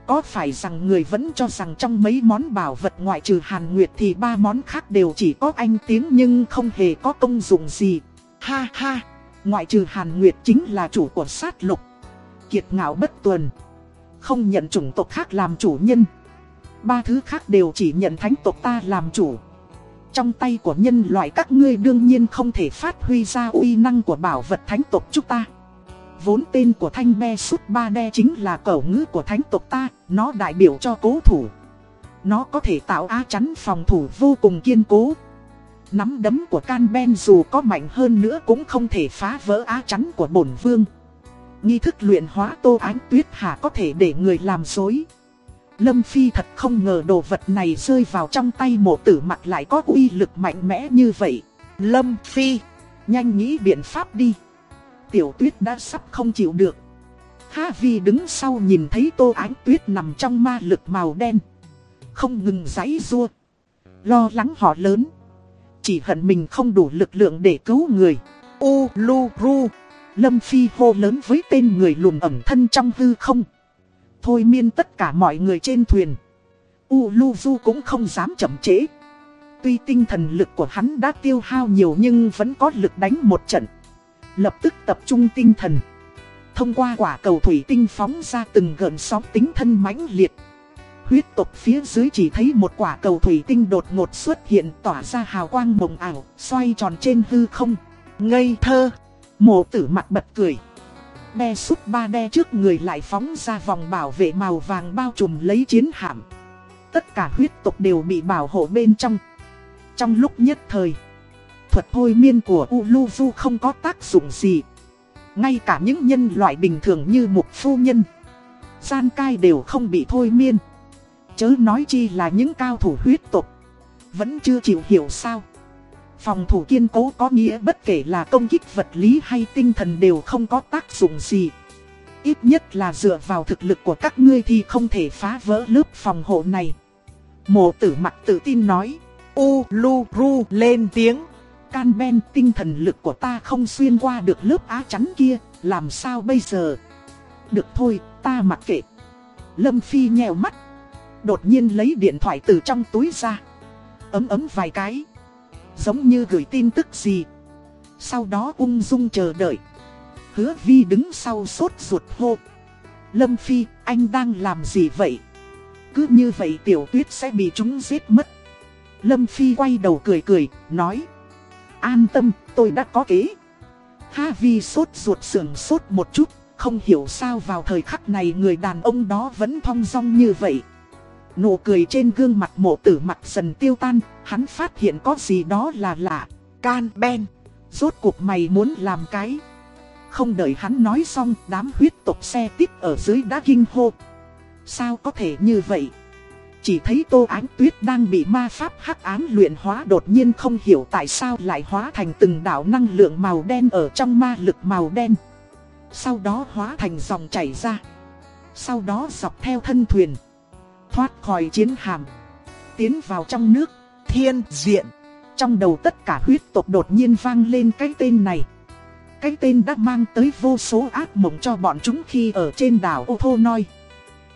Có phải rằng người vẫn cho rằng trong mấy món bảo vật ngoại trừ Hàn Nguyệt thì ba món khác đều chỉ có anh tiếng nhưng không hề có công dụng gì. Ha ha, ngoại trừ Hàn Nguyệt chính là chủ của sát lục. Kiệt ngạo bất tuần. Không nhận chủng tộc khác làm chủ nhân. Ba thứ khác đều chỉ nhận thánh tộc ta làm chủ. Trong tay của nhân loại các ngươi đương nhiên không thể phát huy ra uy năng của bảo vật thánh tộc chúng ta. Vốn tên của thanh me sút ba đe chính là cẩu ngữ của thánh tộc ta, nó đại biểu cho cố thủ. Nó có thể tạo á chắn phòng thủ vô cùng kiên cố. Nắm đấm của can ben dù có mạnh hơn nữa cũng không thể phá vỡ á chắn của bổn vương. Nghi thức luyện hóa tô ánh tuyết hà có thể để người làm dối. Lâm Phi thật không ngờ đồ vật này rơi vào trong tay mộ tử mặt lại có uy lực mạnh mẽ như vậy. Lâm Phi, nhanh nghĩ biện pháp đi. Tiểu tuyết đã sắp không chịu được. Ha Vi đứng sau nhìn thấy tô ánh tuyết nằm trong ma lực màu đen. Không ngừng giãy rua. Lo lắng họ lớn. Chỉ hận mình không đủ lực lượng để cứu người. U lu ru. Lâm Phi hô lớn với tên người lùn ẩm thân trong hư không. Thôi miên tất cả mọi người trên thuyền. U lu du cũng không dám chậm trễ. Tuy tinh thần lực của hắn đã tiêu hao nhiều nhưng vẫn có lực đánh một trận. Lập tức tập trung tinh thần. Thông qua quả cầu thủy tinh phóng ra từng gợn sóng tính thân mãnh liệt. Huyết tộc phía dưới chỉ thấy một quả cầu thủy tinh đột ngột xuất hiện tỏa ra hào quang mộng ảo, xoay tròn trên hư không. Ngây thơ, mộ tử mặt bật cười. Be sút ba đe trước người lại phóng ra vòng bảo vệ màu vàng bao trùm lấy chiến hạm. Tất cả huyết tộc đều bị bảo hộ bên trong. Trong lúc nhất thời, thuật thôi miên của Uluzu không có tác dụng gì. Ngay cả những nhân loại bình thường như mục phu nhân, gian cai đều không bị thôi miên. Chớ nói chi là những cao thủ huyết tộc, vẫn chưa chịu hiểu sao. Phòng thủ kiên cố có nghĩa bất kể là công kích vật lý hay tinh thần đều không có tác dụng gì. Ít nhất là dựa vào thực lực của các ngươi thì không thể phá vỡ lớp phòng hộ này. Mộ tử mặt tự tin nói. U, lu, ru, lên tiếng. Can ben tinh thần lực của ta không xuyên qua được lớp á chắn kia, làm sao bây giờ? Được thôi, ta mặc kệ. Lâm Phi nhèo mắt. Đột nhiên lấy điện thoại từ trong túi ra. Ấm ấm vài cái. Giống như gửi tin tức gì. Sau đó ung dung chờ đợi. Hứa Vi đứng sau sốt ruột hô. Lâm Phi, anh đang làm gì vậy? Cứ như vậy tiểu tuyết sẽ bị chúng giết mất. Lâm Phi quay đầu cười cười, nói. An tâm, tôi đã có kế. Ha Vi sốt ruột sườn sốt một chút, không hiểu sao vào thời khắc này người đàn ông đó vẫn thong dong như vậy. Nụ cười trên gương mặt mộ tử mặt dần tiêu tan, hắn phát hiện có gì đó là lạ. Can Ben, rốt cuộc mày muốn làm cái. Không đợi hắn nói xong, đám huyết tộc xe tiếp ở dưới đã kinh hô. Sao có thể như vậy? Chỉ thấy tô ánh tuyết đang bị ma pháp hắc ám luyện hóa đột nhiên không hiểu tại sao lại hóa thành từng đảo năng lượng màu đen ở trong ma lực màu đen. Sau đó hóa thành dòng chảy ra. Sau đó dọc theo thân thuyền. Thoát khỏi chiến hàm. Tiến vào trong nước. Thiên diện. Trong đầu tất cả huyết tộc đột nhiên vang lên cái tên này. Cái tên đã mang tới vô số ác mộng cho bọn chúng khi ở trên đảo ô thô noi.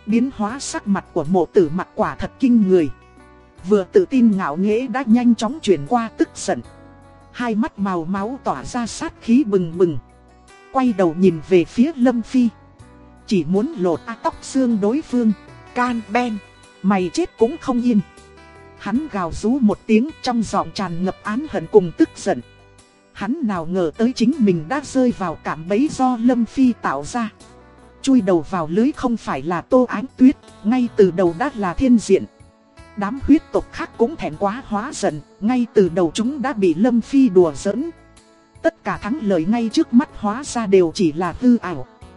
Biến hóa sắc mặt của mộ tử mặt quả thật kinh người. Vừa tự tin ngạo nghễ đã nhanh chóng chuyển qua tức giận. Hai mắt màu máu tỏa ra sát khí bừng bừng. Quay đầu nhìn về phía Lâm Phi. Chỉ muốn lột a tóc xương đối phương. Can Ben, mày chết cũng không yên. Hắn gào rú một tiếng trong giọng tràn ngập án hận cùng tức giận. Hắn nào ngờ tới chính mình đã rơi vào cảm bấy do Lâm Phi tạo ra. Chui đầu vào lưới không phải là tô ánh tuyết, ngay từ đầu đã là thiên diện. Đám huyết tộc khác cũng thèm quá hóa giận, ngay từ đầu chúng đã bị Lâm Phi đùa giỡn. Tất cả thắng lợi ngay trước mắt hóa ra đều chỉ là hư ảo.